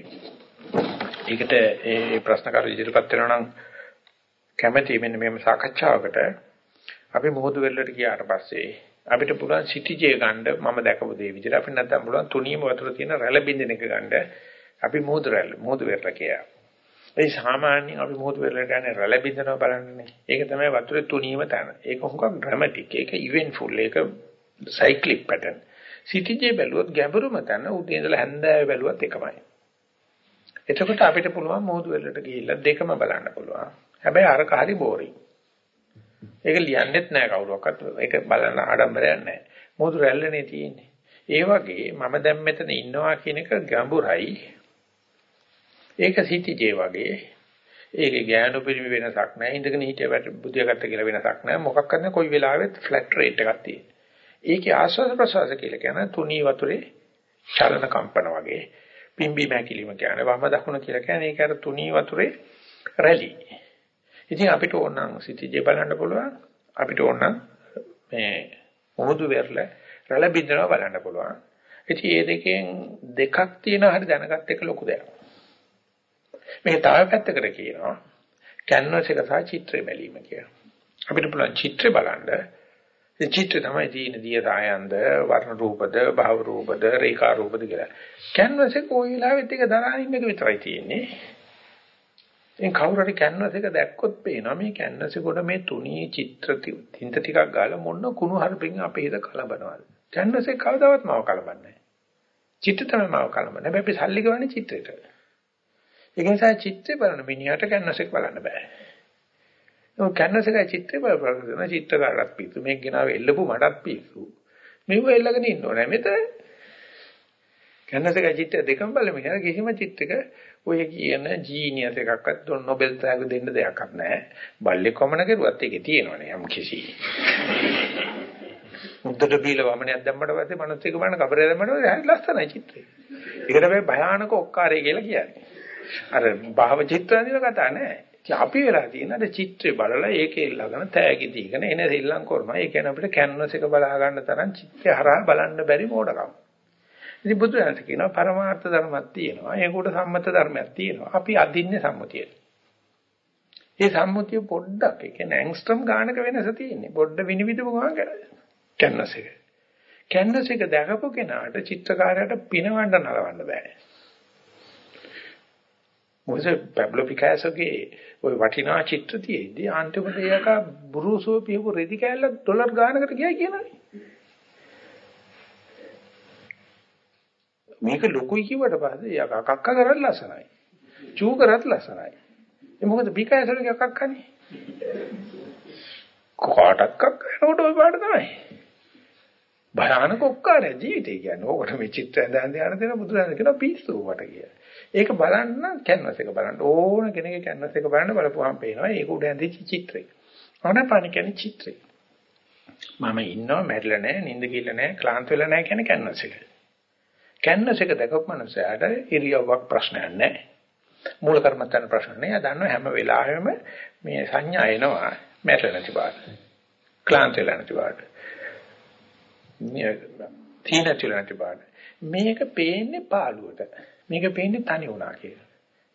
ඒකට ඒ ප්‍රශ්න කරු ඉදිරිපත් වෙනවා නම් කැමැති මෙන්න මේම සාකච්ඡාවකට අපි මොහොත වෙල්ලට ගියාට පස්සේ අපිට පුළුවන් සිටිජේ ගන්න මම දැකපු දේ විදිහට අපිට නැත්තම් පුළුවන් තුනීම වතුර තියෙන රැළ බින්දින එක ගන්න අපි මොහොත රැළ මොහොත වෙල්ල කියලා. ඒ සාමාන්‍යයෙන් අපි මොහොත වෙල්ලට යන්නේ රැළ බින්දනවා බලන්නනේ. ඒක තමයි වතුරේ තුනීම තැන. ඒක හුඟක් ඩ්‍රැමැටික්. ඒක ඉවෙන්ට්ෆුල්. ඒක සයික්ලික් පැටර්න්. සිටිජේ බැලුවොත් ගැඹුරුම තැන උදේ ඉඳලා හැන්දෑවේ බැලුවත් එකමයි. එතකොට අපිට පුළුවන් මොහොත වෙල්ලට ගිහිල්ලා දෙකම බලන්න පුළුවන්. හැබැයි අරක හරි බෝරින්. ඒක ලියන්නෙත් නෑ කවුරක්වත්. ඒක බලන්න ආඩම්බරයක් නෑ. මොහොත රැල්ලනේ තියෙන්නේ. ඒ වගේ මම දැන් මෙතන ඉන්නවා කියන එක ගැඹුරයි. ඒක සිටිජේ වගේ. ඒකේ ඥාන පරිමි වෙනසක් නෑ. ඉඳගෙන හිටියට බුදියාගත්ත කියලා වෙනසක් නෑ. මොකක් කරන්නේ කොයි වෙලාවෙත් ෆ්ලැට් රේට් එකක් තියෙනවා. ඒකේ ආස්වාද ප්‍රසවාස කියලා කියන තුනී වතුරේ චලන කම්පන වගේ. පිම්බි මැකිලිම කියන්නේ වම දකුණ කියලා කියන්නේ ඒක අර තුනී වතුරේ රැලි. ඉතින් අපිට ඕනනම් සිටිජේ බලන්න පුළුවන්. අපිට ඕනනම් මේ මොහොදු වෙරළ රැළ බින්දනවා බලන්න පුළුවන්. ඉතින් මේ දෙකෙන් දෙකක් තියෙනවා හරි දැනගත් එක ලොකු දෙයක්. මේක තව පැත්තකට කියනවා කැන්වස් එක සහ චිත්‍රය බැලීම කියලා. අපිට පුළුවන් චිත්‍රය බලන්න ඒ චිත්‍රය තමයි තියෙන දිය සායන්ද වර්ණ රූපද භව රූපද රේඛා රූපද කියලා. කැන්වස් එක කොයි වෙලාවෙත් එක දරානින් එක විතරයි තියෙන්නේ. එන් කවුරු හරි කැන්වස් එක දැක්කොත් පේනවා මේ කැන්වස් එක මේ තුනී චිත්‍ර තින්ත ටිකක් ගාලා මොන කුණු හරපින් අපේ හිත කලබනවද. කැන්වස් එක කවදාවත් මාව කලබන්නේ නැහැ. චිත්‍ර තමයි මාව කලබන්නේ. හැබැයි අපි සල්ලි ගවන්නේ චිත්‍රෙට. ඒක නිසා චිත්‍රය බලන මිනිහට කැන්වස් එක බලන්න බෑ. ඔය කැන්වස් එකයි චිත්‍රය බලපෑම චිත්‍රකාරත් පිස්සු මේක ගෙනාව එල්ලපු මටත් පිස්සු. මෙව එල්ලගෙන ඉන්න ඕනේ මෙතන. කැන්වස් එකයි චිත්‍රය දෙකම බලමින් යන කිසිම චිත්‍රයක ඔය කියන ජීනියස් එකක්වත් නොබෙල් තෑග දෙන්න දෙයක්වත් නැහැ. බල්ලේ කොමන කරුවත් ඒකේ තියෙනවනේ යම් කිසි. මුද්දට බීල වමනයක් දැම්මට පස්සේ මනස එක බලන කබරේ දැම්මට පස්සේ හරි ලස්සනයි චිත්‍රය. ඒකට තමයි භයානක ඔක්කාරය කියලා කියන්නේ. අර භාව චිත්‍රාදීන කතා නැහැ. අපි වෙලා තියෙන අර චිත්‍රය බලලා ඒකේ ඊළඟන තෑගි දීගෙන එන ශ්‍රී කර්ම. ඒ කියන්නේ අපිට කැන්වස් එක බලා ගන්න තරම් චිත්‍රය හරහා බලන්න බැරි මෝඩකම. ඉතින් බුදුරජාණන් කියනවා පරමාර්ථ ධර්මයක් තියෙනවා. ඒකට සම්මත ධර්මයක් තියෙනවා. අපි අදින්නේ සම්මුතියට. මේ සම්මුතිය පොඩ්ඩක් ඒ කියන්නේ ඇන්ග්ස්ට්‍රම් ගානක වෙනස තියෙන්නේ. පොඩ්ඩ විනිවිදපු ගමන් කැන්වස් එක. කැන්වස් එක දැකපු කෙනාට චිත්‍රකාරයාට පිනවන්න නලවන්න බෑ. මොකද පැබ්ලෝ පිකාසෝගේ ওই වටිනා චිත්‍ර තියෙද්දි අන්තිමට ඒක බුරුසෝ පියපු රෙදි කෑල්ල ඩොලර් ගානකට ගියා කියනනේ. මේක ලොකුයි කිව්වට පස්සේ යා කක්ක කරත් ලස්සනයි. චූ කරත් ලස්සනයි. ඒ මොකද පිකාසෝගේ කක්කනේ. කොහටක් කක්කනකොට ওই පාට තමයි. භයානක ඔක්කාරය ජීවිතය කියන්නේ. ඕකට මේ චිත්‍රය දැන් දැන් දෙන බුදුරජාණන් කියනවා පිස්සු වට කියලා. ඒක බලන්න කැන්වස් එක බලන්න ඕන කෙනෙක්ගේ කැන්වස් එක බලන්න බලපුවාම පේනවා ඒක උඩ ඇඳිච්ච චිත්‍රය. ආනපාන කියන්නේ චිත්‍රය. මම ඉන්නවා මැරිලා නැහැ, නිින්ද ගිහලා නැහැ, ක්ලාන්ත වෙලා නැහැ කියන කැන්වස් එක. කැන්වස් එක දැකපු මනුස්සයාට ඉරියව්වක් ප්‍රශ්නයක් නැහැ. මූල කර්මත්තන ප්‍රශ්න නැහැ. දන්නවා හැම වෙලාවෙම මේ සංඥා එනවා මැරිලා නැති බාට. ක්ලාන්ත වෙලා නැති බාට. තීනචල නැති බාට. මේක පේන්නේ පාළුවට. මේක පේන්නේ තනි වුණා කියලා.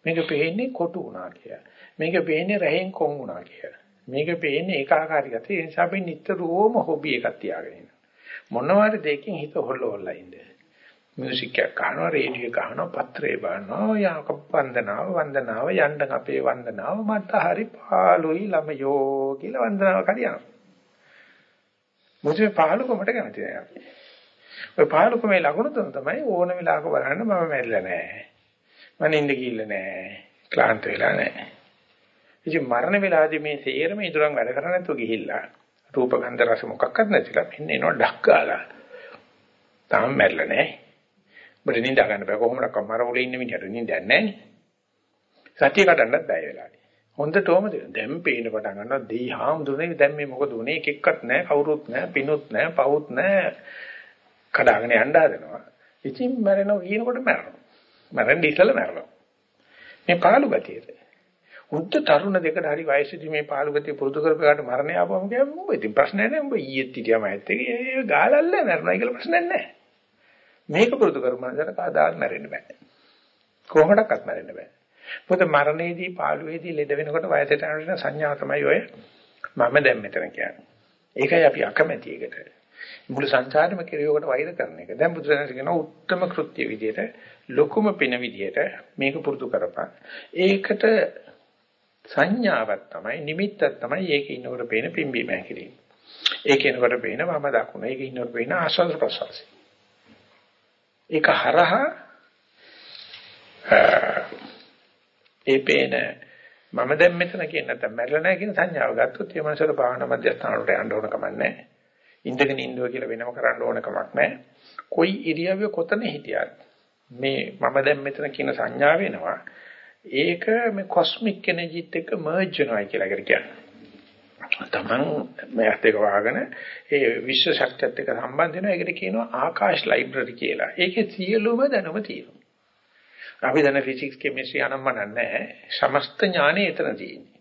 මේක පේන්නේ කොටු වුණා කියලා. මේක පේන්නේ රහෙන් කොන් වුණා කියලා. මේක පේන්නේ ඒකාකාරී ගතිය. ඒ නිසා අපි නිතරම හොබි එකක් තියාගෙන ඉන්නවා. මොනවාරි දෙකකින් හිත හොල්ල හොල්ලා ඉන්නේ. මියුසික් එකක් අහනවා, රේඩියෝ එක අහනවා, පත්‍රේ බලනවා, යාක වන්දනාව, වන්දනාව යන්න අපේ වන්දනාව මට හරි පාළුයි ළමයෝ කියලා වන්දනාව කරියනවා. මොකද පාළුකමට කැමති නෑ අපි. ඔය පාලුකමේ ලකුණු තුන තමයි ඕන වෙලාවක බලන්න මම මැරිලා නැහැ. මම නිින්ද ගිහිල්ලා නැහැ. ක්ලාන්ත වෙලා නැහැ. ඉතින් මරණ වෙලාවේදී මේ සේරම ඉදurang වැඩ කරන්නේ නැතුව ගිහිල්ලා රූප ගන්ධ රස මොකක්වත් නැතිලා මෙන්න එනවා ඩක් ගාලා. තාම මැරිලා නැහැ. ඔබට නිින්ද ගන්න බෑ කොහොමද කමර උලේ ඉන්න මිනිහට නිින්දක් නැහැ. සතිය කඩන්නත් බෑ වෙලාවේ. හොඳටම දැන් පේන පටන් ගන්නවා දෙයි හාමුදුරනේ දැන් මේ මොකද උනේ එක එක්කත් නැහැ කවුරුත් නැහැ පිනුත් නැහැ පවුත් නැහැ කඩාගෙන යන්න හදනවා. ඉතින් මැරෙනවා කියනකොට මැරෙනවා. මැරෙන්න ඉස්සෙල්ලා මැරෙනවා. මේ පාළු ගතියට. උන්ට තරුණ දෙකට හරි වයසේදී මේ පාළුගතිය පුරුදු කරපේකට මරණය ආවම කියන්නේ උඹ ඉතින් ප්‍රශ්නයක් නැහැ උඹ ඊයේත් හිටියම ඇත්ත ඒ ගාලල්ල මරණයි කියලා ප්‍රශ්නයක් නැහැ. මේක පුරුදු කරපුවාම කවදාවත් මැරෙන්න බෑ. කොහොමඩක්වත් මැරෙන්න බෑ. මොකද මරණයේදී පාළුවේදී ලෙඩ වෙනකොට වයසට යන සංඥාව තමයි ඔය මම දැන් මෙතන කියන්නේ. ඒකයි අපි අකමැති එකට. මුළු සංසාරෙම කෙරියකට වෛර කරන එක. දැන් බුදුරජාණන් කියනවා උත්තරම කෘත්‍ය විදියට ලොකුම පින විදියට මේක පුරුදු කරපන්. ඒකට සංඥාවක් තමයි නිමිත්තක් තමයි ඒකේ ඉන්නකොට පේන පිම්බීම හැකිරීම. ඒකේ ඉන්නකොට පේන වම දකුණ. ඒකේ ඉන්නකොට පේන ආස්වාද ප්‍රසවාසය. ඒක හරහා ඒ පේන මම දැන් මෙතන කියන නැත්නම් මැරෙලා නැහැ කියන සංඥාව ගත්තොත් ඒ මනසට භාවනා මධ්‍යස්ථාන වලට යන්න ඕන කමක් නැහැ. ඉඳගෙන ඉන්නවා කියලා වෙනම කරන්න ඕන කමක් නැහැ. කොයි ඉරියව්ව කොතන හිටියත් මේ මම දැන් මෙතන කියන සංඥාව වෙනවා. ඒක මේ කොස්මික් එනර්ජිත් එක්ක මර්ජ් වෙනවා කියලා කියන්නේ. තමන් මේත් එක වහගෙන ඒ විශ්ව ශක්තියත් එක්ක සම්බන්ධ වෙනවා. ඒකට කියනවා ආකාශ ලයිබ්‍රරි කියලා. ඒකේ සියලුම දැනුම තියෙනවා. අපි දන්න ෆිසික්ස් කෙමිස්ට්‍රි අනම්මන නැහැ. සමස්ත ඥානෙ එතන තියෙන්නේ.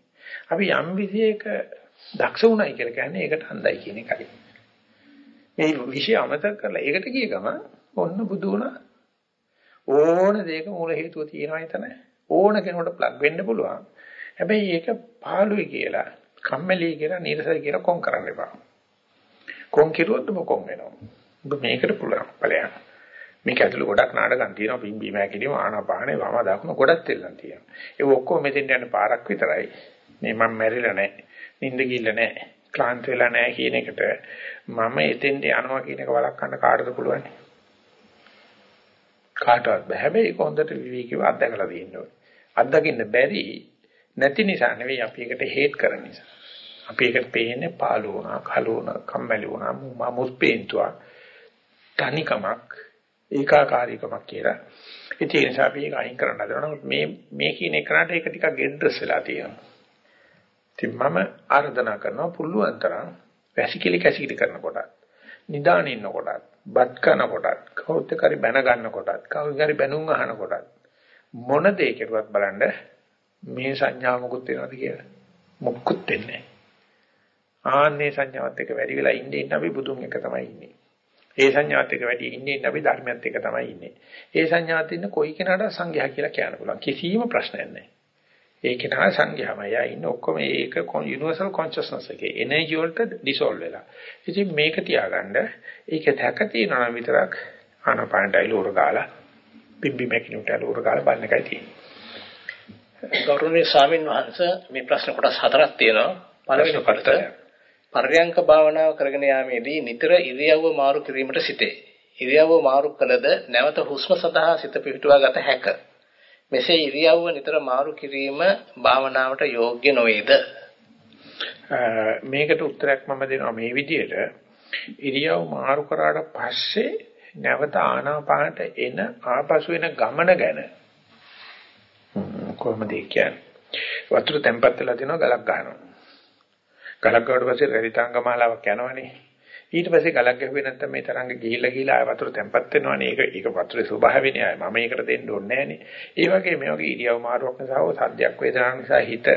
අපි යම් විදියක දක්ෂ වුණයි කියලා කියන්නේ ඒකට අන්දයි කියන එකයි. මේ විෂය අමතක කරලා ඒකට ගිය ගමන් ඔන්න බුදු වුණා. ඕන දෙයක මූල හේතුව තියෙනවා එතන. ඕන කෙනෙකුට ප්ලග් වෙන්න පුළුවන්. හැබැයි ඒක පාළුයි කියලා, කම්මැලි කියලා, නීරසයි කියලා කොන් කරන්න එපා. කොන් කිරුවොත් ඔබ කොන් වෙනවා. ඔබ මේකට පුළුවන් ඵලයක්. මේක ඇතුළේ ගොඩක් නාටකම් තියෙනවා පිම්බීම හැකිලිම ආනාපානේ වම දකුණ ගොඩක් තෙල්ලන් තියෙනවා. ඒ ඔක්කොම මෙතෙන් යන පාරක් විතරයි. මේ මම මැරිලා නැහැ. නිින්ද ගිල්ල නැහැ. ක්ලාන්ත වෙලා නැහැ කියන එකට මම එතෙන්ට යනවා කියන එක වළක්වන්න කාටද පුළුවන්? කාටවත් බෑ. හැබැයි ඒක හොඳට විවේකීව අත්දැකලා තියෙන්න ඕනේ. අත්දකින්න බැරි නැති නිසා නෙවෙයි අපි ඒකට හේට් කරන නිසා. අපි ඒකට පේන්නේ පාළු වුණා, කළු වුණා, කම්මැලි වුණා, මුස්පේන්තුවා, තනිකමක්, ඒකාකාරීකමක් කියලා. ඉතින් ඒ නිසා අපි ඒක අයින් කරන්න හදනවා. නමුත් මේ මේ කියන එකනට ඒක ටිකක් ගෙඩ්‍රස් වෙලා තියෙනවා. ඉතින් මම ආර්දනා කරනවා පුළුවන් තරම් වැසිකිලි කැසිකිලි කරනකොට නිදාන ඉන්නකොට බත් කනකොට කවුරුත් කරි බැන ගන්නකොට කවුරු හරි බැනුම් අහනකොට මොන දේ කෙරුවත් බලන්න මේ සංඥා මොකුත් වෙනවද කියලා? මොකුත් වෙන්නේ ආන්නේ සංඥාවත් එක්ක වැඩි වෙලා ඉන්නේ ඉන්න අපි බුදුන් එක තමයි ඉන්නේ. ඒ සංඥාවත් එක්ක වැඩි ඉන්නේ ඉන්න අපි ධර්මයත් එක්ක තමයි ඉන්නේ. ඒ සංඥාත් ඉන්න කොයි කෙනාට සංඝයා කියලා කියන්න පුළුවන්. කිසිම ප්‍රශ්නයක් නැහැ. ඒක නා සංඝයාමයි. ඉන්න ඔක්කොම ඒක යුනිවර්සල් කොන්ෂස්නස් එකේ එනර්ජි වලට ඩිසෝල්ව් වෙලා. ඉතින් මේක තියාගන්න ඒක දැක තියෙනවා නම් විතරක් ආනපානටයි ලෝර ගාලා පිම්බි මැකිනුටයි ලෝර ගාලා බලන එකයි තියෙන්නේ. ගෞරවනීය ස්වාමින් වහන්සේ මේ ප්‍රශ්න කොටස් හතරක් තියෙනවා. පළවෙනි කොටස පර්යංක භාවනාව කරගෙන යාමේදී නිතර ඉරියව්ව මාරු කිරීමට සිටේ. ඉරියව්ව මාරු කළද නැවත හුස්ම සඳහා සිත පිහිටුවා ගත හැකිය. මෙසේ ඉරියව්ව නිතර මාරු කිරීම භාවනාවට යෝග්‍ය නොවේද? මේකට උත්තරයක් මම දෙනවා මේ විදිහට ඉරියව් මාරු කරාට පස්සේ නැවත ආනාපානට එන ආපසු එන ගමන ගැන කොහොමද කියන්නේ වතුර තැම්පත් වෙලා දෙනවා ගලක් ගන්නවා ගලක් ගාවට පස්සේ රෙදිතාංග මාලාවක් යනවනේ ඊට පස්සේ ගලක් ගැහුවේ නැත්නම් මේ තරංග ගිහිල්ලා ගිහිල්ලා ආය වතුර තැම්පත් වෙනවනේ. ඒක ඒක වතුරේ ස්වභාවයනේ ආය. මම ඒකට දෙන්න ඕනේ නැහනේ. ඒ වගේ මේ වගේ ඉරියව් මාරුවක් නිසා හෝ සද්දයක් වේදනාවක් නිසා හිත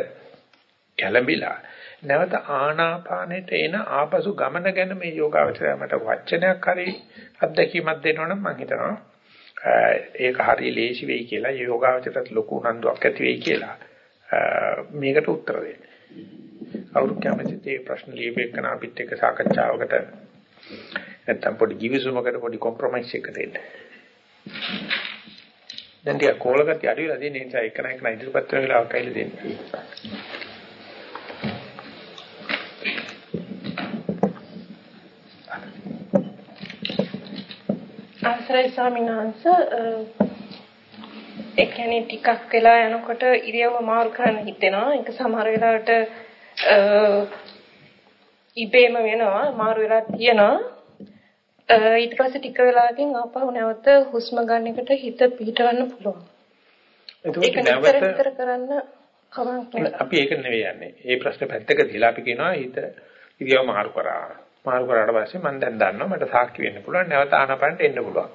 කැළඹිලා නැවත ආනාපානෙට එන ආපසු ගමන ගැන මේ යෝගාවචරය මට වචනයක් හරි අත්දැකීමක් දෙනවනම් මම හිතනවා ඒක හරි ලේසි වෙයි කියලා යෝගාවචරයට ලොකු උනන්දුවක් ඇති වෙයි කියලා මේකට උත්තර දෙන්න. අවුරු කැමතිද මේ ප්‍රශ්න ලියපෙන්න අපිත් එක්ක සාකච්ඡාවකට නැත්තම් පොඩි givisumකට පොඩි කොම්ප්‍රොමයිස් එකකට එන්න. දැන් ටික කෝලගතිය අඩු වෙලා තියෙන නිසා එක නැක නයි ඉදිරිපත් වෙන වෙලාවක් ඇවිල්ලා දෙන්න. අවසරයි ස්වාමීන් වහන්සේ ඒ කියන්නේ ටිකක් වෙලා යනකොට ඉරියව්ව මාරු කරන්න හිතෙනවා. ඒක සමහර වෙලාවට ඉබේම වෙනවා මාරු වෙලා තියෙනවා. ඊට පස්සේ ටික වෙලාවකින් ආපහු නැවත හුස්ම ගන්න එකට හිත පිටවන්න පුළුවන්. ඒක නිතර කරන්න කමක් අපි ඒක නෙවෙයි යන්නේ. ඒ ප්‍රශ්නේ පැත්තක දාලා අපි කියනවා හිත ඉරියව් මාරු කරා මාරු කරාට පස්සේ මම දැන් දන්නවා මට සාක්ෂි වෙන්න පුළුවන් නැවත ආනපනට එන්න පුළුවන්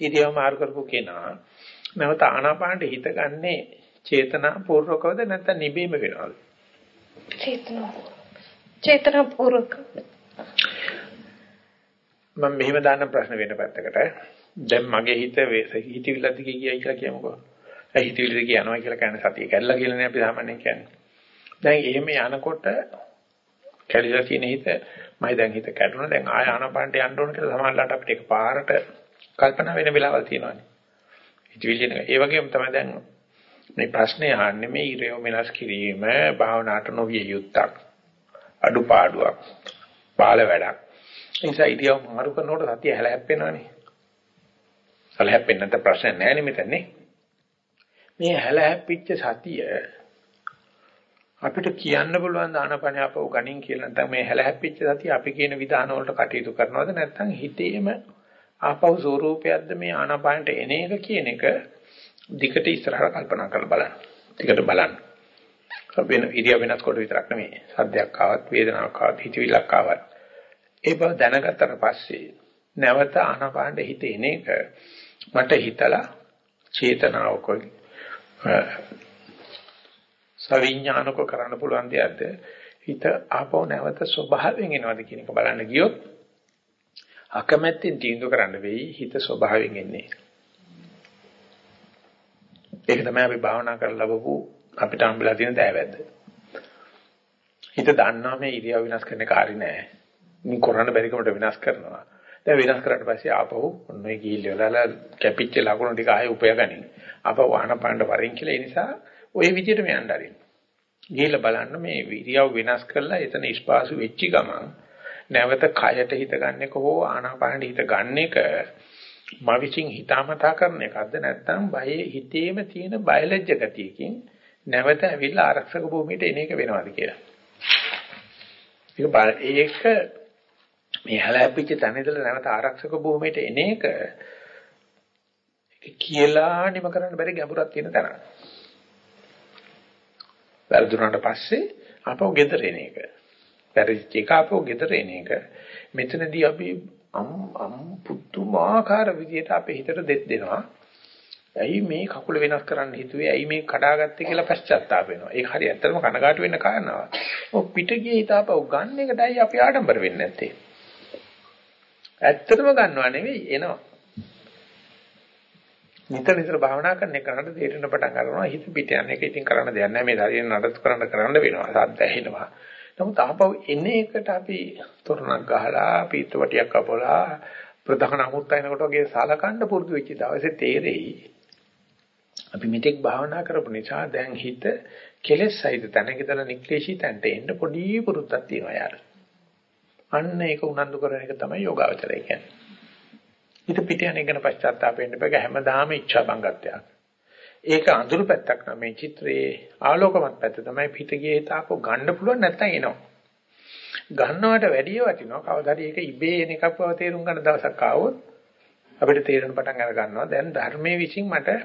ඉරියව් මාරු කරපු කෙනා නැවත ආනාපානට හිත ගන්නේ චේතනා පූර්වකවද නැත්නම් නිබේම වෙනවද? චේතනා චේතනා පූර්වක. මම මෙහෙම දාන්න ප්‍රශ්න වෙන පැත්තකට. දැන් මගේ හිත හිතවිල්ල දිගේ ගියයි කියලා කියමුකෝ. හිතවිල්ල දිගේ යනවා කියලා කියන්නේ සතිය කැඩලා කියලානේ අපි සාමාන්‍යයෙන් කියන්නේ. දැන් එහෙම යනකොට කැඩිලා තියෙන හිත මම දැන් හිත කැඩුණා දැන් ආය ආනපානට යන්න ඕන කියලා සමහරවිට අපිට එකපාරට කල්පනා වෙන වෙලාවල් තියෙනවානේ. හිතවිලි නේ. ඒ වගේම තමයි දැන් මේ ප්‍රශ්නේ අහන්නේ මේ ඉරයෝ වෙනස් කිරීම භාවනාට නොවිය යුත්තක්. අඩුපාඩුවක්. බාල වැඩක්. ඒ නිසා ඉරියව් මාරු කරනකොට සතිය හැලහැප්පෙනවානේ. හැලහැප්පෙන්න නැත්නම් ප්‍රශ්න නැහැ නේ මෙතන නේ. මේ හැලහැප්පිච්ච සතිය අපිට කියන්න පුළුවන් ආනපන අපව ගණින් කියලා නැත්නම් මේ හැලහැප්පිච්ච සතිය අපි කියන විධාන වලට කටයුතු කරනවද නැත්නම් හිතේම ආපහු ස්වરૂපයක්ද මේ ආනපනට එන එක කියන එක දිගට ඉස්සරහට කල්පනා කරලා බලන්න. දිගට බලන්න. වෙන ඉරියව් වෙනස් කොට විතරක් නෙමෙයි. සද්දයක් ආවත්, වේදනාවක් ආවත්, හිතවිල්ලක් ආවත්. ඒ බව දැනගත්තට පස්සේ නැවත ආනපනට හිත එන එක මට හිතලා චේතනාවක සවිඥානික කරන්න පුළුවන් දෙයක්ද? හිත ආපහු නැවත ස්වභාවයෙන් එනවද කියන එක බලන්න ගියොත් අකමැත්තෙන් තීන්දුව කරන්න වෙයි හිත ස්වභාවයෙන් එන්නේ. ඒක තමයි අපි භාවනා කරලා ලැබපු අපිට හම්බෙලා තියෙන දෑවැද්ද. හිත දන්නවා මේ ඉරියව් වෙනස් කරන්න කාරි නෑ. මේ කරන්න බැරි කමට වෙනස් කරනවා. දැන් වෙනස් කරාට පස්සේ ආපහු ඔන්නේ ගිහිල්ල වෙලාලා කැපිච්ච ලකුණු ටික ආයෙ උපයගනින්. ආපහු වහන පාණ්ඩ වරින් කියලා. ඒ නිසා ওই විදිහටම යන්න ආරින්න. ගිහිල්ලා බලන්න මේ විරියව වෙනස් කරලා එතන ස්පාසු වෙච්ච ගමන් නැවත කයට හිත ගන්න එක හෝ ආනාපානෙ හිත ගන්න එක මම විසින් හිතාමතා කරන එකක්ද නැත්නම් බයේ හිතේම තියෙන බයලජ්‍ය ගතියකින් නැවත ඇවිල්ලා ආරක්ෂක භූමියට එන එක වෙනවද කියලා. ඒක මේ හැලැප්පිච්ච තැන ඉඳලා නැවත ආරක්ෂක භූමියට එන එක කියලා නිම කරන්න බැරි ගැඹුරක් තියෙන තැනක්. වැරදුනාට පස්සේ ආපහු ගෙදර එන එක. වැරදිච්ච එක ආපහු ගෙදර එන එක. මෙතනදී අපි අම් අම් පුදුමාකාර විදියට අපේ හිතට දෙත් දෙනවා. ඇයි මේ කකුල වෙනස් කරන්න හිතුවේ? ඇයි මේ කඩාගත්තේ කියලා පශ්චාත්තාප වෙනවා. ඒක හරි ඇත්තටම කනගාටු වෙන්න කාරණාවක්. ඔව් පිට ගියේ හිත ආපහු ගන්න එකටයි අපි ආඩම්බර වෙන්නේ නැත්තේ. ඇත්තටම ගන්නව නෙවෙයි එනවා. නිතර නිතර භාවනා කරන එකට තේරෙන පටන් ගන්නවා හිත පිට යන එක ඉතින් කරන්න දෙයක් නැහැ. මේ ශරීරය නඩත්තු කරන්න කරන්න වෙනවා. සද්ද ඇහෙනවා. නමුත් ආපහු එන එකට අපි තොරණක් ගහලා පීතවටියක් අපලා ප්‍රධාන අමුත්තයිනකට වගේ සලකන්න පුරුදු වෙච්ච දවසේ තේරෙයි අපි මෙතෙක් භාවනා කරපු නිසා දැන් හිත කෙලෙස් සහිත තැනකදලා නික්ලේශී තැනට එන්න පොඩි පුරුද්දක් තියෙනවා යාර. අන්න ඒක උනන්දු කරන එක තමයි යෝගාවචරය කියන්නේ. හිත පිට යන එක ගැන පශ්චාත්තාප වෙන්න බෑ හැමදාම ඉච්ඡා බංගත්වයක්. ඒක අඳුරු පැත්තක් නම් මේ චිත්‍රයේ ආලෝකමත් පැත්ත තමයි පිට ගියේ තාපෝ ගන්න පුළුවන් නැත්තම් එනවා. ගන්නවට වැඩිය වටිනවා කවදාද ඒක ඉබේ එන එකක් බව තේරුම් ගන්න දවසක් ආවොත් අපිට තේරෙන පටන් අර ගන්නවා දැන් ධර්මයේ විසින් මට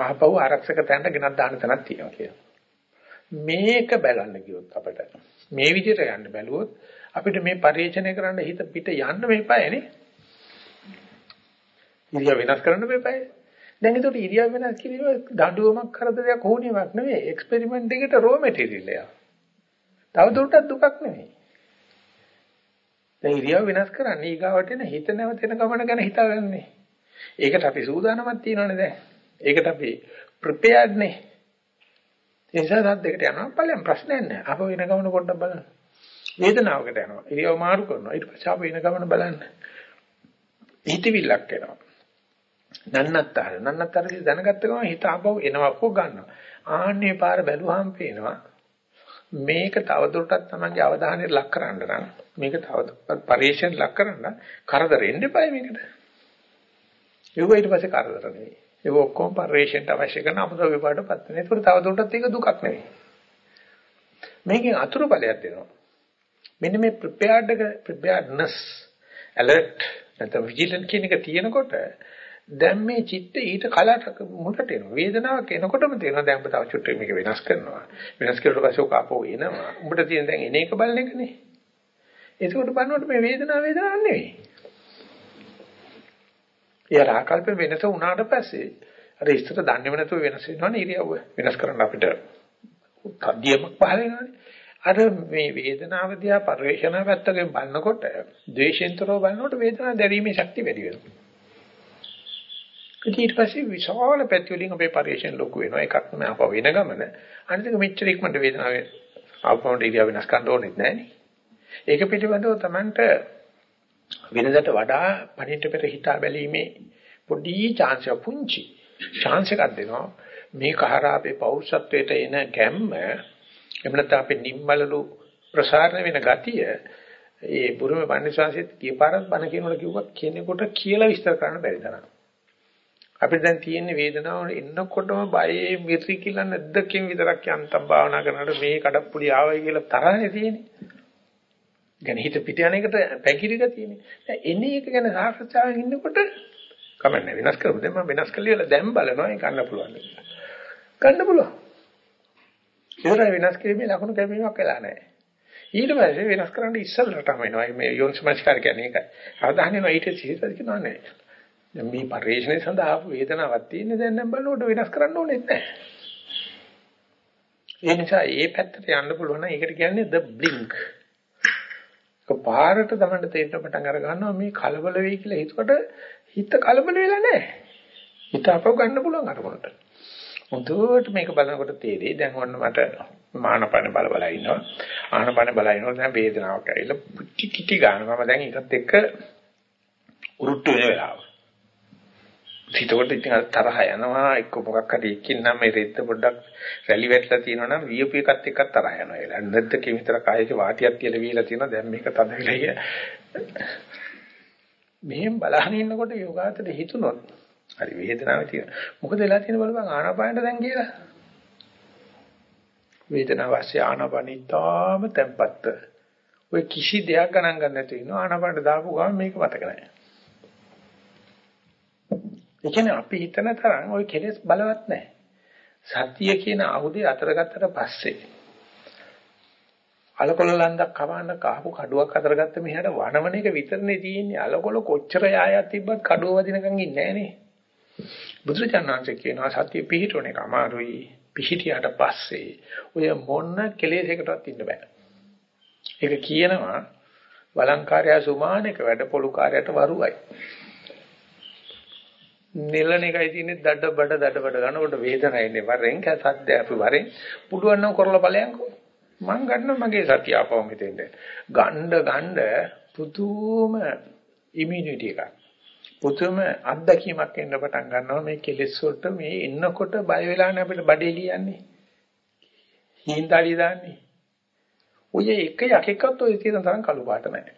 ආපහු ආරක්ෂක තැනට ගෙනත් දාන්න තැනක් තියෙනවා කියලා. මේක බලන්න ගියොත් අපිට මේ විදිහට යන්න බැලුවොත් අපිට මේ පරිේචනය කරන්න හිත පිට යන්න මේපයනේ. ඉරියව් වෙනස් කරන්න බෑ. දැන් ඒකට ඉරියව් වෙනස් කිරීම දඬුවමක් කරදරයක් හොුණේවක් නෙවෙයි. එක්ස්පෙරිමන්ට් එකට රෝ මැටීරියල් එක. තව දුරටත් දුකක් නෙවෙයි. දැන් ඉරියව් වෙනස් කරන්නේ ඊගාවට එන හිත නැවතෙන ගමන ගැන හිතාගන්නේ. ඒකට අපි සූදානමක් තියෙනවනේ දැන්. ඒකට අපි ප්‍රිපෙයාර්ඩ් නේ. ඒ නිසා සද්දයකට යනවා ඵලයන් ප්‍රශ්නයක් නැහැ. අප වෙන ගමන පොඩ්ඩක් බලන්න. වේදනාවකට යනවා. ඉරියව් මාරු කරනවා. ඊට පස්සේ අප වෙන ගමන බලන්න. හිතවිල්ලක් එනවා. නන්නත්තර. නන්නතරදී දැනගත්ත ගමන් හිත ආපහු එනවා කො ගන්නවා. ආන්නේ පාර බැලුවාම පේනවා මේක තවදුරටත් තමන්ගේ අවධානය ලක් කරන්න නම් මේක තවදුරටත් පරිශන ලක් කරන්න කරදරෙන්න එපා මේකට. ඒව ඊට පස්සේ කරදර නෙවෙයි. ඒක ඔක්කොම පරිශනට අවශ්‍ය කරන අමුද්‍රව්‍ය විපාකටපත් වෙනවා ඒක තවදුරටත් ඒක දුකක් නෙවෙයි. මේකෙන් අතුරු ඵලයක් දෙනවා. මෙන්න මේ prepared preparedness alert නැත්නම් vigilant කියන එක තියෙනකොට දැන් මේ චිත්ත ඊට කලට මුලට එනවා. වේදනාවක් එනකොටම තේරෙනවා දැන් ඔබ තව චුට්ටක් මේක වෙනස් කරනවා. වෙනස් කරුවට පස්සේ ඔක ආපහු එනවා. උඹට තියෙන දැන් එන එක බලන එකනේ. ඒකෝට බලනකොට මේ වේදනාව වේදනාවක් නෙවෙයි. ඒ ආකල්ප වෙනස වුණාට පස්සේ අර ඉස්සර දන්නේම නැතුව වෙනස් වෙනවනේ ඉරියව්ව. වෙනස් කරන්න අපිට කඩියමක් පහල වෙනවනේ. අර මේ වේදනාව දිහා පරිවේශනා පැත්තකින් බලනකොට ද්වේෂෙන්තරව බලනකොට වේදනාව දැරීමේ ශක්තිය වැඩි වෙනවා. ඊට පස්සේ විශාල පැති වලින් අපේ පරිවේශන ලොකු වෙනවා. එකක් තමයි අප වෙන ගමන. අනිත් එක මෙච්චර ඉක්මනට වේදනාව ආපහුට ඉරියව් වෙනස් කරන්න ඕනෙත් නැහැ ඒක පිළිබඳව Tamanට වෙනදට වඩා පණිට පෙර හිතා බැලීමේ පොඩි chance එක පුංචි chance එකක් දෙනවා මේ කහරා අපේ පෞරුෂත්වයට එන ගැම්ම එහෙම නැත්නම් අපේ නිම්මලලු ප්‍රසාරණ වෙන ගතිය ඒ බුරුම පන්සිවාසෙත් කීපාරක් බණ කියනකොට කිව්වා කෙනෙකුට කියලා විස්තර කරන්න බැරි තරම් අපිට දැන් තියෙන වේදනාව එන්නකොටම බයේ මිරි කියලා නැද්දකින් විතරක් යන්තම් භාවනා කරනකොට මේ කඩප්පුලි ආවයි කියලා තරහනේ තියෙන්නේ. ගැන හිත පිට යන එකට පැකිලි ගතියනේ. දැන් එන්නේ එක ගැන සාකච්ඡාවෙන් ඉන්නකොට කමන්නේ වෙනස් කරමු. දැන් මම වෙනස් කළේ දැන් බලනවා ඒක ගන්න පුළුවන්. ගන්න පුළුවන්. ඒතරම් වෙනස් කිරීමේ ලකුණු කැපීමක් වෙලා නැහැ. ඊට පස්සේ වෙනස් කරන්න ඉස්සෙල්ලටම වෙනවා. මේ යෝනිසමස්කාර කියන්නේ ඒකයි. අවධානය නෝ ඊට සිහිත කියනවා නෑ. දැන් මේ පරිශ්‍රණය සඳහා වේදනාවක් තියෙන දැන් නම් බලනකොට වෙනස් කරන්න ඕනේ නැහැ. ඒ නිසා ඒ පැත්තට යන්න පුළුවන් නම් ඒකට කියන්නේ the blink. පාරට තමයි තේරෙන්න පටන් අර ගන්නවා මේ කලබල වෙයි කියලා හිතකොට හිත කලබල වෙලා නැහැ. හිත අපව ගන්න පුළුවන් අරමුණට. මුදුවට මේක බලනකොට තේරෙයි දැන් ඔන්න මට මානපන බල බල ඉන්නවා. ආනපන බල ඉන්නවා දැන් වේදනාවක් ඇවිල්ලා පුටි කිටි ගන්නවා. මම දැන් ඒකත් එක්ක උරුට්ටු වෙන වෙලාව. හිතකොට ඉතින් තරහ යනවා එක්ක මොකක් හරි එක්කින් නම් මේ රෙද්ද පොඩ්ඩක් රැලි වැටලා තියෙනවා නම් වියපු එකත් එක්ක තරහ යනවා. ඒලා නැද්ද කිමිතර කායේක වාටියක් කියලා වීලා තියෙනවා. දැන් මේක තද වෙලා ගිය. මෙහෙම බලහන් ඉන්නකොට යෝගාතට හිතුනොත් හරි වේදනාවක් තියෙන මොකද වෙලා තියෙන බලපන් ආනාපානට දැන් කියලා. වේදනාව ඇස්සේ ආනාපානිතාම tempත්ත ඔය කිසි දෙයක් ගණන් ගන්න නැතුව ඉන්නවා. ආනාපානට දාපු ගමන් මේක මතක නැහැ. ඒ කියන්නේ අපි හිතන තරම් ওই කෙලෙස් බලවත් නැහැ. සතිය කියන ආයුධය අතර ගත්තට පස්සේ අලකොල ලන්දක් කවන්න කහපු කඩුවක් අතර ගත්ත මෙහාට වනවන එක විතරනේ තියෙන්නේ. අලකොල කොච්චර යායක් තිබ්බත් කඩුව වදිනකන් ඉන්නේ නැහනේ. බුදුරජාණන්සේ කියනවා සතිය පිහිටුන එක අමාරුයි. පිහිටියට පස්සේ ඔය මොන කෙලෙසයකටවත් ඉන්න බෑ. ඒක කියනවා වළංකාරයා සුමානක වැඩ පොළු කාර්යයට වරුවයි. නෙලන එකයි තියෙන්නේ දඩ බඩ දඩ බඩ. ගන්නකොට වේදනায়නේ වරෙන් කැ සද්ද අපි වරෙන්. පුළුවන් නම් කරලා බලයන්කෝ මං ගන්න මගේ සතිය ආපහු මෙතෙන්ද ගණ්ඩ ගණ්ඩ පුදුම ඉමුනිටි එකක්. පුදුම අත්දැකීමක් එන්න පටන් ගන්නවා මේ කෙලෙස් වලට. මේ එන්නකොට බය වෙලානේ අපිට බඩේ ලියන්නේ. හිඳාලි දාන්නේ ඔය එක යකෙක්වත් ඔය කියන තරම් කළු පාට නැහැ.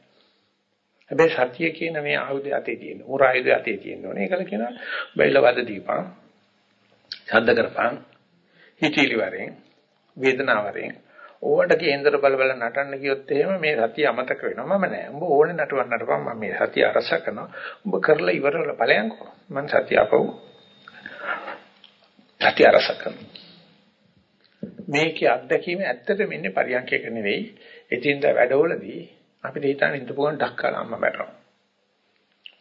හැබැයි සතිය කියන මේ ආයුධය අතේ තියෙන. උර ආයුධය අතේ තියෙන්න ඕනේ. ඒකල කියනවා බයිල වද දීපන්. ශබ්ද කරපන්. හිතීලි වරෙන් වේදනාවරෙන් ඕවට කේන්දර බල බල නටන්න ගියොත් එහෙම මේ සතිය අමතක වෙනවා මම නෑ උඹ ඕනේ නටවන්න නටපන් මම මේ සතිය අරස කරනවා උඹ කරලා ඉවරවල ඵලයන්කෝ මම සතිය අපව සතිය අරස කරනවා මේකේ අත්දැකීම ඇත්තටම ඉන්නේ පරියන්කයක නෙවෙයි එතින්ද වැඩවලදී අපිට හිතන්න ඉඳපු ගමන් ඩක් කාලා අම්මා මැරෙනවා.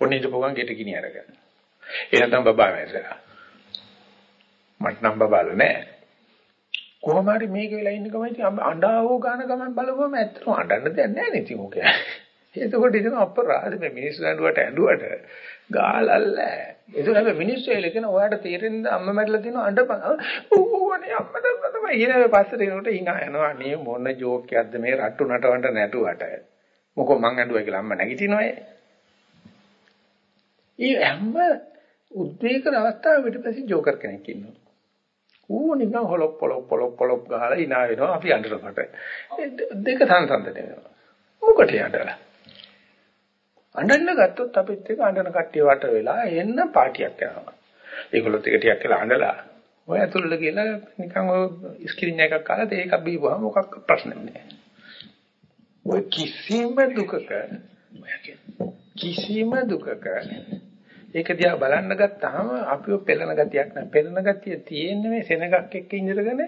ඔන්න ඉඳපු ගමන් ගෙට ගිනි අරගෙන. ඒ නැත්නම් බබා මැරෙලා. මට නම් බබාල නෑ. කොහොම හරි මේක වෙලා ඉන්න ගමන් ඉතින් අඬාවෝ ගාන ගමන් බලපුවම ඇත්තටම අඬන්න දෙයක් නෑ නේ ඉතින් මොකද. එතකොට ඉතින් අපරාධ මේ මිනිස්සු ඇඬුවට ඇඬුවට ගාලල්ල. ඒක නෑ මිනිස්සු එල කියන ඔයාලට තේරෙන්නේ අම්මා මැරලා තිනවා අඬපන්. ඌවනේ අම්මා තමයි ඊළඟ පස්සේ එනකොට hina යනවා. අනේ මොන ජෝක් එකක්ද මේ රට්ටු නටවන්න නැටුවට. මොකෝ මං ඇඬුවා කියලා අම්මා නැගිටිනවා ඒ හැම උද්වේග අවස්ථාවෙ පිටපස්සේ ජෝකර් කෙනෙක් ඉන්නවා. ඌ නිකන් හොලොප් පොලොප් පොලොප් පොලොප් ගහලා hina වෙනවා අපි අඬනකොට. දෙක සංසන්දනය වෙනවා. මොකට යඬලා? අඬන්න ගත්තොත් අපිත් එක අඬන කට්ටිය වට වෙලා එන්න පාටියක් යනවා. ඒගොල්ලොත් එක ටිකක් කියලා අඬලා ඔය ඇතුළට ගිහලා නිකන් ඔය ස්ක්‍රීන් එකක් කාලා ඒක බීවම මොකක් ප්‍රශ්නයක් නෑ. ඔය කිසිම දුකක කිසිම දුකක ඒක දිහා බලන්න ගත්තාම අපිව පෙළන ගතියක් නැහැ. පෙළන ගතිය තියෙන්නේ මේ සෙනගක් එක්ක ඉඳගෙන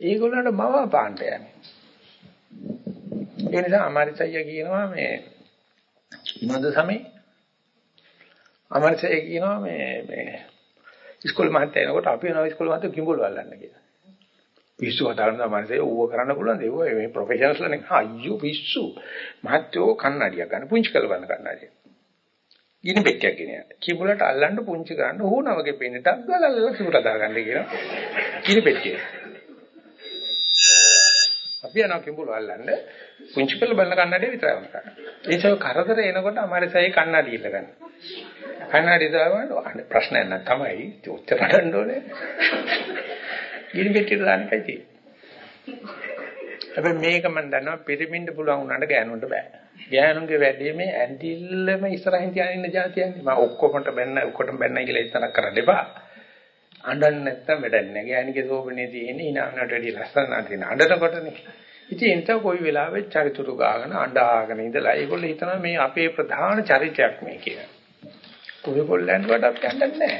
ඒගොල්ලන්ට මව පාණ්ඩ යන්නේ. ඒ නිසා අමාරිසය කියනවා මේ විනෝද සමේ අමාරිසය කියනවා මේ මේ ඉස්කෝලේ මහත්තයා එනකොට අපි වෙනවා ඉස්කෝලේ මහත්තයා කිඹුල් වල්ලන්න කියලා. පිස්සු හදාගන්න මනසේ ඌව කරන්න පුළුවන් දේ. ඔය මේ ප්‍රොෆෙෂනල්ස්ලා නේ අයියෝ පිස්සු. මහත්තයෝ කන්නඩියක් ගන්න පුංචි කරලා ගන්න කන්නඩිය. ගිනි පෙට්ටියක් ගෙන යන්න. කිඹුලට අල්ලන්න පුංචි කරන්න හුණා වගේ පේන්නේ ටක් ගාලා අල්ලලා සුරට දාගන්න කියලා. ගිනි පෙට්ටිය. අපි යනවා කිඹුල අල්ලන්න පුංචි කරලා බලන කන්නඩිය විතරයි වුණ කරන්නේ. ඒසව කරදර එනකොට අමාරුසයි කන්නඩිය ඉල්ල ගන්න. කන්නඩිය දාවන්න ප්‍රශ්නයක් නැත් තමයි. උත්තර ගන්න ඕනේ. ගිනි පෙට්ටියට දාන්න එකයි තියෙන්නේ. හැබැයි මේක මම දන්නවා පිරිමින්ද පුළුවන් වුණාට ගෑනුන්ට බෑ. ගෑනුන්ගේ වැඩේ මේ ඇන්ඩිල්ලම ඉස්සරහින් තියාගෙන ඉන්න જાතියන්නේ. මම ඔක්කොමට බැන්න ඔක්කොටම බැන්නයි කියලා ඉස්සරහ කරන්න එපා. අඬන්න නැත්තම් වැඩක් නෑ. ගෑණිගේ සෝබනේ තියෙන්නේ ඉනානට වැඩි ලස්සන නැතින අඬනකොටනේ. ඉතින් එතන කොයි වෙලාවෙත් චරිතුරු ගාගෙන අඬාගෙන ඉඳලා ඒගොල්ලෝ හිතනවා මේ අපේ ප්‍රධාන චරිතයක් මේ කියලා. කොයිගොල්ලන්ට වඩා යන්නත් නෑ.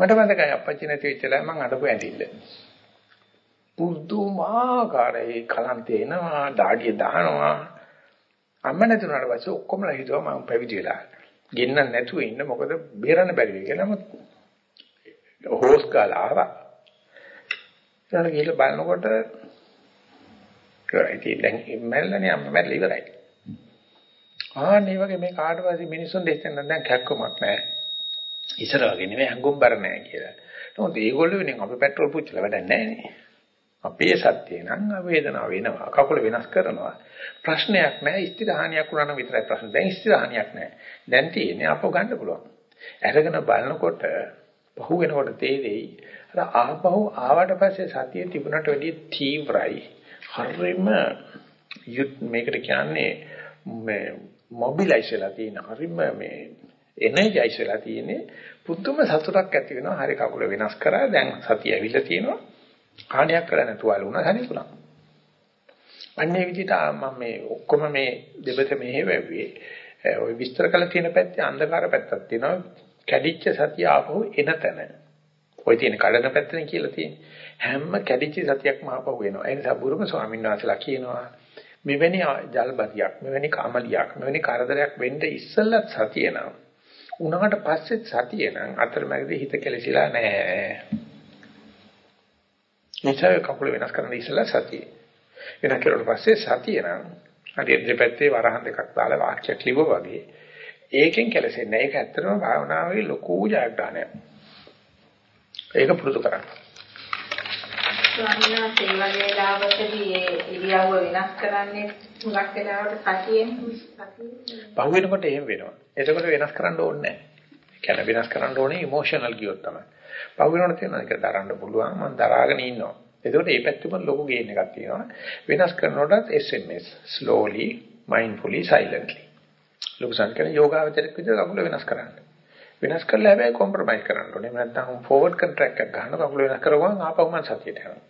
මට මතකයි අපච්චි නැති වෙච්ච ලා මං අඬපු ඇඳිල්ල. පුදුමාකාර ඒ කලන්තේ එනවා, ඩාඩිය දානවා. අම්ම නැතුණාට පස්සේ ඔක්කොමලා හිතුවා මම පැවිදි වෙලා. ගෙන්නන්න නැතුව ඉන්න මොකද බේරන්න බැරි වෙයි කියලා මම හොස් කාලා ආවා. ඊට ගිහලා බලනකොට කරයි තියෙන්නේ දැන් මැල්ලනේ අම්ම මැල්ල ඉවරයි. ආන්නේ වගේ මේ කාට පස්සේ මිනිස්සුන් දෙච්චන දැන් කැක්කමක් නැහැ. ඉස්සර වගේ නෙමෙයි හංගුම්බර නැහැ කියලා. නමුත් ඒගොල්ලෝ වෙනින් අපි පෙට්‍රල් පුච්චලා වැඩක් නැහැ නේ. අපේ සත්‍යය නම් වේදනාව වෙනවා. කකුල වෙනස් කරනවා. ප්‍රශ්නයක් නැහැ. ස්ථිරහානියක් වුණා නම් විතරයි ප්‍රශ්න. දැන් ස්ථිරහානියක් නැහැ. දැන් තියෙන්නේ අපව ගන්න පුළුවන්. අරගෙන බලනකොට පහු වෙනකොට තේරෙයි අර ආපහු ආවට පස්සේ සතිය තිබුණට වැඩිය තීව්‍රයි. හරිම මේකට කියන්නේ මේ මොබිලයිස් වෙලා තියෙන හරිම මේ එනර්ජයිස් වෙලා තියෙන්නේ පුදුම සතුටක් ඇති වෙනවා හරි කකුල වෙනස් කරා දැන් සතිය ඇවිල්ලා තියෙනවා හානියක් කරන්නේ නැතුව වුණා හරිුණා අන්නේ විදිහට මම මේ ඔක්කොම මේ දෙබත මෙහෙ වැව්වේ ওই විස්තර කළ තියෙන පැත්තේ අන්ධකාර පැත්තක් තියෙනවා කැඩිච්ච සතිය ආපහු එන තැන ওই තියෙන කඩන පැත්තනේ කියලා තියෙන්නේ හැම කැඩිච්ච සතියක්ම ආපහු එනවා ඒ නිසා බුරුම ස්වාමීන් වහන්සේලා කියනවා මෙවැනි ජල්බතියක් මෙවැනි කාමලියක් මෙවැනි කරදරයක් වෙන්න ඉස්සෙල්ලත් සතිය නම් උනාට පස්සේ සතිය නම් අතරමැදි හිත කෙලසිලා නැහැ. නිසා කකුල වෙනස් කරන්න ඉස්සලා සතිය. වෙනස් කරුවට පස්සේ සතිය නම් හරි දෙපැත්තේ වරහන් දෙකක් දාලා වාක්‍යයක් ලිව්වා වගේ ඒකෙන් කෙලසෙන්නේ නැහැ. ඒක ඇත්තටම භාවනාවේ ලොකු ජයග්‍රහණයක්. ඒක පුරුදු කරන්න. ස්වාමීන් වහන්සේ වගේ වෙලාවකදී ඒ ඉරියව්ව වෙනස් කරන්නේ හුඟක් වෙලාවට සතියෙන් සතියෙන් පහු වෙනකොට එහෙම වෙනවා. එතකොට වෙනස් කරන්න ඕනේ නැහැ. කියන වෙනස් කරන්න ඕනේ ඉමෝෂනල් ගියොත් තමයි. පහු වෙනකොට තියෙනවා ඒක දරන්න පුළුවන් මම දරාගෙන ඉන්නවා. එතකොට මේ පැත්තෙම ලොකු ගේන් එකක් තියෙනවා. වෙනස් කරනකොටත් SMS slowly mindfully silently. ලොකු සංකේත යෝගාවචරික විදිහට කකුල වෙනස් කරන්න. වෙනස් කරලා හැබැයි කොම්ප්‍රොමයිස් කරන්න ඕනේ. නැත්නම් ෆෝවර්ඩ් කොන්ට්‍රැක්ට් එකක් ගන්න කකුල වෙනස් කරගුවම ආපහු මම සතියට යනවා.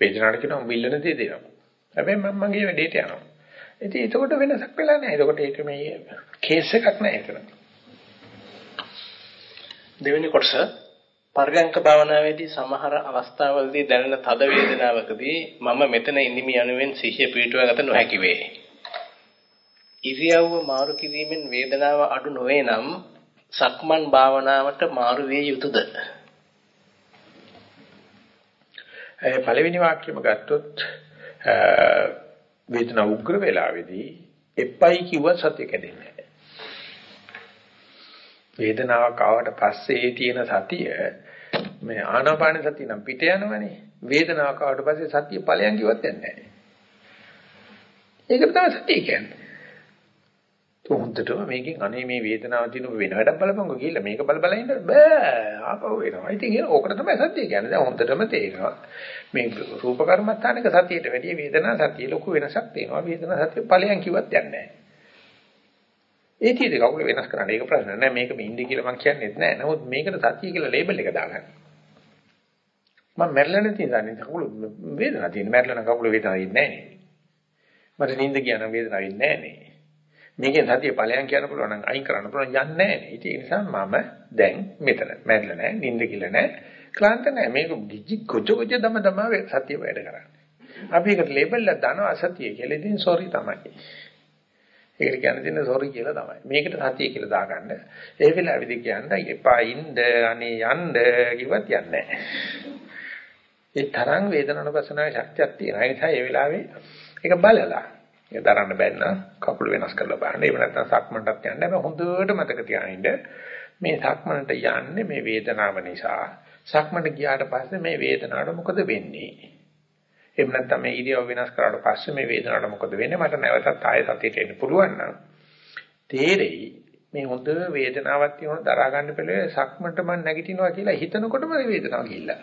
වේදනාවට කියනවා බිල්ලන දේ දෙනවා. හැබැයි මම මගේ වැඩේට යනවා. ඉතින් ඒකට වෙනසක් වෙලා නැහැ. ඒකට ඒක මේ කේස් එකක් නැහැ එතන. දෙවෙනි කොටස පර්යංක භාවනාවේදී සමහර අවස්ථාවලදී දැනෙන තද වේදනාවකදී මම මෙතන ඉනිමි යනුවෙන් සිහිය පිටුවා ගත නොහැකි වේ. ඉරියව්ව මාරු කිරීමෙන් වේදනාව අඩු නොවේ නම් සක්මන් භාවනාවට මාරු විය යුතුයද? ඒ පළවෙනි වාක්‍යෙම ගත්තොත් වේදනාව උග්‍ර වෙලාවේදී එපයි කිව්ව සත්‍ය කැදෙන්නේ නැහැ. වේදනාවක් ආවට පස්සේ තියෙන සතිය මේ ආනාපාන සතිය නම් පිට යනවනේ. වේදනාවක් ආවට පස්සේ සතිය ඵලයන් කිව්වත් යන්නේ නැහැ. ඒකට තමයි සතිය කියන්නේ. හොඳටම මේකෙන් අනේ මේ වේදනාව දිනු වෙන වැඩක් බලපංකෝ කියලා මේක බල බල ඉන්න බෑ ආපහු වෙනවා. ඉතින් ඒක ඕකට තමයි සතිය කියන්නේ. දැන් හොඳටම තේරෙනවා. මේ රූප කර්මස්ථානක සතියට වැඩිය වේදනා සතිය ලොකු වෙනසක් තියෙනවා. වේදනා සතිය ඵලයන් කිව්වත් යන්නේ නැහැ. ඒ තියෙද කවුල වෙනස් කරන්න ඒක ප්‍රශ්න නෑ. මේක මේ ඉන්නේ කියලා මම කියන්නේත් නෑ. නමුත් මේකට සතිය කියලා ලේබල් එක දාගන්න. මම මැරෙලා නැති ඉඳන්නේ කකුල වේදනාවක් තියෙන මැරෙලා කකුල වේදනාවක් ඉන්නේ නැහැ නේ. මට නිින්ද කියන වේදනාවක් ඉන්නේ නැහැ නේ. මේකෙන් සතිය ඵලයන් කියන්න පුළුවන් නම් අයින් කරන්න පුළුවන් යන්නේ නැහැ නේ. ඉතින් ඒ නිසා මම දැන් මෙතන මැරිලා නැහැ, නිින්ද කිල නැහැ, ක්ලාන්ත නැහැ. මේක ගිජි ගොජ ගොජ දම දම සතිය වැඩ කරන්නේ. අපි ඒකට ලේබල් එක දානවා අසතිය කියලා. ඉතින් සෝරි තමයි. ඒකට කියන්න තියෙන සෝරි කියලා තමයි. මේකට සතිය කියලා දාගන්න. ඒ වෙලාවෙදි කියන්න එපා ඉන්න අනේ යන්න කිව්වත් යන්නේ නැහැ. ඒ තරම් වේදනානුපසනාවේ ශක්තියක් තියෙනවා. ඒ නිසා ඒ වෙලාවේ ඒක බලලා ඒක දරන්න බැන්න කකුල වෙනස් කරලා බලන්න. එහෙම නැත්නම් සක්මන්ටත් යන්න. හැබැයි හොඳට මතක තියාගන්න මේ සක්මන්ට යන්නේ මේ වේදනාව නිසා. සක්මන්ට ගියාට පස්සේ මේ වේදනාවට මොකද වෙන්නේ? එහෙම නැත්නම් මේ ඉරියව් වෙනස් කරාට පස්සේ මේ වේදනාවට මොකද වෙන්නේ? මට නැවතත් ආයෙ සතියට එන්න පුළුවන් නම් තේරෙයි මේ හොඳ වේදනාවක් තියෙනවා දරා ගන්න පෙළේ සක්මන්ට මම නැගිටිනවා කියලා හිතනකොටම වේදනාව ගිහිල්ලා.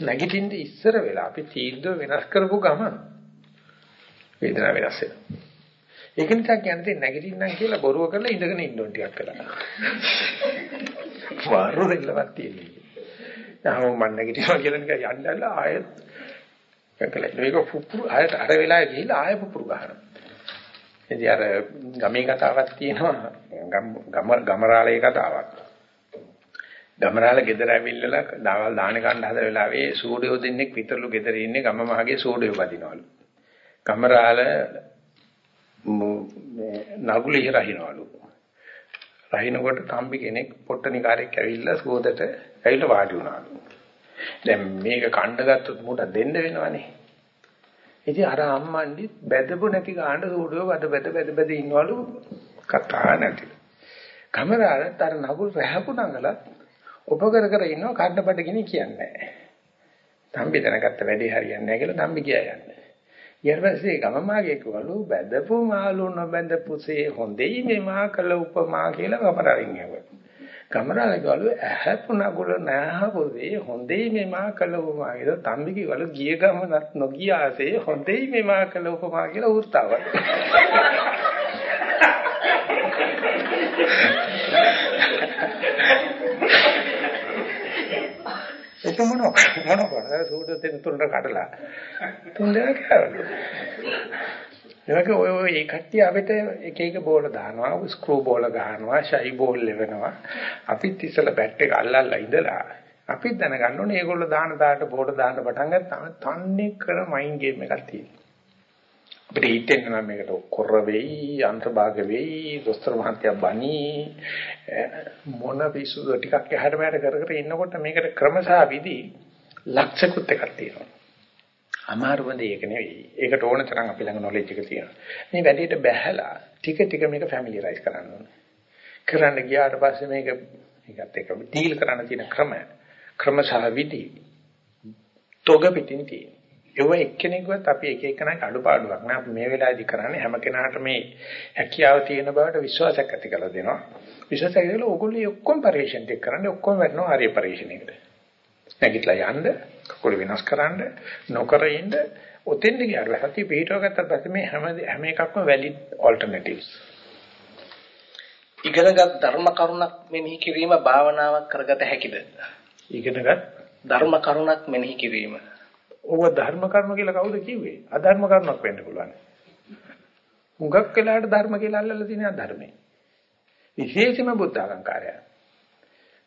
නැගිටින්න ඉස්සර වෙලා අපි තීන්දුව වෙනස් කරපු ගමන් වේදනාව වෙනස් වෙනවා. ඒක නිසා කියන්නේ නැගිටින්නම් කියලා බොරුව කරලා ඉඳගෙන ඉන්න ඕන ටිකක් කරලා. වාරු දෙල්ලවක් තියෙන්නේ. යාම මම නැගිටිනවා කියලා නිකන් යන්නදලා ආයෙත් කකල මේක පුපුරු ආයෙත් අර වෙලාවේ ගිහිල්ලා ආයෙ පුපුරු ගහනවා. ඉතින් අර ගමේ කතාවක් තියෙනවා ගම ගමරාලේ කතාවක්. ගමරාල ගෙදර ඇවිල්ලා දාවල් දාන ගන්න හදන වෙලාවේ සූඩියෝ දෙන්නෙක් විතරලු ගෙදර ඉන්නේ ගම මහගේ සූඩියෝ බදිනවලු. ගමරාල නගුල ඉහ රහිනවලු. රහිනකොට තම්බි කෙනෙක් පොට්ටනිකාරයෙක් ඇවිල්ලා සුවදට ඇවිල්ලා වාඩි වුණාලු. දැන් මේක කණ්ඩ ගත්තොත් මට දෙන්න වෙනවනේ. ඉතින් අර අම්මන්දි බැදපු නැති ගාන්න සූඩුව බද බද බද බද ඉන්නවලු කතා නැති. කමරාලට අර නගුල් රැහපු නංගලත් ඔබ කර කර ඉන්නවා කඩපඩ ගිනි කියන්නේ නැහැ. තම්බි දැනගත්ත වැඩේ හරියන්නේ නැහැ කියලා තම්බි ගියා යන්නේ. ඊට පස්සේ ගමමාගේ කවලු බැදපු මාළු නොබැඳපුසේ හොඳයි මේ මා කළ උපමා කියලා කමරාරින් යවුවා. කමරාල කවලු ඇහැපු නගුල නැහපොදේ හොඳයි මේ මා කළ උපමා කියලා තම්බි කිවලු ගිය ගමනත් නොගිය ආසේ හොඳයි මේ මා කළ උපමා කියලා උත්තාවක්. (laughs) ඒක මොන මොන කරද සූඩ දෙන තුනට කඩලා තුන් දෙනා කෑවලු. ඒක ඔය ඔය ඒ කට්ටිය අපිට එක එක බෝල දානවා ස්ක්‍රූ බෝල ගන්නවා ෂයි බෝල් ලෙවනවා. අපිත් ඉස්සලා බැට් එක අල්ලලා ඉඳලා අපිත් දැනගන්න ඕනේ. ඒගොල්ලෝ දාන දාට බෝඩ දාන්න පටන් ගත්තාම තන්නේ කර මයින්ඩ් ගේම් එකක් තියෙනවා. අපිට හිතෙන්න නම් මේකට කොර වෙයි අන්තභාග වෙයි දොස්තර මහත්තයා බනි මොන පිසුද ටිකක් එහාට මෙහාට කර කර ඉන්නකොට මේකට ක්‍රමසහ විදි ලක්ෂකුත් එකක් තියෙනවා. අමාරු වෙන්නේ ඒක නෙවෙයි. ඒකට ඕන තරම් අපි ළඟ නොලෙජ් එක තියෙනවා. මේ වැඩේට බැහැලා ටික ටික මේක ෆැමිලියරයිස් කරන්න ඕනේ. කරන්න ගියාට පස්සේ මේක මේකත් එක්ක ඩීල් කරන්න තියෙන ක්‍රම ක්‍රමසහ විදි. තොග පිටින් තියෙනවා. ඒව එක්කෙනෙකුවත් අපි එක එකනට අඩුපාඩුවක් නෑ. අපි මේ වෙලාවේදී කරන්නේ හැම කෙනාට මේ හැකියාව තියෙන බවට විශ්වාසයක් ඇති කරලා දෙනවා. විශ්වාසය කියලා ඕගොල්ලෝ ඔක්කොම පරිශ්‍රණ දෙක කරන්නේ ඔක්කොම වෙනවා ආර්ය පරිශ්‍රණයකට නැගිටලා යන්න කකුල වෙනස් කරන්න නොකර ඉන්න ඔතෙන්ද ගියාට සතිය පිටව ගත්තට පස්සේ මේ හැම හැම එකක්ම වැලිඩ් ඔල්ටර්නටිව්ස් ඉගෙනගත් ධර්ම කරුණක් මෙනෙහි කිරීම භාවනාවක් කරගත හැකිද? ඉගෙනගත් ධර්ම කරුණක් මෙනෙහි කිරීම ඕව ධර්ම කර්ම කියලා කවුද කිව්වේ? අධර්ම කර්මයක් වෙන්න පුළුවන්. හුඟක් වෙලාවට ධර්ම කියලා අල්ලලා තියෙන අධර්මයි. විශේෂම බුද්ධාගංකාරය.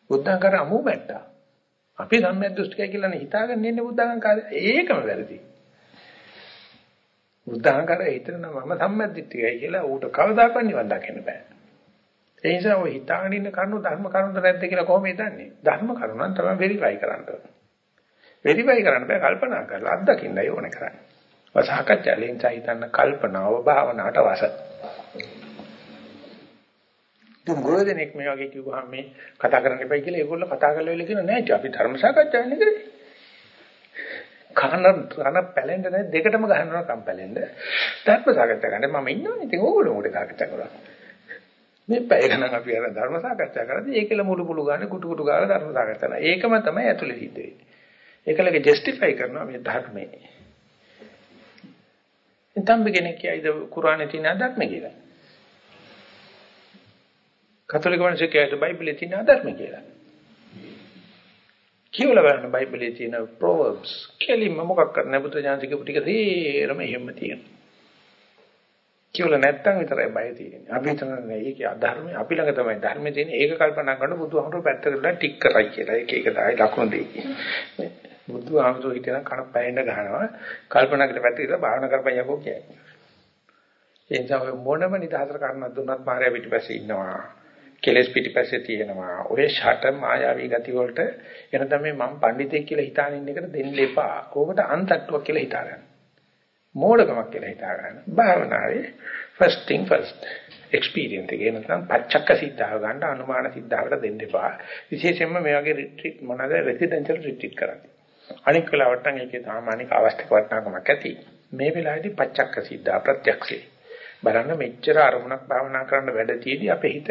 බුද්ධාගංකාර අමු බැට්ටා. අපි සම්‍යක් දෘෂ්ටිකයි කියලා නේ හිතාගෙන ඉන්නේ බුද්ධාගංකාරය. ඒකම වැරදි. බුද්ධාගංකාරය හිතන මම සම්‍යක් දෘෂ්ටිකයි කියලා ඌට කවදාකවත් නිවන් දකින්න බෑ. ඒ නිසා ඔය හිතාගෙන ඉන්න කරුණු ධර්ම කරුණුද නැද්ද කියලා කොහොමද දන්නේ? ධර්ම කරුණන් තමයි වෙරිෆයි කරන්න ඕනේ. වෙරිෆයි කරන්න බෑ කල්පනා කරලා අත්දකින්නයි ඕනේ කරන්නේ. වසහකච්ඡාලෙන් සහිතන්න කල්පනාව භාවනාවට වස. දුම් ගොඩනෙක් මේ වගේ කිව්වහම මේ කතා කරන්න එපයි කියලා ඒගොල්ලෝ කතා කරලා වෙල කියන නෑ අපි ධර්ම සාකච්ඡාවක් නේ කන කන පැලෙන්න නෑ දෙකටම ගහනවා කම් පැලෙන්න. ධර්ම සාකච්ඡා කරන්න මම ඉන්නවනේ ඉතින් ඕගොල්ලෝ මොකද සාකච්ඡා කරන්නේ. මේ පැය ගණන් අපි අර ධර්ම සාකච්ඡා කරද්දී ඒකල මුළු මුළු ගානේ කුටු කුටු ගාලා ධර්ම සාකච්ඡා කරනවා. ඒකම තමයි ඇතුලේ සිද්ධ වෙන්නේ. ඒකලගේ ජස්ටිෆයි කරනවා මේ ධර්මයේ. ඉතින් කෙනෙක් කියයිද කුරානේ තියෙන ධර්ම කියලා. කතෝලික මිනිස්සු කියයිද බයිබලයේ තියෙන ධර්ම කියලා. කියවල බලන්න බයිබලයේ තියෙන ප්‍රොවර්බ්ස් කෙලින්ම මොකක් කරන්න බුද්ධ ඥානසික ටික තේරම එහෙම තියෙනවා. කියවල නැත්තම් විතරයි බය තියෙන්නේ. අපි හිතන්නේ ඒකේ අධර්මය අපි ළඟ තමයි ධර්මයේ තියෙන ඒක කල්පනා කරන බුදුහාමුදුරුවෝ පැත්තකට ටික් කරයි කියලා. ඒක ඒක තමයි ලකුණු දෙකේ. බුදු ආමතුරු හිතන කන පැයෙන්න ගහනවා කල්පනා කරලා පැත්තට භාවනා කරපන් යකෝ කියන්නේ. ඒ නිසා මොනම නිදහසට කරන්නත් දුන්නත් මායя පිටිපස්සේ ඉන්නවා. කෙලස් පිටිපස්සේ තියෙනවා. ඔය ෂට මායාවී ගති වලට එන තමයි මම පඬිතෙක් කියලා හිතාන ඉන්න එකට දෙන්න එපා. ඕකට අන්තට්ටුවක් කියලා හිතාගන්න. මෝඩකමක් කියලා හිතාගන්න. භාවනාවේ first thing first experience එක නැත්නම් පච්චක්ක සිද්ධාව ගන්න අනුමාන සිද්ධාවට දෙන්න එපා. විශේෂයෙන්ම මේ වගේ රිට්‍රීට් මොනවාද රෙසිඩෙන්ෂල් රිට්‍රීට් කරන්නේ. අනික වෙලාවට නම් ඒකේ සාමාන්‍ය අවස්ථක වටිනාකමක් ඇති. මේ වෙලාවේදී පච්චක්ක සිද්ධා ප්‍රත්‍යක්ෂේ. බලන්න මෙච්චර අරමුණක් භාවනා කරන්න වැඩ තියේදී අපේ හිත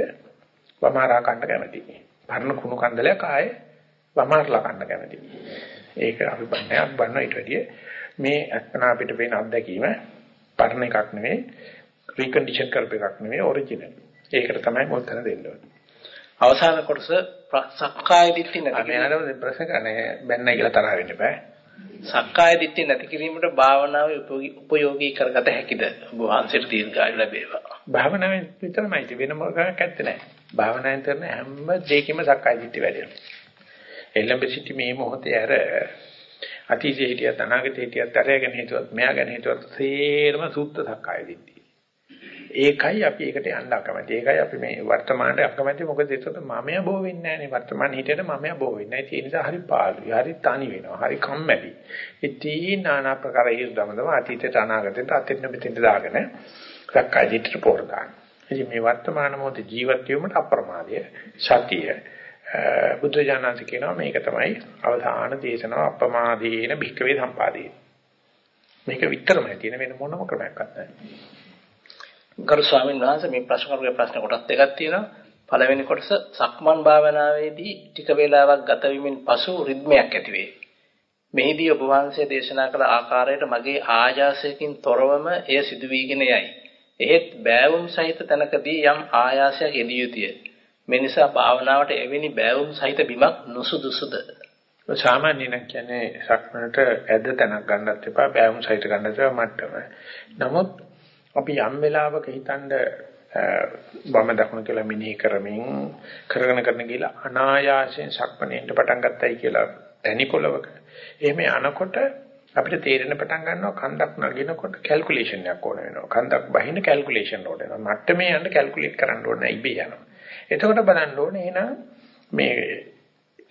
වමාරා කන්න කැමතියි. පරණ කුණු කන්දලයක් ආයේ වමාරලා කන්න කැමතියි. ඒක අපි බන්නේ අපි බන්න ඊට වැඩිය මේ අස්පනා අපිට පේන අත්දැකීම පරණ එකක් නෙවෙයි රීකන්ඩිෂන් කරපු එකක් නෙවෙයි ඔරිජිනල්. ඒකට තමයි මුල් තැන දෙන්න ඕනේ. අවසාන කොටස සක්කාය දිට්ඨිය නැති අනේ ප්‍රශ්න කරන්නේ බැන්නයි කියලා තරහ වෙන්න බෑ. සක්කාය දිට්ඨිය නැති කිරීමට භාවනාවේ උපයෝගී කරගත හැකිද? ඔබ වහන්සේට දීර්ඝායු ලැබේවා. භාවනාවෙන් විතරමයි වෙන මොකක්ද නැත්තේ නෑ. භාවනාවෙන් කරන හැම දෙයකම සක්කාය දිට්ඨිය වැඩි වෙනවා. එළඹ සිටි මේ මොහොතේ අර අතීතයේ හිටියත් අනාගතයේ හිටියත් අරගෙන හිටියත් මෙයා ගැන හිටියත් සේරම සුද්ධ සක්කාය දිට්ඨිය. ඒකයි අපි ඒකට යන්න අකමැති. ඒකයි අපි මේ වර්තමානයේ අකමැති. මොකද ඒකට මමයා බෝ වෙන්නේ නැහැනේ. වර්තමාන හිතේට මමයා බෝ වෙන්නේ නැහැ. ඒ නිසා හරි පාළුයි. හරි තනි වෙනවා. හරි කම්මැලි. ඉතින් নানা ප්‍රකාර හේතුදමදම අතීතයට අනාගතයට අතෙන් මෙතෙන්ට දාගෙන සක්කාය දිට්ඨියට පෝර දාන. ඉතින් මේ වර්තමාන මොහොතේ ජීවත් වීමට අප්‍රමාදය සතිය බුද්ධ ඥානanse කියනවා මේක තමයි අවධාන දේශනාව අප්‍රමාදීන භික්කවේ සම්පාදේ. මේක විතරමයි තියෙන වෙන මොනම ක්‍රමයක්වත් නැහැ. ගරු ස්වාමීන් වහන්සේ මේ ප්‍රශ්න කරුගේ ප්‍රශ්න කොටස් දෙකක් තියෙනවා. පළවෙනි කොටස සක්මන් භාවනාවේදී ටික වේලාවක් ගත වීමෙන් පසු රිද්මයක් ඇති වේ. මෙහිදී ඔබ වහන්සේ දේශනා කළ ආකාරයට මගේ ආයාසයකින් තොරවම එය සිදු වීගෙන යයි. එහෙත් බෑවුම් සහිත තැනකදී යම් ආයාසයක් යෙදිය යුතුය. මේ නිසා භාවනාවට එවැනි බෑවුම් සහිත බිමක් නුසුදුසුද? සාමාන්‍යයෙන් කියන්නේ සක්මනට ඇද තැනක් ගන්නත් එපා බෑවුම් සහිත ගන්නත් එපා මට්ටම. නමුත් අපි යම් වෙලාවක හිතනද වම දකුණ කියලා මිනී කරමින් කරගෙන කරන ගිහලා අනායාසයෙන් සක්මණේට පටන් ගත්තයි කියලා තැනි පොලවක එහෙම යනකොට අපිට තේරෙන පටන් ගන්නවා කන්දක් නගිනකොට කැල්කියුලේෂන් එකක් ඕන වෙනවා. කන්දක් බහින්න කැල්කියුලේෂන් ඕන වෙනවා. මට්ටමේ යන්න කැල්කියුලේට් කරන්න ඕනේ ඉබේ යනවා. එතකොට බලන්න ඕනේ එහෙනම් මේ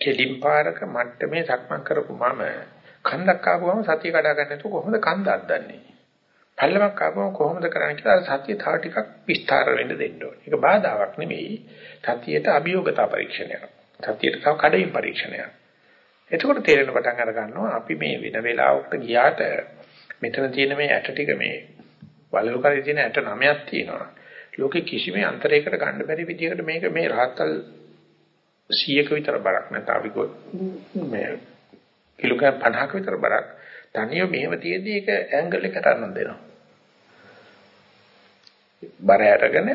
කෙලින් පාරක මට්ටමේ සක්මන් කරපු මම කන්දක් ආපුවම සතිය කඩා ගන්න නැතුව කොහොමද කන්ද අද්දන්නේ? පල්ලමක් ආවම කොහොමද කරන්නේ කියලා සතිය තව ටිකක් විස්තර වෙන්න දෙන්න ඕනේ. ඒක බාධාවක් නෙමෙයි. සතියට අභියෝගතා පරීක්ෂණයක්. සතියට තව කඩින් පරීක්ෂණයක්. එතකොට තේරෙන පටන් අර ගන්නවා අපි මේ වෙන වෙලාවකට ගියාට මෙතන තියෙන මේ ඇට ටික මේ වලලු කරේ තියෙන ඇට නමයක් තියෙනවා. ලෝකේ කිසිම අන්තරයකට ගන්න බැරි විදිහකට මේක මේ රහතල් 100ක විතර බරක් නැත්නම් අපි මේ කිලෝග්‍රෑම් 50ක විතර බරක් තනියම මෙහෙම තියෙද්දි ඒක ඇන්ගල් එකට අරන් දෙනවා. බර අරගෙන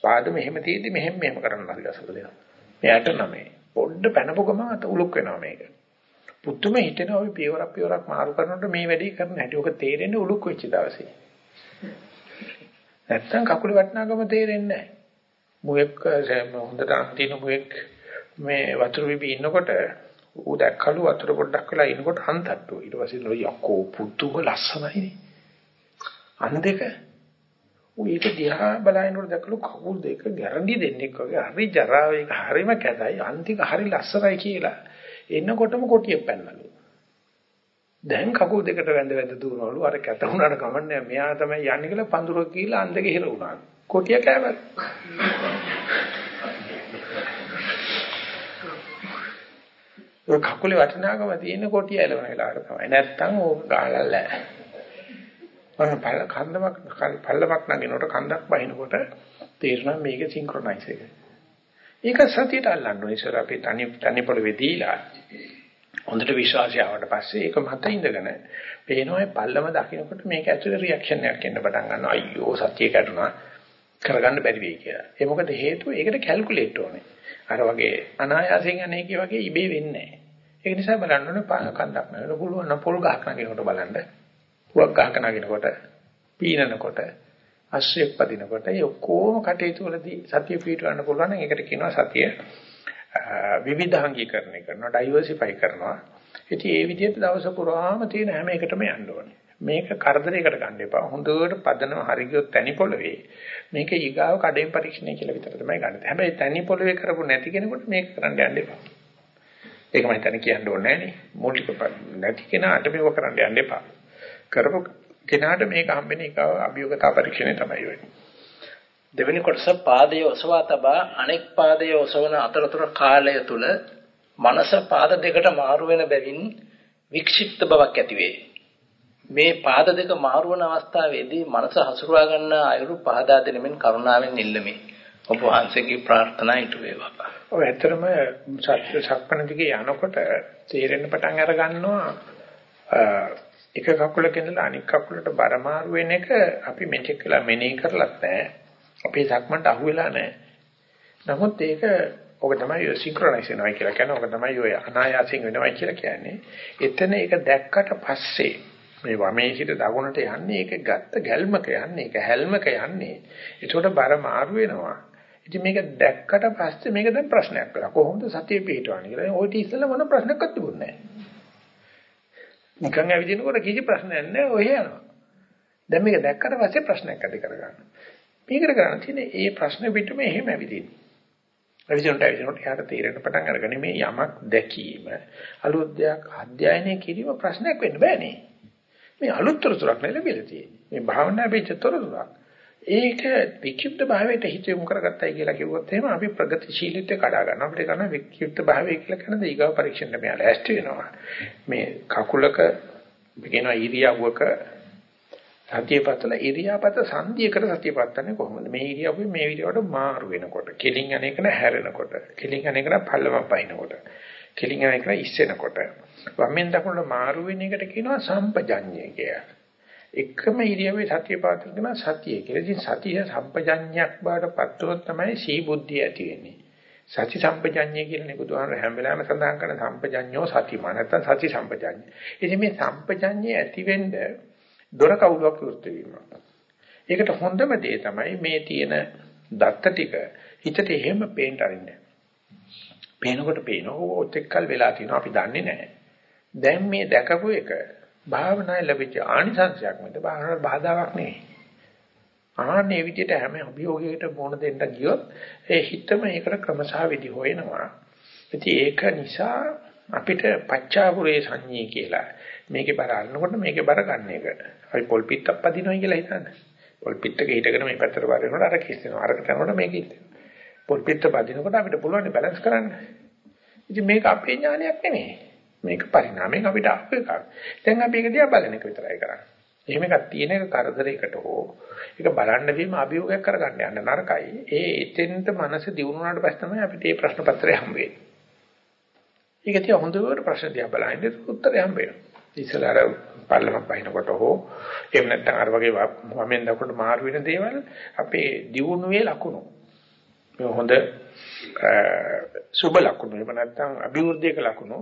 පාද මෙහෙම තියෙද්දි මෙහෙම මෙහෙම කරන්න හරි ගසක දෙනවා. මෙයාට නමේ. පොඩ්ඩ පැනපු ගමන් අත උලුක් වෙනවා මේක. පුතුම හිතෙනවා අපි පියවරක් පියවරක් මාරු කරනකොට මේ වැඩේ කරන්න හැටි. ඔක තේරෙන්නේ උලුක් වෙච්ච දවසේ. නැත්තම් කකුල වටනාකම තේරෙන්නේ නැහැ. මුවෙක් හොඳට අන්තිම මුවෙක් මේ වතුර බිබී ඉන්නකොට ඌ දැක්කලු වතුර පොඩ්ඩක් වෙලා ඉනකොට හන්දට්ටු. ඊට පස්සේ නෝ යකෝ පුදුම ලස්සනයිනේ. අන් දෙක ඌ ඒක දිහා බලනකොට දැක්කලු කකුල් දෙක ගැරන්ටි දෙන්නෙක් වගේ හරි ජරාව ඒක හරිම කැතයි. අන්තික හරි ලස්සනයි කියලා එන්නකොටම කොටිය පැන්නලු. දැන් කකුල් දෙකට වැඳ වැඳ දුවනවලු අර කැත වුණාට කමන්නේ මෙයා තමයි යන්නේ කියලා පඳුරක් කියලා අන් දෙක හිර වුණා. කොටිය කෑවත්. ඔය කකුලේ වටිනාකම තියෙන කොටිය එලවන වෙලාවට තමයි. නැත්තම් ඕක ගහලා ලෑ. අර පල්ල කන්දමක් පල්ලමක් නගිනකොට කන්දක් බහිනකොට තේරෙනවා මේක සින්ක්‍රොනයිස් එක. ඒක සතියට අල්ලන්න ඕනේ. ඉස්සර අපි තනි තනි පොළවේ දීලා හොඳට විශ්වාසය ආවට පස්සේ ඒක මත ඉඳගෙන පේනවා පල්ලම දකින්නකොට මේක ඇතුලේ රියැක්ෂන් එකක් එන්න පටන් ගන්නවා. අයියෝ සතිය කැඩුනා කරගන්න බැරි වෙයි කියලා. ඒ මොකද හේතුව ඒකට කැල්කියුලේට් ඕනේ. අර වගේ අනායාසයෙන් අනේකේ වගේ ඉබේ වෙන්නේ නැහැ. ඒක නිසා බලන්න ඕනේ කන්දක් නේද පුළුවන් නම් පොල් ගහක් නගිනකොට බලන්න. පුවක් ගහක නගිනකොට පීනනකොට අශ්‍රයක් පදිනකොට ඒ ඔක්කොම කටයුතු වලදී සතිය පිටවන්න පුළුවන් නම් ඒකට කියනවා සතිය විවිධාංගීකරණය කරනවා ඩයිවර්සිෆයි කරනවා. ඉතින් ඒ විදිහට දවස පුරාම තියෙන හැම එකටම යන්න ඕනේ. මේක කරදරයකට ගන්න එපා. හොඳට පදනම හරි ගියොත් තනි පොළවේ මේක ඊගාව කඩේන් පරීක්ෂණය කියලා විතර තමයි ගන්න. හැබැයි තනි පොළවේ කරපු නැති කෙනෙකුට මේක කරන්න යන්න එපා. ඒක මම හිතන්නේ කියන්න ඕනේ නෑනේ. මූලික නැති කෙනාට මේක කරන්න යන්න එපා. කරපු කෙනාට මේක හම්බෙන්නේ ඊගාව අභියෝගතා පරීක්ෂණය තමයි වෙන්නේ. දෙවෙනි කොටස පාදයේ ඔසවා තබා අනෙක් පාදයේ ඔසවන අතරතුර කාලය තුල මනස පාද දෙකට මාරු වෙන බැවින් වික්ෂිප්ත බවක් ඇති වේ. මේ පාද දෙක මාරු වන අවස්ථාවේදී මනස හසුරුවා ගන්න අයුරු පහදා දෙනෙමින් කරුණාවෙන් ඉල්ලමි. ඔබ වහන්සේගේ ප්‍රාර්ථනා ඉටු වේවා. ඔය ඇත්තටම සත්‍ය සක්පන දිගේ යනකොට තේරෙන්න පටන් අර ගන්නවා එක කකුලක ඉඳලා අනිත් කකුලට බර මාරු වෙන එක අපි මෙතෙක් වෙලා මෙනෙහි කරලත් නැහැ. අපේ සක්මන්ට අහු වෙලා නැහැ. නමුත් ඒක ඔක තමයි සින්ක්‍රොනයිස් වෙනවා කියලා කියන්නේ. ඔක තමයි ඔය අනායාසයෙන් වෙනවා කියලා කියන්නේ. එතන ඒක දැක්කට පස්සේ මේ වමේ සිට දකුණට යන්නේ ඒක ගත්ත ගැල්මක යන්නේ ඒක හැල්මක යන්නේ. ඒකට බර මාරු වෙනවා. ඉතින් මේක දැක්කට පස්සේ මේක දැන් ප්‍රශ්නයක් වෙලා. කොහොමද සතිය පිටවන්නේ කියලා. ඔය ඉතින් ඉස්සෙල්ලා මොන ප්‍රශ්නයක්වත් තිබුණේ නැහැ. නිකන් ඇවිදිනකොට කිසි ප්‍රශ්නයක් නැහැ. ඔය යනවා. දැන් මේක දැක්කට පස්සේ ප්‍රශ්නයක් ඇති කරගන්නවා. මේකට කරන්න තියෙන්නේ ඒ ප්‍රශ්න පිටුම එහෙම ඇවිදින්නේ. ඇවිදිනට ඇවිදිනට යාට තීරණ පටන් අරගෙන මේ යමක් දැකීම අලුත් දෙයක් අධ්‍යයනය කිරීම ප්‍රශ්නයක් වෙන්න බෑනේ. මේ අලුත් තොරතුරක් නෙලෙබිලා තියෙන්නේ. මේ භාවනා වෙච්ච තොරතුරක්. ඒක වික්ෂිප්ත භාවයට හිත යොමු කරගත්තයි කියලා කිව්වොත් එහෙම අපි ප්‍රගතිශීලීත්වය කඩා ගන්නවා. අපිට කරන වික්ෂිප්ත භාවය කියලා කියන දීගව පරීක්ෂණ මෙයාලා ඇස්ට් වෙනවා. මේ කකුලක කියනවා ඉරියව්වක සතියපත්තල ඉරියාපත සංධියකට සතියපත්තන්නේ කොහොමද? මේ ඉරියව්වේ මේ ඉරියව්වට මාරු වෙනකොට, කෙලින් අනේක හැරෙනකොට, කෙලින් අනේක පල්ලම පයින්නකොට, කෙලින් අනේක ඉස්සෙනකොට, වම්ෙන් දකුණට මාරු වෙන එකට කියනවා සම්පජඤ්ඤය කියලා. එකම ඉරියව්වේ සතියපත්තන කියන සතිය කියලා. ඉතින් සතිය සම්පජඤ්ඤයක් බවට පත්වොත් තමයි සී බුද්ධිය ඇති වෙන්නේ. සති සම්පජඤ්ඤය කියන්නේ බුදුහාමර හැම වෙලාවෙම සඳහන් කරන සම්පජඤ්ඤෝ සතිමා නැත්නම් සති සම්පජඤ්ඤය. ඉතින් මේ සම්පජඤ්ඤය ඇති වෙන්නේ දොර කවුලක් විවෘත වීම. ඒකට හොඳම දේ තමයි මේ තියෙන දත්ත ටික හිතට එහෙම පේන්න අරින්න. පේනකොට පේනවා ඔතෙක්කල් වෙලා තිනවා අපි දන්නේ නැහැ. දැන් මේ දැකපු එක භාවනාවේ ලැබිච්ච ආනිසංශයක් මත භාවනාවට බාධාවක් නෙවෙයි. ආන්නේ විදිහට හැම අභියෝගයකට මොන දෙන්න ගියොත් ඒ හිතම ඒකට ක්‍රමසහ විදි හොයනවා. ඉතින් ඒක නිසා අපිට පච්චාපුරේ සංඤී කියලා මේකේ බර අල්ලනකොට මේකේ බර ගන්න එක. අපි පොල් පිටක් පදිනවා කියලා හිතන්නේ. පොල් පිටක හිටගෙන මේ පැත්තට බර වෙනකොට අර කිස්සෙනවා. අරකට යනකොට මේක ඉස්සෙනවා. පොල් පිට පදිනකොට අපිට පුළුවන් බැලන්ස් කරන්න. ඉතින් මේක අපේ ඥානයක් නෙමෙයි. මේක පරිණාමයෙන් අපිට ආපු එකක්. දැන් අපි ඒක දිහා බලන එක විතරයි කරන්නේ. එහෙම එකක් තියෙන එක කරදරයකට හෝ ඒක බලන්න දීම අභියෝගයක් කරගන්න යන්න නරකයි. ඒ එතෙන්ට මනස දියුණුවාට පස්සේ තමයි අපිට මේ ප්‍රශ්න පත්‍රය හම්බ වෙන්නේ. ඒක තියා හොඳට ප්‍රශ්න දිහා බලන්නේ උත්තරය හම්බ වෙනවා. ඉස්සලාර පල්ලමක් බහිනකොට හෝ එහෙම නැත්නම් අර වගේ වමෙන් දකුණට මාරු වෙන දේවල් අපේ දියුණුවේ ලකුණු. මේ හොඳ සුබ ලකුණු. එහෙම නැත්නම් අභිවෘද්ධියක ලකුණු.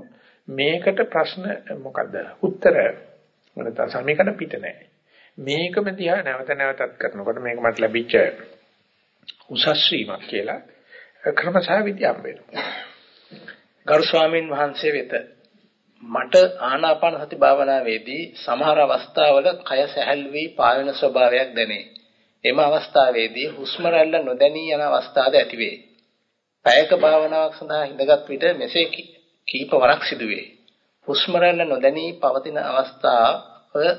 මේකට ප්‍රශ්න මොකද්ද? උත්තර නැත්නම් සමීකරණ පිට නැහැ. මේකම දිහා නැවත නැවතත් කරනකොට මේක මට ලැබිච්ච උසස් වීමක් කියලා ක්‍රමසහ විද්‍යාව වෙනවා. ගරු ස්වාමින් වහන්සේ වෙත මට ආනාපාන සති භාවනාවේදී සමහර අවස්ථාවල කය සැහැල් වී පාවෙන ස්වභාවයක් දැනේ. එම අවස්ථාවේදී හුස්ම රැල්ල නොදැනී යන අවස්ථාද ඇතිවේ. පැයක භාවනාවක් සඳහා ඉඳගත් විට මෙසේ කීප වරක් සිදුවේ. හුස්ම රැල්ල නොදැනී පවතින අවස්ථාව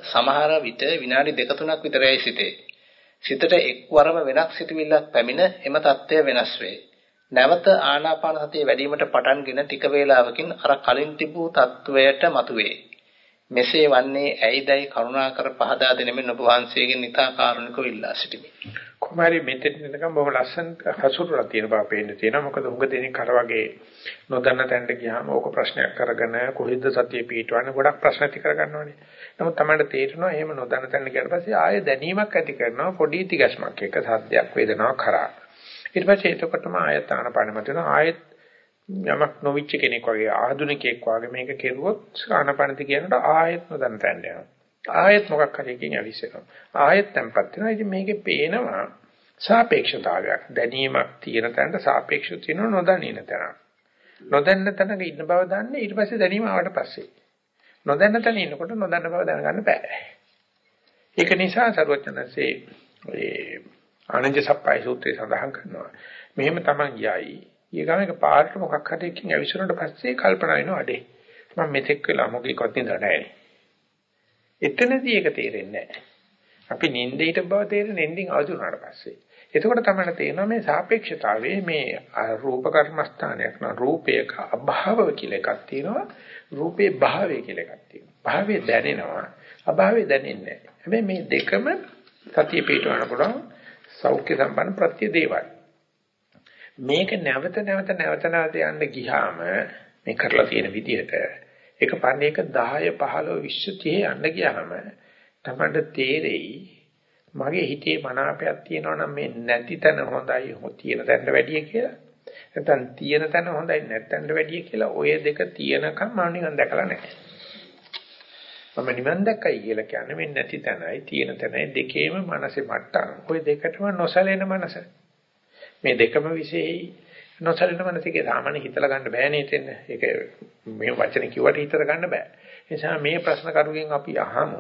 සමහර විට විනාඩි දෙක තුනක් විතරයි සිටේ. සිතට එක්වරම වෙනක් සිටවිල්ලක් පැමිණ එම தත්ත්වය වෙනස් වේ. නැවත ආනාපාන සතිය වැඩිවීමට පටන්ගෙන ටික වේලාවකින් අර කලින් තිබූ තත්වයට මතුවේ. මෙසේ වන්නේ ඇයිදයි කරුණාකර පහදා දෙනෙමින් ඔබ වහන්සේගෙන් ඉතා කාරුණිකව ඉල්ලා සිටිමි. කුමාරි මෙතෙන් නිකන් බොහොම ලස්සන හසුරුලා තියෙන බව පේන්න තියෙනවා. මොකද උඟ දෙනෙක් අර වගේ නොදන්න තැනට ගියාම ඕක ප්‍රශ්නයක් කරගෙන කොහෙද සතිය පිටවන්නේ ගොඩක් ප්‍රශ්න ඇති කරගන්නවානේ. නමුත් තමයි තේරෙනවා එහෙම නොදන්න තැනට ගියාට පස්සේ ආයෙ දැනීමක් ඇති කරනවා පොඩි තිගැස්මක් එක සද්දයක් වේදනාවක් කරා. ඊට පස්සේ එතකොටම ආයත ආනපන මත වෙන ආයත් යමක් නොවිච්ච කෙනෙක් වගේ ආධුනිකයෙක් වගේ මේක කෙරුවොත් ආනපනති කියනකොට ආයත් නොදන්න තැනට යනවා. ආයත් මොකක් හරි එකකින් ඇවිස්සෙනවා. ආයත් tempat වෙනවා. ඉතින් මේකේ පේනවා සාපේක්ෂතාවයක්. දැනීමක් තියෙන තැනට සාපේක්ෂව තියෙනව නොදැනින තැන. නොදැන්න තැනක ඉන්න බව දන්නේ ඊට පස්සේ දැනීම ආවට පස්සේ. නොදැන්න තැන ඉන්නකොට නොදන්න බව දැනගන්න බෑ. ඒක නිසා සරුවචනසේ ඒ ආනන්ද සප්පයි සූත්‍රය සඳහන් කරනවා. මෙහෙම Taman යයි. ඊගාමක පාරට මොකක් හරි එකකින් ඇවිස්සුනට පස්සේ කල්පනා වෙනවා අඩේ. මම මෙතෙක් වෙලා මොකෙක්වත් නිදලා නැහැ. එතනදී ඒක තේරෙන්නේ නැහැ. අපි නිින්දේ හිට බව තේරෙන නිින්දින් අවදි වුණාට පස්සේ. එතකොට තමයි තේරෙනවා මේ සාපේක්ෂතාවයේ මේ රූප කර්මස්ථානයක් න රූපයක අභාව කියලා එකක් තියෙනවා. රූපේ භාවය කියලා එකක් තියෙනවා. භාවය දැනෙනවා. අභාවය දැනෙන්නේ නැහැ. හැබැයි මේ දෙකම සතිය පිටවන්න පුළුවන් සෞඛ්‍ය සම්පන්න ප්‍රත්‍ය දේවල්. මේක නැවත නැවත නැවත නැවත යන්න ගියාම මේ කරලා තියෙන විදිහට එක පන්නේක 10 15 20 30 යන්න ගියාම තමයි තේරෙයි මගේ හිතේ මනාපයක් තියෙනවා නම් මේ නැති තැන හොඳයි තියෙන තැනට වැඩිය කියලා. නැත්නම් තියෙන තැන හොඳයි නැත්නම් වැඩිය කියලා ඔය දෙක තියෙනකම් මම නිකන් දැකලා නැහැ. මම නිවන් දැක්කයි කියලා කියන්නේ මේ නැති තැනයි තියෙන තැනයි දෙකේම මනසේ මට්ටම්. ඔය දෙකටම නොසැලෙන මනස. මේ දෙකම විශේෂයි නොසලින මනසකේ සාමාන්‍ය හිතලා ගන්න බෑ නේද එතන. ඒක මේ වචන කිව්වට හිතලා ගන්න බෑ. ඒ නිසා මේ ප්‍රශ්න කරුගෙන් අපි අහමු.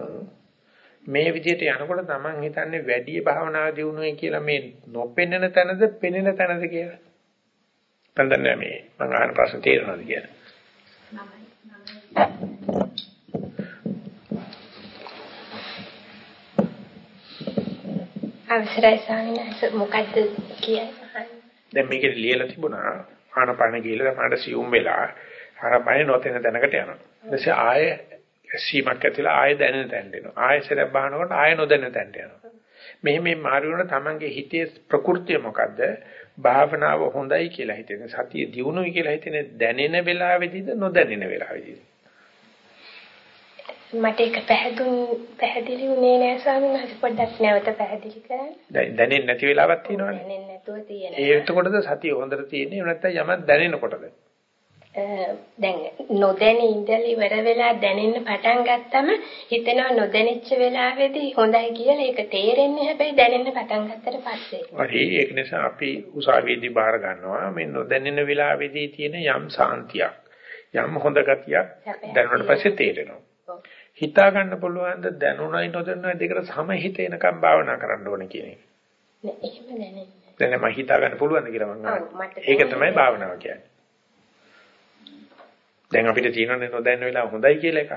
මේ විදිහට යනකොට Taman හිතන්නේ වැඩි භාවනා දියුණුවයි කියලා මේ නොපෙනෙන තැනද පෙනෙන තැනද කියලා. පන්දන්නේ මේ මම අහන ප්‍රශ්න තේරෙනවද කියලා. අවසරයි ස්වාමීන් වහන්සේ මොකද්ද කියන්නේ? දැන් මේකේ ලියලා තිබුණා ආනපන ගිහලා තමයි සියුම් වෙලා ආනපන නොතෙන දැනකට යනවා. ඊටසේ ආය සීමක් ඇතිලා ආය දැනෙන තැනට එනවා. ආය සරක් බහනකොට ආය නොදැනෙන තැනට යනවා. මෙහෙම මේ මාරුවන තමන්ගේ හිතේ ප්‍රകൃතිය මොකද්ද? භාවනාව හොඳයි කියලා හිතෙන සතිය දියුණුවයි කියලා හිතෙන දැනෙන වෙලාවෙදිද නොදැනෙන වෙලාවෙදිද? මට ඒක පැහැදුන් පැහැදිලි වුණේ නෑ ස්වාමීන් වහන්සේ පොඩ්ඩක් නැවත පැහැදිලි කරන්න. දැනෙන්නේ නැති වෙලාවක් තියෙනවනේ. දැනෙන්නේ නැතුව තියෙන. ඒ එතකොටද සතිය හොඳට තියෙන්නේ නැත්නම් යමක් දැනෙනකොටද? දැන් නොදැනී ඉඳලා ඉවර වෙලා දැනෙන්න පටන් ගත්තම හිතෙනවා නොදැනිච්ච වෙලාවේදී හොඳයි කියලා ඒක තේරෙන්නේ හැබැයි දැනෙන්න පටන් ගත්තට පස්සේ. හරි ඒක නිසා අපි උසාවියේදී බාර ගන්නවා මේ නොදැනෙන වෙලාවේදී තියෙන යම් සාන්තියක් යම් හොඳ ගතියක් දැනුණාට පස්සේ තේරෙනවා. හිතා ගන්න පුළුවන් ද දැනුණයි නොදැනුණයි දෙකට සමහිත එනකම් භාවනා කරන්න ඕනේ කියන එක. නෑ එහෙම දැනෙන්නේ. දැන් මම හිතා ගන්න පුළුවන්ද කියලා මම අහන්නේ. ඒක තමයි භාවනාව කියන්නේ. දැන් අපිට තියෙනනේ නොදැන්න වෙලාව හොඳයි කියලා එකක්.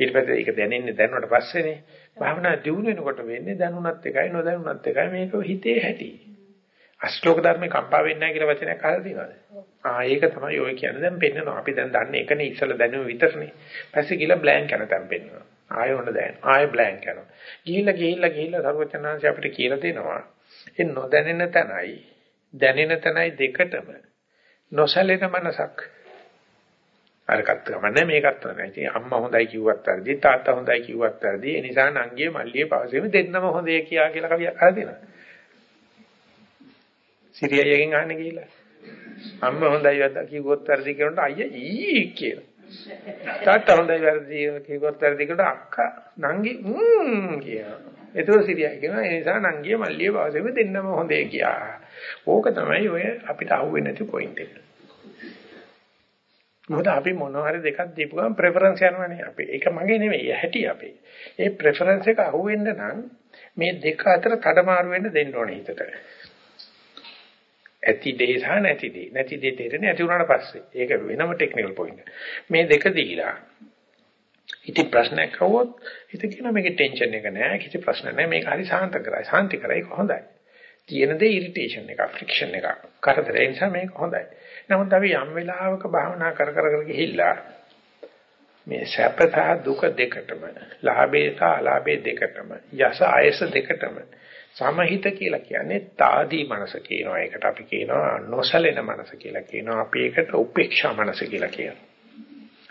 ඊට පස්සේ ඒක දැනෙන්නේ දැනුණාට පස්සේනේ. භාවනා දියුණු වෙනකොට වෙන්නේ දැනුණත් එකයි නොදැනුණත් එකයි මේක හිතේ හැටි. අශ්ලෝක ධර්මේ කම්පා වෙන්නේ නැහැ කියලා වචනයක් අහලා තියෙනවද? ආ ඒක තමයි ඔය කියන්නේ දැන් පෙන්නනවා. අපි දැන් දන්නේ එකනේ ඉස්සල දැනුම විතරනේ. පස්සේ ගිහලා බ්ලැන්ක් යන තැන් පෙන්නනවා. ආයෙ හොඳ දැන. ආයෙ බ්ලැන්ක් යනවා. ගිහිල්ලා ගිහිල්ලා ගිහිල්ලා සර්වචනාංශ අපිට කියලා දෙනවා. ඒ නොදැනෙන තැනයි දැනෙන තැනයි දෙකටම නොසැලෙන මනසක්. අරකට ගමන්නේ මේකත් තමයි. ඉතින් අම්මා හොඳයි කිව්වත් වැඩි තාත්තා හොඳයි කිව්වත් වැඩි. ඒ නිසා නංගියේ මල්ලියේ පවසෙම දෙන්නම හොඳේ කියා කියලා කවියක් අහලා දෙනවා. සිරියයෙන් අහන්නේ කියලා. අම්මා හොඳයි වද්දා කිව්වොත් වැඩි කියනකොට අයියා ඊ කියලා. තාත්තා හොඳයි වැඩි කිව්වොත් වැඩි කියනකොට අක්කා නංගි ම්ම් කියනවා. ඒතකොට සිරියයි කියනවා ඒ නිසා නංගිය මල්ලිය වාසෙම දෙන්නම හොඳේ කියා. ඕක තමයි ඔය අපිට අහුවෙන්නේ නැති පොයින්ට් එක. මොකද අපි මොනවා හරි දෙකක් දීපු ගමන් ප්‍රෙෆරන්ස් යනවනේ අපි. ඒක මගේ නෙමෙයි හැටි අපේ. ඒ ප්‍රෙෆරන්ස් එක අහුවෙන්න නම් මේ දෙක අතර මාරු වෙන්න දෙන්න ඕනේ හිතට. ඇති දේ සහ නැති දේ. නැති දේ තේරෙන්නේ නැති වුණාට පස්සේ. ඒක වෙනම ටෙක්නිකල් පොයින්ට්. මේ දෙක දීලා ඉතින් ප්‍රශ්නයක් අහුවොත් හිත කියන මේකේ ටෙන්ෂන් එක නෑ කිසි ප්‍රශ්න නෑ මේක හරි සාන්ත කරයි. සාන්ති කරයි හොඳයි. තියෙන දේ ඉරිටේෂන් එක, ෆ්‍රික්ෂන් එක. කරදර ඒ නිසා මේක හොඳයි. නමුත් අපි යම් වෙලාවක භාවනා කර කර කර ගිහිල්ලා මේ සැප සහ දුක දෙකටම, ලාභේ සහ අලාභේ දෙකටම, යස ආයස දෙකටම සමහිත කියලා කියන්නේ తాදී මනස කියනවා. ඒකට අපි කියනවා නොසැලෙන මනස කියලා කියනවා. අපි ඒකට උපේක්ෂා මනස කියලා කියනවා.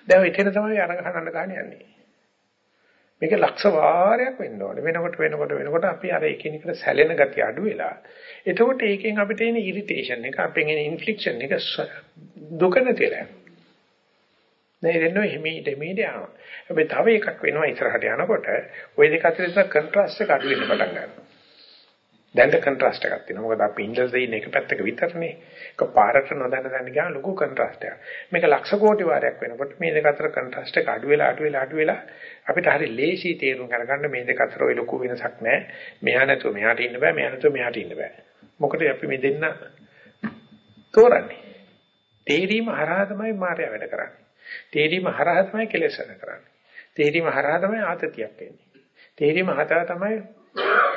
දැන් එතන තමයි අරගහන්න ගන්න යන්නේ. මේක ලක්ෂ වාරයක් වෙන්න ඕනේ. වෙනකොට වෙනකොට වෙනකොට අපි අර එකිනෙකට සැලෙන ගතිය අඩු වෙලා. එතකොට ඒකෙන් අපිට එන ඉරිටේෂන් එක, අපෙන් එන ඉන්ෆ්ලික්ෂන් එක දුක නැතිලා. නේ දෙන්නේ හිමීට හිමීට යනවා. හැබැයි තව එකක් වෙනවා ඉස්සරහට යනකොට ওই දෙක අතර තියෙන කන්ට්‍රාස්ට් එක අඩු වෙන්න පටන් ගන්නවා. දැනට කන්ට්‍රාස්ට් එකක් තියෙනවා. මොකද අපි ඉඳලා තියෙන එක පැත්තක විතරනේ. ඒක පාරට නොදැන දැන ගියාම ලොකු කන්ට්‍රාස්ට් එකක්. මේක ලක්ෂ කෝටි වාරයක් වෙනකොට මේ දෙක අතර කන්ට්‍රාස්ට් එක අඩු වෙලා අඩු වෙලා අඩු වෙලා අපිට හරි ලේසි තේරුම් ගන්න මේ දෙක අතර ওই ලොකු වෙනසක් නැහැ. මෙහා නැතුව මෙහාට ඉන්න බෑ. මෙහා නැතුව මෙහාට ඉන්න බෑ. මොකද අපි මේ දෙන්න තෝරන්නේ. තේරීම හරහා තමයි මායя වැඩ කරන්නේ. තේරීම හරහා තමයි කෙලෙස් වැඩ කරන්නේ. තේරීම හරහා තමයි ආතතියක් එන්නේ. තේරීම හරහා තමයි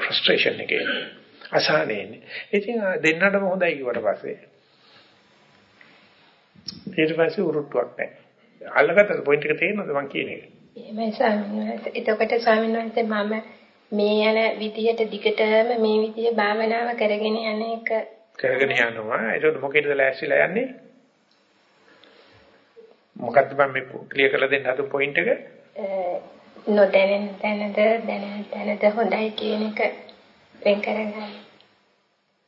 ෆ්‍රස්ට්‍රේෂන් එක එන්නේ. අසහනෙ එන්නේ. ඉතින් දෙන්නටම හොඳයි කිව්වට පස්සේ ඊට පස්සේ උරුට්ටුවක් නැහැ. අල්ලගත්තද පොයින්ට් එක තේරෙනවද මං කියන එක? එහෙමයි ස්වාමීන් වහන්සේ. එතකොට ස්වාමීන් වහන්සේ මම මේ යන විදියට දිගටම මේ විදිය භාවනාව කරගෙන යන එක කරගෙන යනවා. ඒක මොකේද ලෑස්තිලා යන්නේ? මොකක්ද මම මේ ක්ලියර් කරලා දෙන්න හදපු පොයින්ට් එක? නොදැනෙන තැනද දැනෙන තැනද හොඳයි කියන එක වෙන් කරගන්න.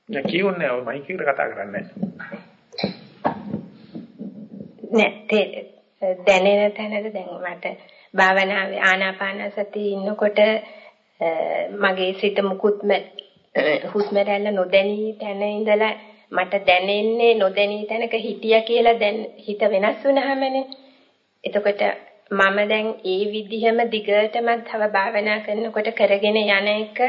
නෑ කියුන්නේ ඔය මයික් එකට කතා කරන්නේ නෑ. දැනෙන තැනද දැන් මට භාවනාවේ ආනාපාන සතිය ඉන්නකොට මගේ සිත මුකුත්ම හුස්ම රැල්ල නොදැනී තැන ඉඳලා මට දැනෙන්නේ නොදැනී තැනක හිටියා කියලා දැන් හිත වෙනස් වුණාමනේ. එතකොට මම දැන් ඒ විදිහම දිගටම තව භාවනා කරනකොට කරගෙන යන එක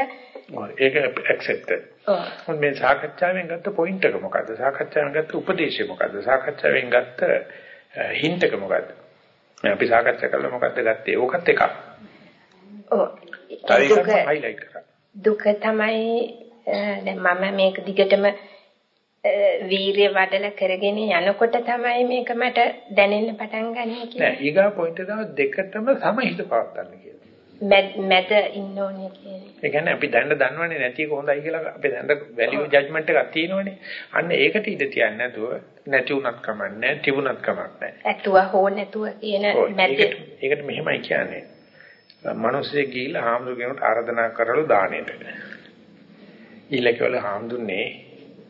ඒක accepted. ඔව්. මේ සාකච්ඡාවෙන් ගත්ත පොයින්ට් එක මොකද්ද? සාකච්ඡාවෙන් ගත්ත උපදේශය මොකද්ද? සාකච්ඡාවෙන් ගත්ත හින්ට් එක මොකද්ද? අපි සාකච්ඡා කළා මොකද්ද ගත්තේ? ඕකත් එකක්. ඔව්. දුක තමයි දැන් මම මේක දිගටම වීරිය වඩලා කරගෙන යනකොට තමයි මේක මට දැනෙන්න පටන් ගන්නේ කියලා. නෑ ඊගා පොයින්ට් එක දෙකටම සමහිත පවත්වන්න කියලා. මැද ඉන්න ඕනේ කියන්නේ. ඒ කියන්නේ අපි දැන්න දන්නවනේ නැති එක හොඳයි කියලා අපි දැන්න වැලියු ජජ්මන්ට් එකක් තියෙනවනේ. අන්න ඒකට ඉඳ තියන්නේ නැතුව නැති උනත් කමන්නේ තිබුණත් කමක් නැහැ. ඇතුව හෝ නැතුව කියන මැද. ඒකට මෙහෙමයි කියන්නේ. මිනිස්සේ ගිහිල්ලා හාමුදුරුවන්ට ආරාධනා කරලු දාණයට. ඊළකවල හාමුදුරනේ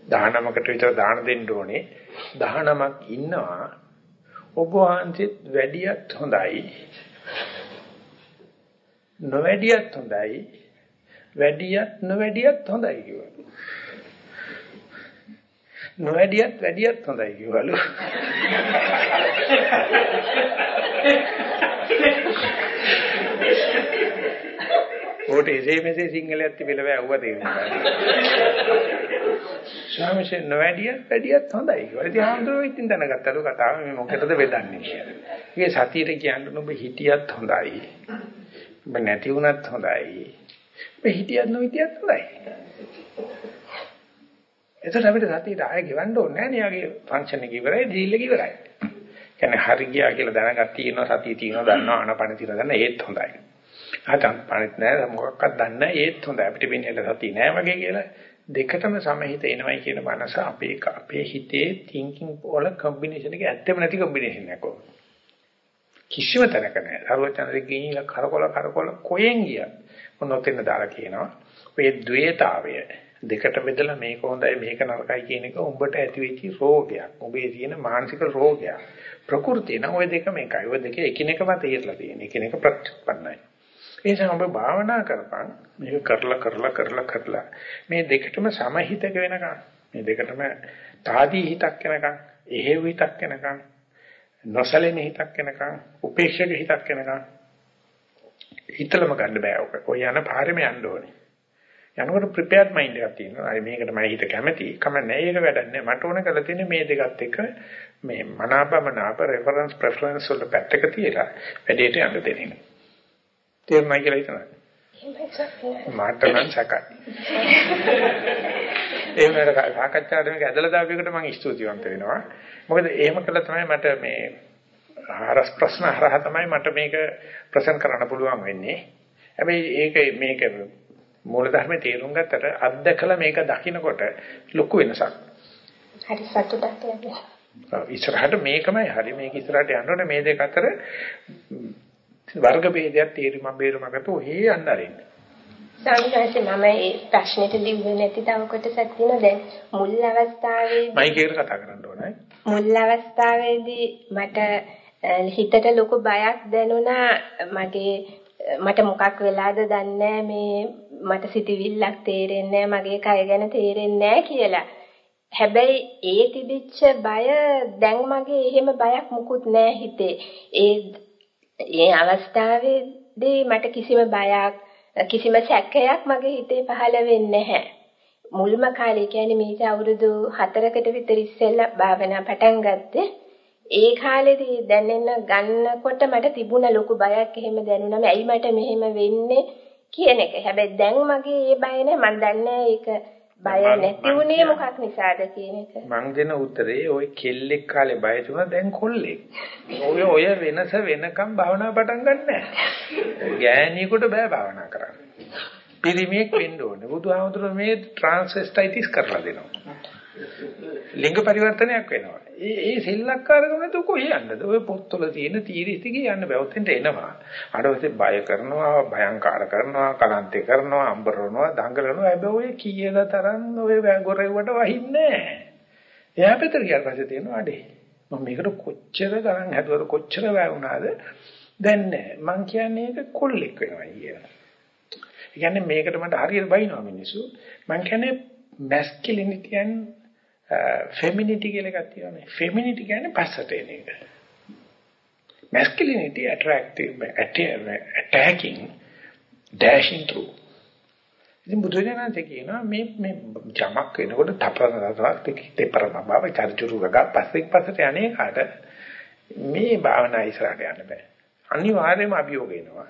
19කට විතර දාන දෙන්න ඕනේ. 19ක් ඉන්නවා. ඔබ වහන්සේත් වැඩියත් හොඳයි. නොවැඩියත් හොඳයි. වැඩියත් නොවැඩියත් හොඳයි කිව්වා. නොවැඩියත් වැඩියත් හොඳයි කිව්වලු. ඕට එසේ මෙසේ සිංහලයක් තිබෙලා වැවුවා තේරුණා ස්වාමීන් නොවැඩියත් වැඩියත් හොඳයි කියලා. ඉතින් ආන්දරෝ ඉතින් දැනගත්තලු කතාව මේ මොකටද වෙදන්නේ කියලා. ඊයේ සතියේ කියන්නේ ඔබ හිටියත් හොඳයි. ඔබ නැති වුණත් හොඳයි. ඔබ හිටියත් නොහිටියත් හොඳයි. එතකොට අපිට සතියට ආයෙ ගෙවන්න ඕනේ නැහැ නේ. යාගේ ෆන්ක්ෂන් එක ඉවරයි, ඩීල් එක ඉවරයි. කියන්නේ හරි ගියා කියලා දැනගත් තියෙනවා සතිය තියෙනවා දන්නවා ආනපන තියෙනවා දන්න ඒත් හොඳයි. ආතම් පණිත් නැහැ මොකක්වත් දන්නේ නැහැ ඒත් හොඳයි. අපිට වෙන්නේ සතිය නැහැ වගේ කියලා දෙකටම සමහිත එනවයි කියන මනස අපේ අපේ හිතේ thinking වල combination එක ඇත්තම නැති combination එකක් ඕක. කිසිම තැනක නෑ. සර්වචන්දරේ ගිනිලා කරකොල කරකොල කොහෙන් ගියත් මොනොතෙන් දාලා කියනවා. ඔය द्वේතාවය දෙකට බෙදලා මේක හොඳයි මේක නරකයි කියන එක උඹට ඇති වෙච්ච රෝගයක්. ඔබේ තියෙන මානසික රෝගයක්. ප්‍රകൃතිය නම් ওই දෙකම එකයි. ওই දෙක එකිනෙකම තේරලා තියෙන. එකිනෙක ප්‍රතිපන්නයි. ඒ නිසා ඔබ භාවනා කරපන් මේක කරලා කරලා කරලා කරලා මේ දෙකටම සමහිතක වෙනකන් මේ දෙකටම තාදී හිතක් වෙනකන් එහෙව් හිතක් වෙනකන් නොසලෙන හිතක් වෙනකන් උපේක්ෂක හිතක් වෙනකන් හිතලම ගන්න බෑ ඔක. ඔය යන පාරෙම යන්න ඕනේ. යනකොට ප්‍රිපෙයාර්ඩ් මයින්ඩ් එකක් තියෙනවා. අය මේකට මම හිත කැමති. කමන්නේ ඒක වැඩක් නෑ. මට ඕන කරලා තියෙන්නේ මේ දෙකත් එක්ක මේ මනාපමනාප රෙෆරන්ස් ප්‍රෙෆරන්ස් වල පැත්තක තියලා වැඩේට යන්න දෙන එක. තේරුණා කියලා හිතනවා. මට නම් සකයි. එහෙම සාකච්ඡාවට මේක ඇදලා දාපියකට මම ස්තුතිවන්ත වෙනවා. මොකද එහෙම කළා තමයි මට මේ හරස් ප්‍රශ්න හරහා තමයි මට මේක ප්‍රසන් කරන්න පුළුවන් වෙන්නේ. හැබැයි ඒක මේක මූලධර්මයේ තේරුම් ගත්තට අත්දකලා මේක දකිනකොට ලොකු වෙනසක්. හරි සතුටක් ලැබෙනවා. ඉස්සරහට මේකමයි හරි මේක ඉස්සරහට යනකොට මේ දෙක අතර වර්ග ભેදයක් තේරුම් බේරුමකට ඔහේ යන්න ආරින්න. සාමාන්‍යයෙන් මම මේ ප්‍රශ්නෙට ලිව්වේ නැති තව කොටසක් තියෙනවා දැන් මුල් අවස්ථාවේදී මයික් එකට කතා කරන්න ඕනේ. මුල් අවස්ථාවේදී මට හිතට ලොකු බයක් දැනුණා මගේ මට මොකක් වෙලාද දන්නේ මේ මට සිතවිල්ලක් තේරෙන්නේ මගේ කය ගැන තේරෙන්නේ කියලා. හැබැයි ඒ තිබිච්ච බය දැන් මගේ එහෙම බයක් මුකුත් නෑ හිතේ. ඒ ඒ අවස්ථාවේදී මට කිසිම බයක් කිසිම සැකයක් මගේ හිතේ පහළ වෙන්නේ නැහැ. මුල්ම කාලේ කියන්නේ මේක අවුරුදු 4කට විතර ඉස්සෙල්ලා භාවනා පටන් ගත්තේ. ඒ කාලේදී දැනෙන්න ගන්නකොට මට තිබුණ ලොකු බයක් එහෙම දැනුණාම ඇයි මට මෙහෙම වෙන්නේ කියන එක. හැබැයි දැන් මගේ ඒ බය නැහැ. මම දන්නේ ඒක බය නැති උනේ මොකක් නිසාද කියන එක. මං දෙන උත්තරේ ওই කෙල්ලෙක් කාලේ බය තුන දැන් කොල්ලෙක්. ඔය ඔය වෙනස වෙනකම් භාවනා පටන් ගන්න නැහැ. ගෑණියෙකුට බෑ භාවනා කරන්න. පිරිමියෙක් වෙන්න ඕනේ. බුදුහාමුදුරුවෝ මේ ට්‍රාන්ස්වෙස්ටයිටිස් කරලා දෙනවා. ලිංග පරිවර්තනයක් වෙනවා. ඒ ඒ සෙල්ලක්කාරකම නැතුව කොහේ යන්නද? ඔය පොත්වල තියෙන තීරිතිගේ යන්න බෑ. ඔතෙන්ට එනවා. අරවසේ බය කරනවා, භයංකාර කරනවා, කලන්තේ කරනවා, අම්බරනවා, දඟලනවා. හැබැයි ඔය කියන තරම් ඔය ගොරෙව්වට වහින්නේ නැහැ. එයා පැතර ගියාට පස්සේ තියෙනවා අඩේ. මම මේකට කොච්චර ගණන් හැදුවද කොච්චර වැය වුණාද? දැන් නෑ. මං කියන්නේ ඒක කොල්ලෙක් වෙනවා කියලා. ඒ කියන්නේ මේකට මට හරියට බයිනවා මිනිස්සු. මං කියන්නේ masculinity and ෆෙමිනිටි කියලා එකක් තියෙනවා. ෆෙමිනිටි කියන්නේ පස්සට එන එක. masculinity attractive attacking dashing through. ඉතින් බුදුරජාණන් කියනවා මේ මේ ජමක් වෙනකොට තපරනතාවක් දෙපරම බව චර්චුරු ගග පස්සෙන් පස්සට යන්නේ කාට මේ භාවනා ඉස්සරහට යන්න බෑ. අනිවාර්යයෙන්ම අභියෝග එනවා.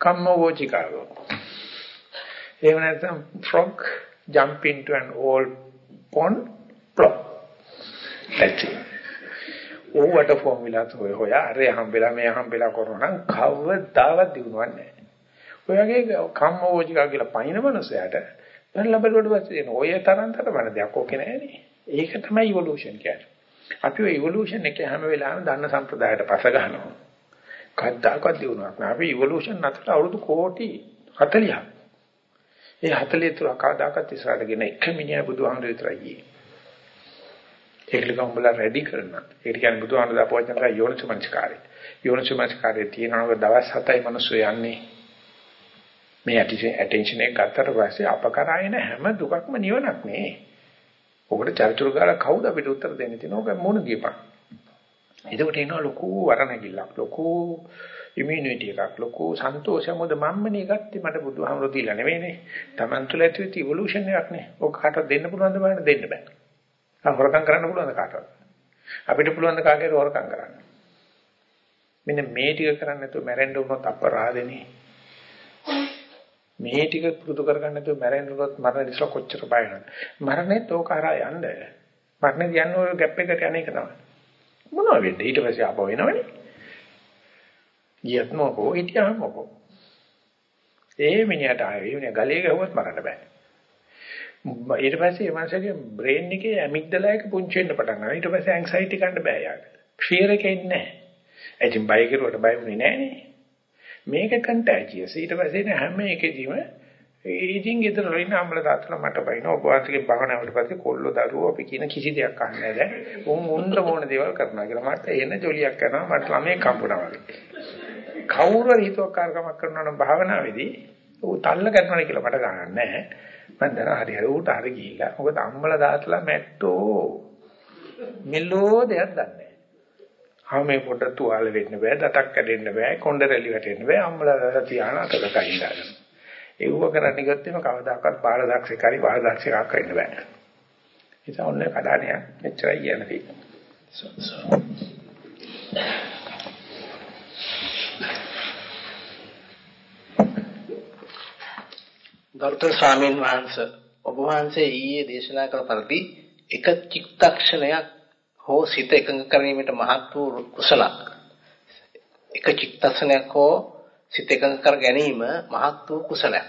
කම්මෝචිකාවෝ. එහෙම නැත්නම් frog jump into an old pond plop. That's it. ඕවට ෆෝමියුලාස් ඔය හොයා අර හම්බෙලා මේ හම්බෙලා කරනවා නම් කවදාවත් දිනුවන්නේ නැහැ. ඔයගේ කම්මෝජිකා කියලා පයින් මනසයට දැන් ලැබෙලුවට පස්සේ එන ඔය තරම් තරමන දෙයක් ඕකේ නැහැනේ. ඒක තමයි ඉවොලුෂන් කියන්නේ. අපි ඔය ඉවොලුෂන් එක හැම වෙලාවෙම දන්න සම්ප්‍රදායට පස ගන්නවා. කද්දාකවත් දිනුවක් නෑ. අපි ඉවොලුෂන් නැතට අවුරුදු කෝටි 40ක්. ඒ 40 තුර කවදාකවත් ඉස්සරහට ගෙන එක මිනිහා බුදුහාමුදුරුවෝ විතරයි ගියේ. ඒකලක උඹලා රෙඩි කරනවා. ඒක කියන්නේ බුදුහාමුදුරුවෝ දාපු වචන තමයි යෝනිසමංස්කාරය. යෝනිසමංස්කාරයේ තියෙනවා දවස් 7යි මිනිස්සු යන්නේ. මේ ඇටෙන්ෂන් එක ගත්තට පස්සේ අපකරායන හැම දුකක්ම නිවනක් නේ. ඔකට චරිචුරු ගාලා කවුද අපිට උත්තර දෙන්නේ තියෙන ඕක මොන දීපන්. එතකොට එනවා ලොකු වරණගිල්ලක් ලොකු ඉමුනිටි එකක් ලොකු සන්තෝෂය මොකද මම්මනේ ගත්තේ මට බුදුහාමුදුරුවෝ දීලා නෙවෙයිනේ. Taman තුල ඇති වෙච්ච ඉවොලුෂන් එකක් නේ. ඔක කාටවත් දෙන්න පුළුවන්ද බලන්න දෙන්න බෑ. ආ හොරකම් කරන්න පුළුවන්ද කාටවත්? අපිට පුළුවන් ද කාගේ හොරකම් කරන්න. මෙන්න මේ ටික කරන්නේ නැතුව මැරෙන්න උනොත් අපරාධනේ. මේ ටික පුරුදු කරගන්න නැතුව මැරෙන්න උනොත් මරණ ඉස්සර කොච්චර බය වෙනවද? මරණයත් ඕක හරහා යන්න. මරණය යන්නේ ඔය ගැප් එකට යන එක තමයි. මොනවද වෙන්නේ? ඊට පස්සේ ආපහු එනවනේ. ගියත් මොකෝ හිටියම මොකෝ. ඒ මිනිහට ආවේ මිනිහ ගලේ ගහුවත් මරන්න බෑ. ඊට පස්සේ මේ මාසයේ බ්‍රේන් එකේ ඇමිග්දලා එක පුංචි වෙන්න පටන් ගන්නවා. ඊට පස්සේ ඇන්සයිටි ගන්න බෑ යාට. ෆියර් එකේ ඉන්නේ නැහැ. ඉතින් බය කරුවට බය වුණේ නැහනේ. මේක කන්ටැජියස්. ඊට පස්සේ හැම එකදීම ඉතින් ගෙදර රයින් අම්ල තාත්තලා මට බයින ඔබ වහන්සේගේ භවනාවට පස්සේ කොල්ලෝ දරුවෝ අපි කියන කිසි දෙයක් අහන්නේ නැහැ. උන් උන්න මොන දේවල් කරනවා කියලා මට එන ජොලියක් කරනවා මට ළමයි කම්පුණා වගේ. කවුරු හරි හිතුවක්කාරකමක් කරනවා නම් භාවනාවේදී ඌ තල්ල කරනවා කියලා මට ගන්නෑ නැහැ. මම දර හරි හරි ඌට හරි ගිහිල්ලා මොකද අම්මලා දාතලා මැට්ටෝ මෙලෝ දෙයක් දන්නේ නැහැ. මේ පොඩ තුවාල වෙන්න බෑ, දතක් කැඩෙන්න බෑ, කොණ්ඩ රැලි වැටෙන්න බෑ අම්මලා දාලා තියාන අතක කයින්දාගෙන. ඒව කරන්න ගියොත් එimhe කවදාකවත් බාලදක්ෂෙක් හරි බාලදක්ෂෙක් වෙන්න බෑ. ඒක ඔන්නේ කඩානිය මෙච්චරයි කියන්නේ. ගෞතම ස්වාමීන් වහන්සේ ඔබ වහන්සේ ඊයේ දේශනා කළ පරිදි එක චිත්තක්ෂණයක් හෝ සිත එකඟ කිරීමට මහත් වූ කුසලක්. එක චිත්තක්ෂණයක් හෝ සිත එකඟ කර ගැනීම මහත් වූ කුසලයක්.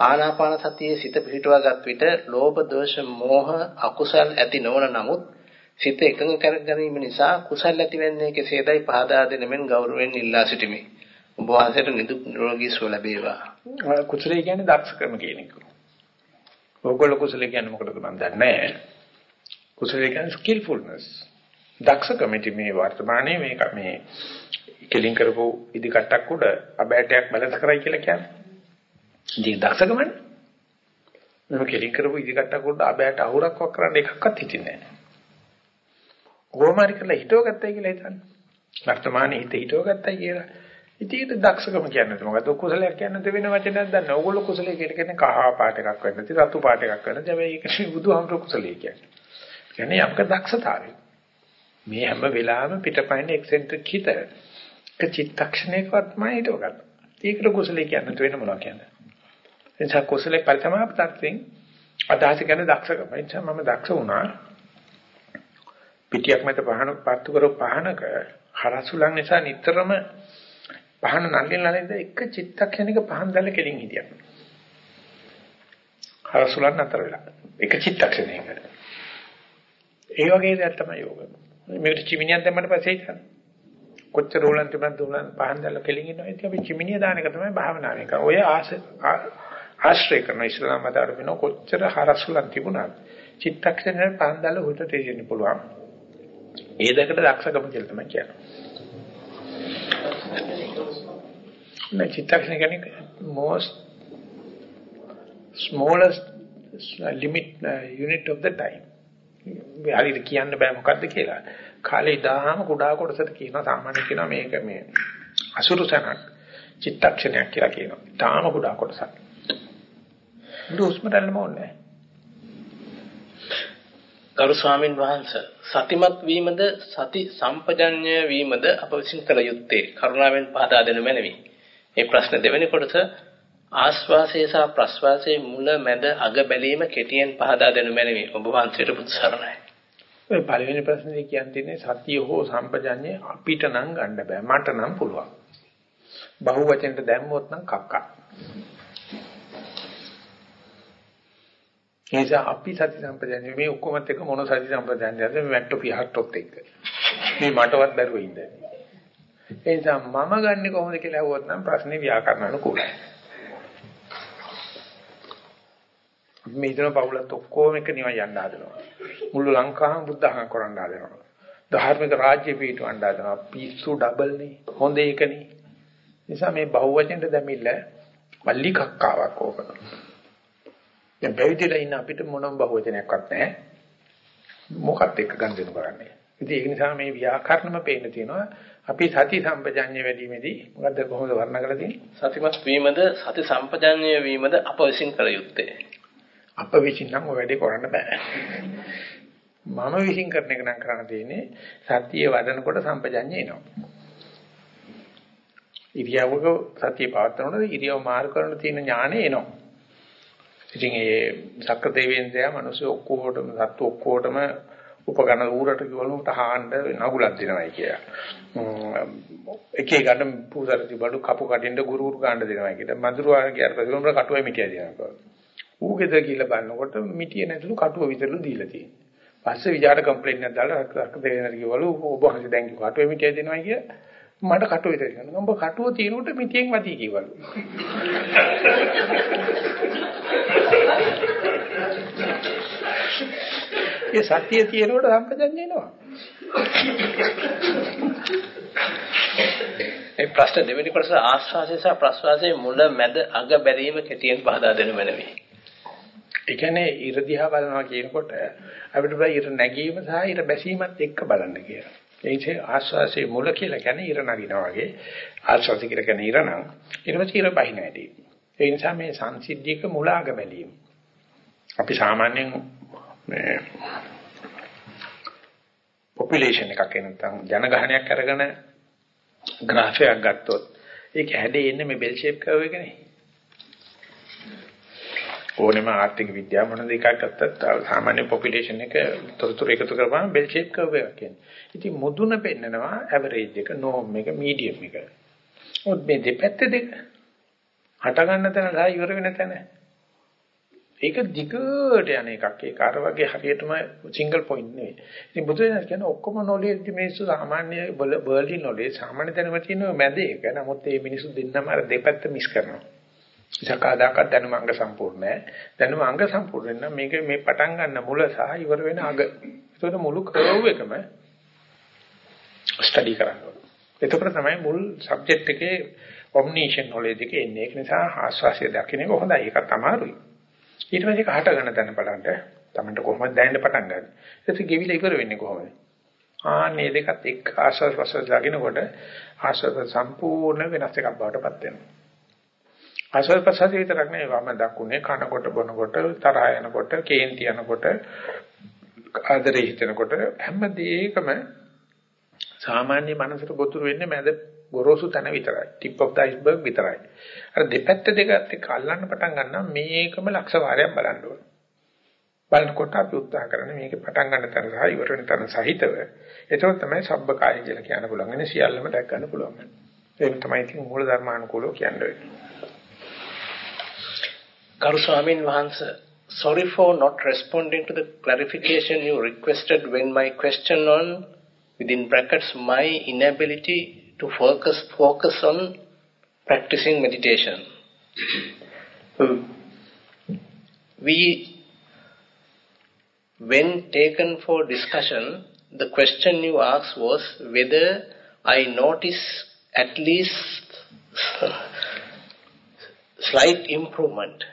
ආනාපාන සතියේ සිත පිහිටුවාගත් විට ලෝභ දෝෂ මෝහ අකුසල් ඇති නොවන නමුත් සිත එකඟ කර ගැනීම නිසා කුසල් ඇතිවෙන්නේ කෙසේදයි පහදා දෙන මෙන් ගෞරවයෙන් ඉල්ලා සිටිමි. ඔබ වහන්සේට නිදුක් නිරෝගී සුව ලැබේවා. කුසලයේ කියන්නේ දක්ෂකම කියන එක. ඕගොල්ලෝ කුසලයේ කියන්නේ මොකටද මම දන්නේ නැහැ. කුසලයේ කියන්නේ skillfulness. දක්ෂකම මේ වර්තමානයේ මේක මේ කෙලින් කරපු ඉදි කට්ටක් උඩ අබෑටයක් බැලන්ස් කරයි කියලා කියන්නේ. ඉතින් දක්ෂකමනේ. මම කෙලින් කරපු ඉදිකට්ටක් උඩ අබෑට අහුරක් වක් කරන්න එකක්වත් හිතින්නේ නැහැ. කොහොමාරි කරලා හිතව ගත්තයි කියලා හිතන්නේ. වර්තමානයේ හිත හිතව ගත්තයි කියලා. ඉතින් දක්ෂකම කියන්නේ මොකද කුසලයක් කියන්නේ වෙන වචනයක් දන්න. ඕගොල්ලෝ කුසලයේ කියන්නේ කහ පාට එකක් වෙන්න, ඉතින් රතු පාට එකක් වෙන්න. හැබැයි ඒක නෙවෙයි බුදුහාමුදුරු කුසලයේ කියන්නේ. කියන්නේ අපක දක්ෂතාවය. මේ හැම වෙලාවෙම පිටපයින් එක්සෙන්ට්‍රික් හිත. ඒක චිත්තක්ෂණයකවත් මම හිතව ගන්න. ඒකට කුසලයේ කියන්නේ වෙන මොනවා කියන්නේ. එනිසා කුසලයේ පරිසමාප්තයෙන් අදහස කියන්නේ දක්ෂකම. එනිසා මම දක්ෂ වුණා. පිටියක් මත පහන පත්තු කරව පහනක හරසුලන් නිසා නිතරම පහන නල්ලෙන් නල්ලෙන්ද එක චිත්තක්ෂණයක පහන් දැල්ල කෙලින් හිටියා. හරසුලන් නතර වෙලා. එක චිත්තක්ෂණයක. ඒ වගේ දෙයක් තමයි යෝග. මේකට චිමිනියක් දැම්මට පස්සේ හිතන්න. කොච්චර උලන් තිබුණත් උලන් පහන් දැල්ල කෙලින් ඉන්නවා. ඉතින් අපි චිමිනිය දාන එක තමයි භාවනාවේ කරන්නේ. ඔය ආස ආශ්‍රය කරන ඉස්ලාම මතයට වෙන කොච්චර හරසුලන් තිබුණත් චිත්තක්ෂණය පහන් දැල්ල හොට තේරෙන්න පුළුවන්. ඒ දෙකට දක්ෂකම කියලා තමයි කියන්නේ. මේ චිත්තක්ෂණ කියන්නේ most smallest limit uh, unit of the time. මේ හරියට කියන්න බෑ මොකද්ද කියලා. කාලේ දාහම කුඩා කොටසට කියනවා සාමාන්‍ය කියනවා මේක මේ අසුරු සනක් චිත්තක්ෂණයක් කියලා කියනවා. තාම කුඩා කොටසක්. මුළු උස්ම ගන්නම ඕනේ. ගරු ස්වාමින් වහන්සේ සතිමත් වීමද සති සම්පජඤ්ඤය වීමද අප විසින් කළ යුත්තේ කරුණාවෙන් පහදා දෙනු මැනවි. මේ ප්‍රශ්න දෙවෙනි කොටස ආස්වාසය සහ ප්‍රස්වාසයේ මුල මැද අග බැලීම කෙටියෙන් පහදා දෙනු මැනවි. ඔබ වහන්සේට බුදු සරණයි. ඔය පළවෙනි ප්‍රශ්නේ කියන්නේ සතිය හෝ සම්පජඤ්ඤය අපිට නම් ගන්න බෑ. මට නම් පුළුවන්. බහුවචනට දැම්මොත් නම් කක්කා. නිසා අපි සති සම්පජානිය මේ ඔක්කොමත් එක මොන සති සම්පජානියද මේ වැට්ටෝ පිහට්ටොත් එක්ක. මේ මටවත් බැරුව ඉඳන්නේ. ඒ නිසා මම ගන්නෙ කොහොමද කියලා අහුවොත් නම් ප්‍රශ්නේ ව්‍යාකරණ අනුකූලයි. මේ දින පවුලත් ඔක්කොම එක නිවන් යන්න හදනවා. මුළු ලංකාවම බුද්ධහම කරන්න හදනවා. ධාර්මික රාජ්‍ය පිටවන්න හදනවා. පිස්සු ඩබල් නේ. හොඳ එකනේ. නිසා මේ බහුවචනට දැමිල්ල මල්ලි කක්කාවක් ඕකන. දැන් පැවිදිලා ඉන්න අපිට මොනම බහුවචනයක්වත් නැහැ. මොකක්ද එක්ක ගන්න දෙනු කරන්නේ. ඉතින් ඒක නිසා මේ ව්‍යාකරණම පේන්න තියෙනවා. අපි සති සම්පජඤ්ඤය වැඩිමේදී මොකද්ද කොහොමද වර්ණ කරලා තියෙන්නේ? සතිමත් වීමද සති සම්පජඤ්ඤය වීමද අප විසින් කළ යුත්තේ. අප විසින් නම් ඔය වැඩේ කරන්න බෑ. මම විසින් කරන එක නම් කරන්න තියෙන්නේ සතිය වඩනකොට සම්පජඤ්ඤය එනවා. ඉරියව්වක සතිය පවත්වනකොට ඉරියව් මාරු කරන තියෙන ඥානෙ එනවා. ඉතින් ඒ සක්‍ර දෙවියන්දයා මිනිස්සු ඔක්කොටම සත්තු ඔක්කොටම උපකරණ ඌරට කිව්වලු උට හාන්න නගුලක් දෙනවයි කියලා. එක එකට පූසාරති බඩු කපු කටින්ද ගුරු ගුරු ගන්න දෙනවයි කියලා. මధుරවා කියාට පස්සේ උඹට කටුවයි මිටිය දෙනවා. ඌ ගෙදර කියලා බලනකොට මිටිය නැතුළු කටුව විතරලු දීලා තියෙනවා. පස්සේ විජාට කම්ප්ලේන්ට් එකක් දාලා සක්‍ර දෙවියන්ට කිව්වලු ඔබ වහන්සේ දැන් කිව්ව කටුවයි මිටිය දෙනවයි කියලා. මට කටුව විතර කියනවා. උඹ කටුව තියෙනකොට මිටියෙන් වදී කිව්වලු. ඒ සත්‍යය තියෙනකොට සම්පජන්‍ය එනවා. ඒ ප්‍රශ්න දෙවෙනි කොටස ආස්වාසය සහ ප්‍රස්වාසයේ මුල මැද අග බැලීම කෙටියෙන් පහදා දෙනු මැනවි. ඒ කියන්නේ ඉර දිහා බලනවා කියනකොට අපිට බෑ ඉර නැගීම සහ ඉර බැසීමත් එක්ක බලන්න කියලා. ඒ ඉතින් ආස්වාසයේ මුල කියලා කියන්නේ ඉර නගිනවා වගේ ආස්වාසය කියලා කියන්නේ ඉර නම් ඊට පස්සේ ඉර බහින ඇති. ඒ නිසා මේ සංසිද්ධියක මුල අග බැලීම. අපි සාමාන්‍යයෙන් මේ population එකක් එනතම් ජනගහනයක් අරගෙන graph එකක් ගත්තොත් ඒක හැඩේ එන්නේ මේ bell shape curve එකනේ. ඕනෙම ආර්ථික විද්‍යාව මොන දෙකක් ගත්තත් සාමාන්‍ය population එක තොරතුරු එකතු කරපුවම bell shape curve එකක් කියන්නේ. ඉතින් මුදුන පෙන්නනවා average එක, norm එක, medium එක. ඔත් මේ දෙපැත්ත දෙක හට ගන්න තැන සහ ඉවර වෙන තැන ඒක දිගට යන එකක්. ඒක අර වගේ හරියටම සිංගල් පොයින්ට් නෙවෙයි. ඉතින් බුදුරජාණන් කියන්නේ ඔක්කොම නොලෙජ් මිනිස්සු සාමාන්‍ය වර්ල්ඩ් නොලෙජ් සාමාන්‍ය දැනුම තියෙන මැද ඒක. නමුත් මේ මිනිස්සු දෙන්නම අර දෙපැත්ත මිස් කරනවා. ඉසකාදාකත් දැනුම අංග සම්පූර්ණ නැහැ. දැනුම අංග සම්පූර්ණ නම් මේක මේ පටන් ගන්න මුල සහ ඉවර වෙන අග. ඒකට මුළු කර්ව් එකම ස්ටඩි කරන්න ඕනේ. එතකොට තමයි මුල් සබ්ජෙක්ට් එකේ ඔම්නිෂන් නොලෙජ් එක එන්නේ. ඒක නිසා ආස්වාසිය දකින්න එක හොඳයි. ඒකත් අමාරුයි. ඊට පස්සේ ඒක හට ගන්න තැන බලන්න. Tamanට කොහොමද දැනෙන්න පටන් ගන්න. ඊට ගෙවිලා ඉවර වෙන්නේ කොහොමද? ආන්නේ දෙකත් එක්ක ආශ්වාස ප්‍රශ්වාස ලගිනකොට ආශ්වාස සම්පූර්ණ වෙනස් එකක් බවට පත් වෙනවා. ආශ්වාස ප්‍රශ්වාස විතරක් නෙවෙයි වම දකුණේ කනකොට බොනකොට තරහ යනකොට කේන්ති යනකොට ආදරේ හිතනකොට හැම දෙයකම සාමාන්‍ය මනසට ගොතුරු වෙන්නේ මැද ගොරෝසු තැන විතරයි. ටිප් ඔෆ් ද අයිස්බර්ග් විතරයි. අර දෙපැත්ත දෙකත් එක්ක අල්ලන්න පටන් ගන්නවා මේකම ලක්ෂ වාරයක් බලන්න ඕන. බලනකොට අපි උත්සාහ කරන්නේ මේක පටන් ගන්න තැන සහ ඉවර වෙන තැන සහිතව. ඒක තමයි සබ්බකාය කියලා කියන්න පුළුවන්. එනේ සියල්ලම දැක් ගන්න පුළුවන්. ඒක තමයි ඉතින් මූල ධර්මානුකූලව කියන්නේ. ගරු ස්වාමීන් වහන්සේ sorry for not responding to the clarification you requested when my question on within brackets my inability to focus focus on practicing meditation. we when taken for discussion, the question you asked was whether I notice at least slight improvement.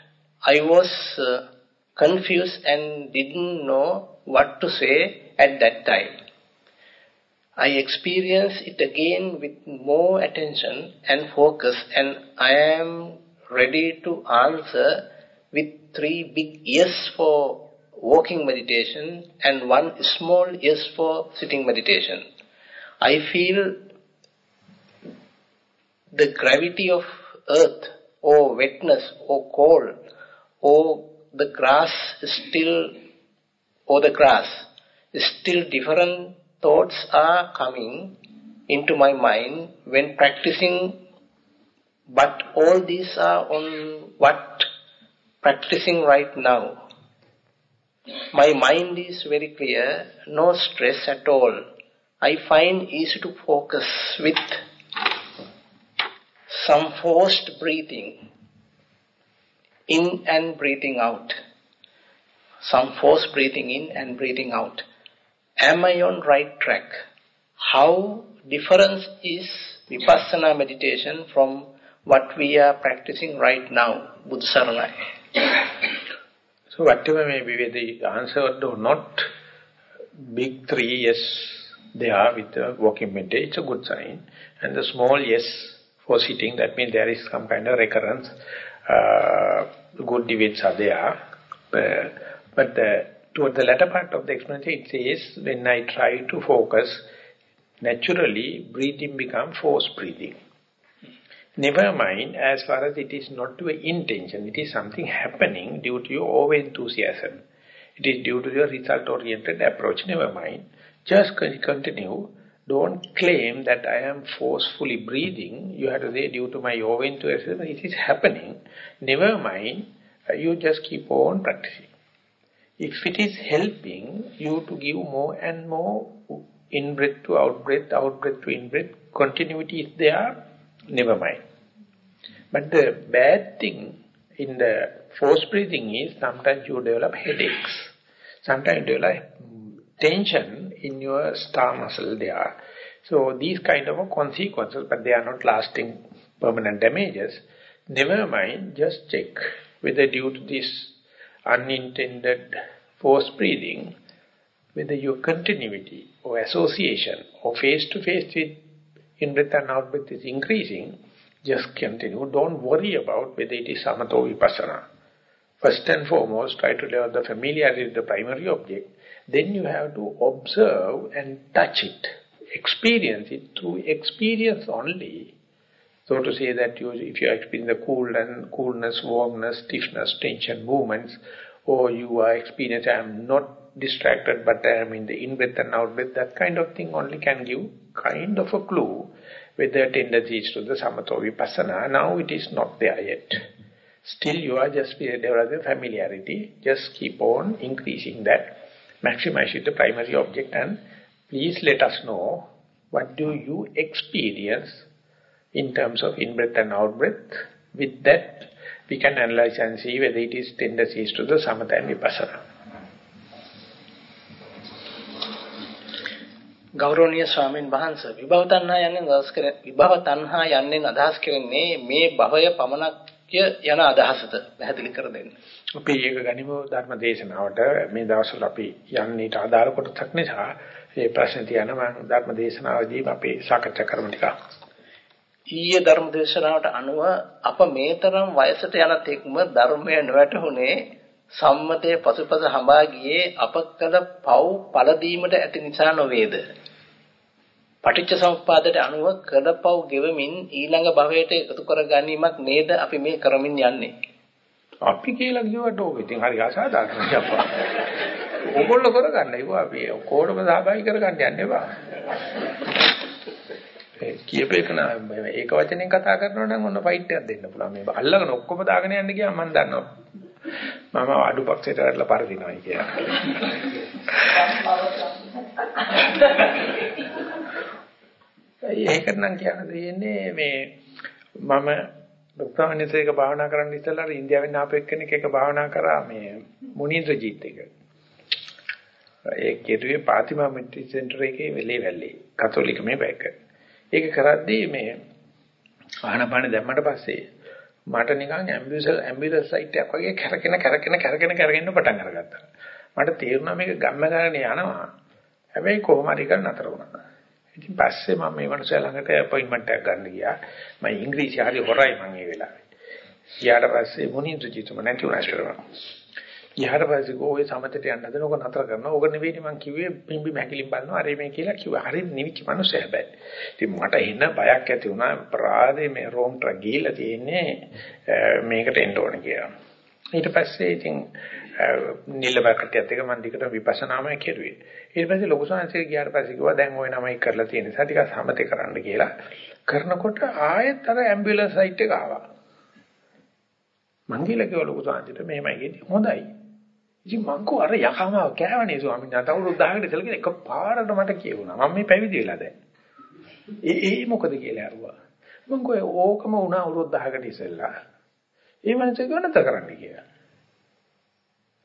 I was uh, confused and didn't know what to say at that time. I experience it again with more attention and focus and I am ready to answer with three big yes for walking meditation and one small yes for sitting meditation. I feel the gravity of earth or wetness or cold or the grass still or the grass is still different thoughts are coming into my mind when practicing but all these are on what practicing right now my mind is very clear, no stress at all. I find easy to focus with some forced breathing, in and breathing out. Some forced breathing in and breathing out. Am I on right track? How difference is Vipassana meditation from what we are practicing right now, Buddha So whatever may be the answer or not, big three yes they are with the walking meditation, it's a good sign. And the small yes for sitting, that means there is some kind of recurrence, uh, good debates are there. Uh, but the, toward the latter part of the explanation, it says, when I try to focus, naturally breathing becomes forced breathing. Never mind, as far as it is not your intention, it is something happening due to your over-enthusiasm. It is due to your result-oriented approach, never mind. Just continue. Don't claim that I am forcefully breathing. You have to say, due to my over-enthusiasm, it is happening. Never mind, you just keep on practicing. If it is helping you to give more and more in-breath to out-breath, out-breath to in-breath, continuity is there, never mind. But the bad thing in the force breathing is sometimes you develop headaches. Sometimes you develop tension in your star muscle there. So these kind of consequences, but they are not lasting permanent damages. Never mind, just check whether due to this unintended force breathing, whether your continuity or association or face-to-face -face with in-breath and out-breath is increasing, just continue. Don't worry about whether it is samatha or vipassana. First and foremost, try to develop the familiarity with the primary object. Then you have to observe and touch it. Experience it through experience only. So to say that you, if you experience the cool and coolness, warmness, stiffness, tension, movements, or you are experiencing, I am not distracted, but I am in the in-breath and out-breath, that kind of thing only can give kind of a clue whether tendencies to the samatha vipassana, now it is not there yet. Still you are just developing familiarity, just keep on increasing that, maximizing the primary object and please let us know what do you experience in terms of in-breath and out-breath. With that, we can analyze and see whether it is tendencies to the samatha and vipassana. ගෞරවනීය ස්වාමීන් වහන්සේ විභව තණ්හා යන්නේ අදහස් කර විභව තණ්හා යන්නේ අදහස් කරන්නේ මේ භවය පමණක් යන අදහසද පැහැදිලි කර දෙන්න. අපි ඒක ගනිමු ධර්ම දේශනාවට මේ දවස්වල අපි යන්නේ අදාළ කොටසක් නිසා මේ ප්‍රශ්න තියන මම ධර්ම දේශනාවදී අපි සාකච්ඡා කරමු ටිකක්. ඊයේ ධර්ම දේශනාවට අනුව අප මේතරම් වයසට යන තෙක්ම ධර්මය නොවැටහුනේ සම්මතයේ පසුපස හඹා ගියේ අප කළ පව් පළ දීමට ඇති නිසා නොවේද? පටිච්ච සමුප්පාදයට අනුව කළ පව් ගෙවමින් ඊළඟ භවයට එකතු කර ගැනීමක් නේද අපි මේ කරමින් යන්නේ? අපි කියලා කිව්වට ඕක ඉතින් හරි අසාධාරණයි අප්පා. ඕගොල්ලෝ කරගන්න ඒවා අපි කොහොමද සහභාගී කරගන්න යන්නේ බා. ඒ කියපේක නෑ ඒක වචනෙන් කතා කරනවා නම් ඔන්න ෆයිට් එකක් දෙන්න පුළුවන්. මේ අල්ලගෙන ඔක්කොම දාගෙන යන්න ගියාම මම දන්නවා. මම අඩු පක්ෂයට වැටලා පරදිනවා කියලා. ඒකට නම් කියන්න තියෙන්නේ මේ මම බුද්ධානිසේක භාවනා කරන්න ඉස්සෙල්ලා ඉන්දියාවෙන් ආපු එක්කෙනෙක් එක භාවනා කරා මේ මුනින්ද්‍රජීත් එක. ඒ කෙරුවේ පාතිමා මෙට්‍රි සෙන්ටර් එකේ වෙලේ වැල්ලේ කතෝලික මේ බෑක. ඒක කරද්දී මේ ආහනපාන දැම්මට පස්සේ මට නිකන් ඇම්බියුලන්ස් ඇම්බියුලන්ස් සයිට් එකක් වගේ කරගෙන කරගෙන කරගෙන කරගෙන පටන් අරගත්තා. මට තේරුණා මේක ගම්ම ගන්න යනවා. හැබැයි කොහොම හරි කරන්න නතර වුණා. ඉතින් පස්සේ මම මේ මනුස්සයා ළඟට අපොයින්ට්මන්ට් එකක් ගන්න ගියා. මම ඉංග්‍රීසි හරි හොරයි මම ඒ වෙලාවේ. ගියාට පස්සේ මොනින්ද ජීතුම නැති වුණා ඉස්සරහ. ගියාට පස්සේ ගෝවේ සමතට යන්න හදන ඕක නතර කරනවා. ඕක නෙවෙයි මම කිව්වේ පිම්බි මැකිලින් බලනවා. අර මේ කියලා කිව්වා. හරි නිවිච්ච මනුස්සයා හැබැයි. ඉතින් මට එන බයක් ඇති වුණා. අපරාධේ මේ රෝම්ට ගිහිල්ලා තියෙන්නේ මේකට එන්න ඕන කියලා. ඊට පස්සේ ඉතින් නිලබකටියත් එක මම දිගට විපස්සනාමය කෙරුවේ. ඊට පස්සේ ලොකු සංහසේ ගියාට පස්සේ කිව්වා දැන් ওই නමයි කරලා තියෙන නිසා ටිකක් සමතේ කරන්න කියලා. කරනකොට ආයෙත් අර ඇම්බියුලන්ස් සයිට් එක ආවා. මං ගිහලා කිව්වා ලොකු සංහසට මෙහෙමයි කියන්නේ හොඳයි. ඉතින් මං කෝ අර යකමාව කෑවනේ ස්වාමීන් වහන්සේ අවුරුදු 10කට ඉස්සෙල්ලා කියන එකපාරට මට කියුණා. මම මේ පැවිදි වෙලා දැන්. ඒ ඒ මොකද කියලා අරුවා. මං කෝ ඕකම වුණා අවුරුදු 10කට ඉස්සෙල්ලා. ඒ මනසේ ගණත කරන්න කියලා.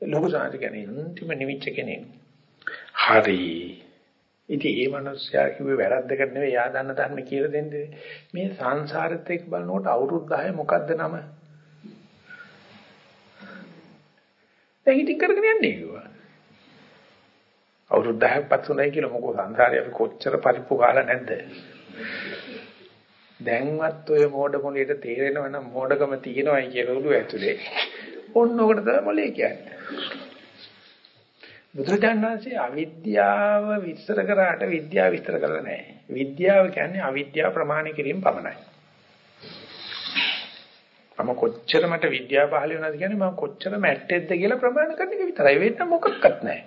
ලොකු සාහිත්‍ය කියන්නේ අන්තිම නිවිච්ච කෙනෙක්. හරි. ඉතින් ඒ මනුස්සයා කිව්වේ වැරද්දකට නෙවෙයි යා දන්න ධර්ම කියලා දෙන්නේ. මේ සංසාරෙත් එක්ක බලනකොට අවුරුදු 10 මොකද්ද නම? දැන් ඉතින් කරගෙන යන්නේ කිව්වා. අවුරුදු 10ක් පස්සුණයි කියලා මොකෝ සංසාරේ අපි කොච්චර පරිප්පු කාලා නැද්ද? දැන්වත් ඔය මෝඩ මොලේට තේරෙනව නම් මෝඩකම තියෙනවයි කියලා උළු ඇතුලේ. ඔන්න ඔකට තමයි මොලේ කියන්නේ. බුදුරජාණන්සේ අවිද්‍යාව විස්තර කරාට විද්‍යාව විස්තර කරලා නැහැ. විද්‍යාව කියන්නේ අවිද්‍යාව ප්‍රමාණ කිරීම පමණයි. මම කොච්චර මට විද්‍යාව පහළ වෙනවද කියන්නේ මම කොච්චර මැට්ටෙක්ද කියලා ප්‍රමාණ කරන එක විතරයි. වෙන මොකක්වත් නැහැ.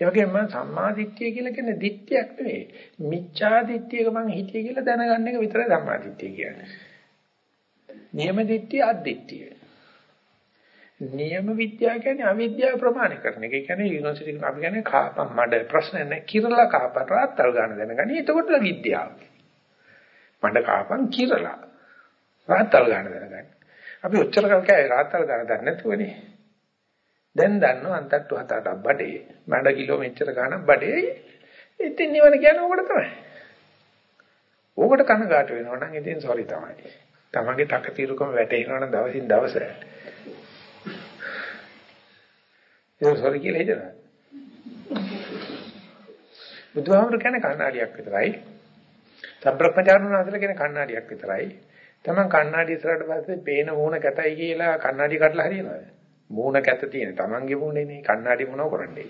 ඒ වගේම මම සම්මා දිට්ඨිය කියලා කියන්නේ දිට්ඨියක් නෙවෙයි. මිච්ඡා දිට්ඨියක මම හිතිය කියලා දැනගන්න එක විතරයි සම්මා දිට්ඨිය කියන්නේ. නියම දිට්ඨිය අද්දිට්ඨිය. නියම විද්‍යාව කියන්නේ අවිද්‍යාව ප්‍රමාණ කරන එක. ඒ කියන්නේ යුනිවර්සිටි එකේ අපි කියන්නේ කාපම් මඩ ප්‍රශ්න නැහැ. කිරලා කාපම් රාත්තල් ගන්න දැනගනි. එතකොට විද්‍යාව. මඩ කාපම් කිරලා රාත්තල් ගන්න දැනගනි. අපි ඔච්චර කල් කෑ රාත්තල් ගන්න දන්නේ නැතුවනේ. දැන් දන්නවා අන්තට්ටු හත අටක් බඩේ. මඩ කිලෝමීටර ගණන් බඩේ. ඉතින් නිවන කියන්නේ ඕකට තමයි. ඕකට කනගාටු වෙනවා නම් ඉතින් සෝරි තමයි. තමන්ගේ තකතිරුකම වැටෙනවා නම් දවසින් දවස. ඒක සෝරි කියලා හිතනවා. බුදුහාමුදුර කියන්නේ කණ්ණාඩියක් විතරයි. සම්ප්‍රප්පචාරුණ අතර කියන්නේ කණ්ණාඩියක් විතරයි. තමන් කණ්ණාඩිය ඉස්සරහට පස්සේ පේන මූණ කැතයි කියලා කණ්ණාඩිය කඩලා හරියනවද? මූණ කැත තියෙන තමන්ගේ මූණේනේ කණ්ණාඩි මොනව කරන්නේ?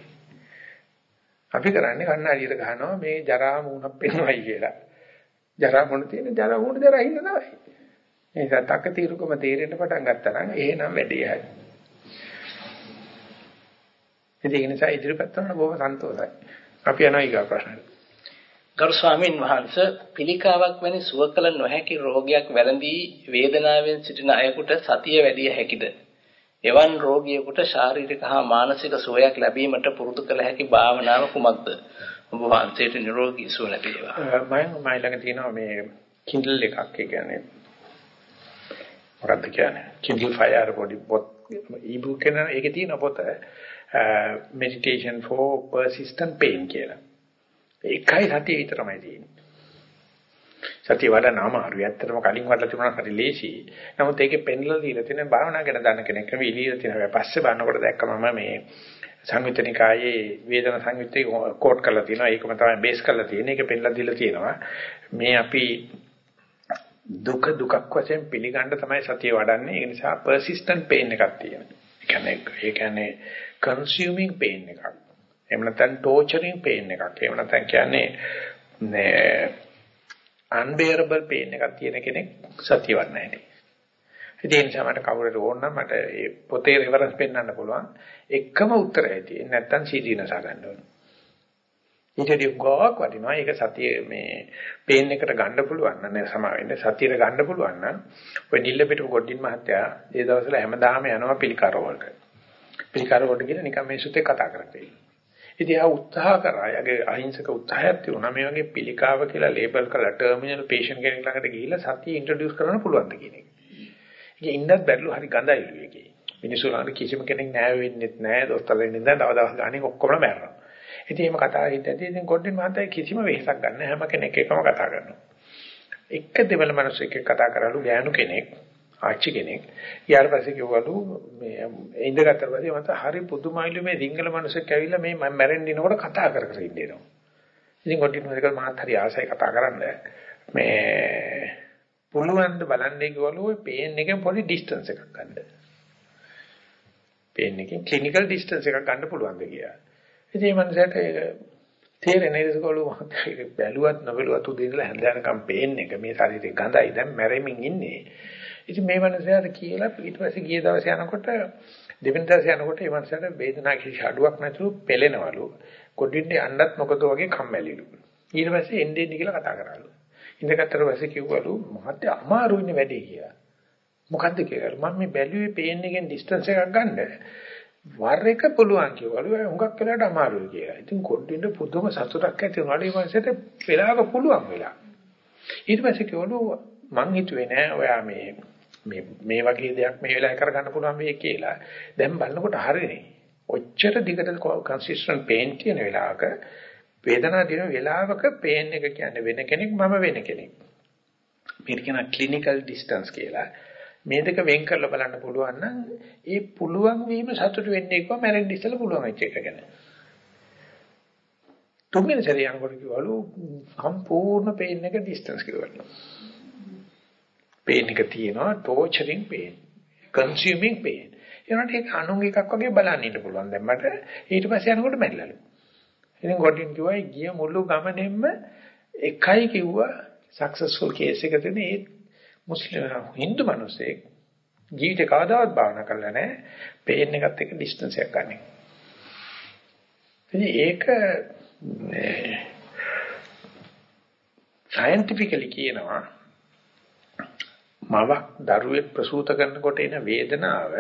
අපි කරන්නේ කණ්ණාඩියට ගහනවා මේ ජරා මූණක් පෙන්වයි කියලා. ජරා මොන තියෙන ජරා මූණ ජරා ඉන්න තමයි. ඒ නිසා තක తీරුකම තේරෙන්න පටන් ගත්තා නම් එහෙනම් වැඩේ හරි. ඒක නිසා ඉදිරිපත් කරන බොහොම සන්තෝෂයි. අපි යනවා ඊගා ප්‍රශ්නට. ගරු ස්වාමීන් වහන්සේ පිළිකාවක් වැනි සුව කළ නොහැකි රෝගයක් වැළඳී වේදනාවෙන් සිටින අයෙකුට සතිය වැඩි හැකිද? එවන් රෝගියෙකුට ශාරීරික හා මානසික සුවයක් ලැබීමට පුරුදු කළ හැකි භාවනාව කුමක්ද? ඔබ වහන්සේට නිරෝගී සුව ලැබේවා. මම මයි ළඟ තියෙනවා මේ Kindle එකක් ඒ කියන්නේ මොකක්ද කියන්නේ? Kindle Fire පොඩි පොත් e-book එක ඒකේ තියෙන පොත meditation for persistent pain කියලා. ඒකයි සතිය විතරමයි තියෙන්නේ. සතිය වඩන අමාරුයි. ඇත්තටම කලින් වඩලා තිබුණා හරි ලේසි. නමුත් ඒකේ පෙන්ලා දීලා තියෙන භාවනා ගැන දන්න කෙනෙක් නෙවෙයි ඉලියලා තියෙනවා. පස්සේ බලනකොට දැක්කම මේ සංයුත්තනිකායේ වේදනා සංයුත්තේ කෝට් කරලා තියෙනවා. ඒකම තමයි බේස් කරලා තියෙන්නේ. ඒක පෙන්ලා දීලා තියෙනවා. මේ අපි දුක දුකක් වශයෙන් පිළිගන්න තමයි සතිය වඩන්නේ. ඒ නිසා persistent pain එකක් තියෙනවා. ඒ කියන්නේ ඒ කියන්නේ consuming pain එකක්. එහෙම නැත්නම් torturing pain එකක්. එහෙම නැත්නම් කියන්නේ unbearable pain එකක් තියෙන කෙනෙක් සතිය වඩන්න හැටි. ඒ නිසා මට කවුරුට ඕන නම් මට මේ පොතේ රෙෆරන්ස් පෙන්වන්න පුළුවන්. එකම උත්තරය තියෙන්නේ නැත්තම් සීදීනස ගන්න ඕන. ඊටදී ගෝවක් වටිනවා. ඒක සතිය මේ පේන් එකට ගන්න පුළුවන් නම් සමා වෙන්න සතියට ගන්න පුළුවන් නම් ඔය නිල්ල පිටු ගොඩින් මහත්තයා ඒ දවස්වල හැමදාම යනවා පිළිකාර වලට. පිළිකාර වලට ගිහලා නිකන් මේ සුතේ කතා කරපේ. ඉතින් ආ උත්සාහ කරා. යගේ අහිංසක උත්සාහයක් තියුණා මේ වගේ පිළිකාව කියලා ලේබල් කරලා ටර්මිනල් පේෂන්ට් කෙනෙක් ළඟට ගිහිල්ලා සතිය ඉන්ට්‍රොඩියුස් කරන්න පුළුවන් ද කියන එක. ඉතින් ඉන්නත් බැරිලු හරි ගඳයිලු ඒකේ. මිනිස්සු ළඟ කිසිම කෙනෙක් නැහැ වෙන්නෙත් නැහැ. දොස්තර වෙන්නෙත් නැහැ. තව දවස් ගානේ ඔක්කොම මැරෙනවා. ඉතින් එහෙම කතා හිටියදී ඉතින් ගොඩින් මහත්තයා කිසිම වෙහෙසක් ගන්න හැම කෙනෙක් එකම කතා කරනවා. එක දෙවල මිනිස්සු එක්ක කතා කරලු ගෑනු කෙනෙක් ආච්චි කෙනෙක්. ඊට පස්සේ කිව්වලු මේ ඉඳගත්තට පස්සේ මට හරි පුදුමයිලු මේ සිංගල මිනිස්සෙක් ඇවිල්ලා මේ මම මැරෙන්න ඉනකොට කතා කර කර ඉන්නවා. ඉතින් ගොඩින් මහත්තයා මහත් හරි ආසයි කතා කරන්න. මේ පුළුවන් ද බලන්නේ කිව්වලු ඔය පේන් එකෙන් පොඩි ඩිස්ටන්ස් එකක් ගන්න. පේන් එකෙන් ක්ලිනිකල් ඩිස්ටන්ස් එකක් ගන්න පුළුවන් ද කියලා. ඉතින් මේ මනුස්සයාට ඒක තේරෙන්නේ ඉස්සකවලු මහත්තයා බැලුවත් නොබැලුවත් උදේ ඉඳලා හැන්දෑනකම් පේන එක මේ ශරීරේ ගඳයි දැන් මැරෙමින් ඉන්නේ. ඉතින් මේ මනුස්සයාට කියලා ඊට පස්සේ ගිය දවසේ යනකොට දෙවෙනි දවසේ යනකොට මේ මනුස්සයාට වේදනාවක් කිසි අඩුවක් නැතුව පෙලෙනවලු. කොඩින්ට යන්නත් මොකද වගේ කම්මැලිලු. ඊට පස්සේ එන්නේ එන්නේ කියලා කතා කරාලු. ඉඳගත්තර පස්සේ කිව්වලු මහත්තයා අමාරුයිනේ වැඩේ කියලා. මොකද්ද කියලා. මම මේ බැලුවේ පේන් එකෙන් ඩිස්ටන්ස් එකක් ගන්න. වර එක පුළුවන් කිව්වලු හුඟක් වෙලාවට අමාරුයි කියලා. ඉතින් කොඩින්ට පුදුම සතුටක් ඇති වුණා. ඊට පස්සේ වෙලාවක පුළුවන් වෙලා. ඊට පස්සේ කිව්වලු මං හිතුවේ නෑ ඔයා මේ මේ මේ වගේ දෙයක් මේ වෙලාවේ කරගන්න පුළුවන් වෙයි කියලා. දැන් බලනකොට හරිනේ. ඔච්චර දිගට කන්සිස්ටන්ට් පේන් තියෙන වෙලාවක වේදනාව දින වෙලාවක පේන් එක කියන්නේ වෙන කෙනෙක් මම වෙන කෙනෙක්. මේක කියන ක්ලිනිකල් ඩිස්ටන්ස් කියලා. මේ දෙක වෙන් කරලා බලන්න පුළුවන් නම් ඒ පුළුවන් වීම සතුට වෙන්නේ කොහොම මැරෙන්න ඉස්සෙල්ලා පුළුවන් වෙච්ච එක ගැන. තුන්වෙනි සැරේ යනකොට කිව්වලු සම්පූර්ණ පේන් එක ඩිස්ටන්ස් කිව්වලු. පේන් එක තියෙනවා torturing pain, consuming pain. ඒනට ඒක අනුංග එකක් වගේ බලන්න ඉන්න පුළුවන් දැන් මට ඊට පස්සේ යනකොට මැරිලාලු. ඉතින් ගොඩින් කිව්වා ගිය මුළු ගමනේම එකයි කිව්වා සක්සස්ෆුල් කේස් එක තියෙන ඒ මුස්ලිම් හින්දු මිනිස්සෙක් ජීවිතේ කවදාවත් භාවනා කරලා නැහැ. පේන් එකත් එක්ක ඩිස්ටන්ස් එකක් ගන්න. ඉතින් ඒක සයන්ටිෆිකලි කියනවා මවක් දරුවෙක් ප්‍රසූත කරනකොට එන වේදනාව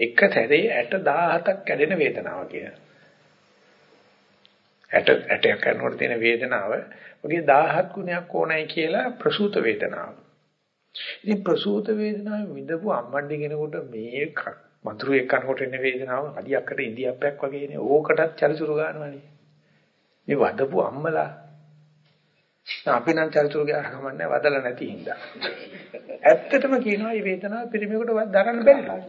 එක සැරේ 60000ක් කැඩෙන වේදනාව කියලා. 60 60ක් කරනකොට තියෙන වේදනාව වගේ 1000ක් ගුණයක් ඕනයි කියලා ප්‍රසූත වේදනාව. ඉතින් ප්‍රසූත වේදනාව විඳපු අම්මණ්ඩි කෙනෙකුට මේ මధుර එක්කනකොට එන වේදනාව අඩියක්කට ඉන්දියාප්පයක් වගේනේ. ඕකටත් චරිචුරු ගන්නවනේ. මේ වදපු අම්මලා අපි නම් චරිචුරු ගහකමන්නේ වදලා නැති හින්දා. ඇත්තටම කියනවා මේ වේදනාව පිරිමියෙකුට දරන්න බැහැ.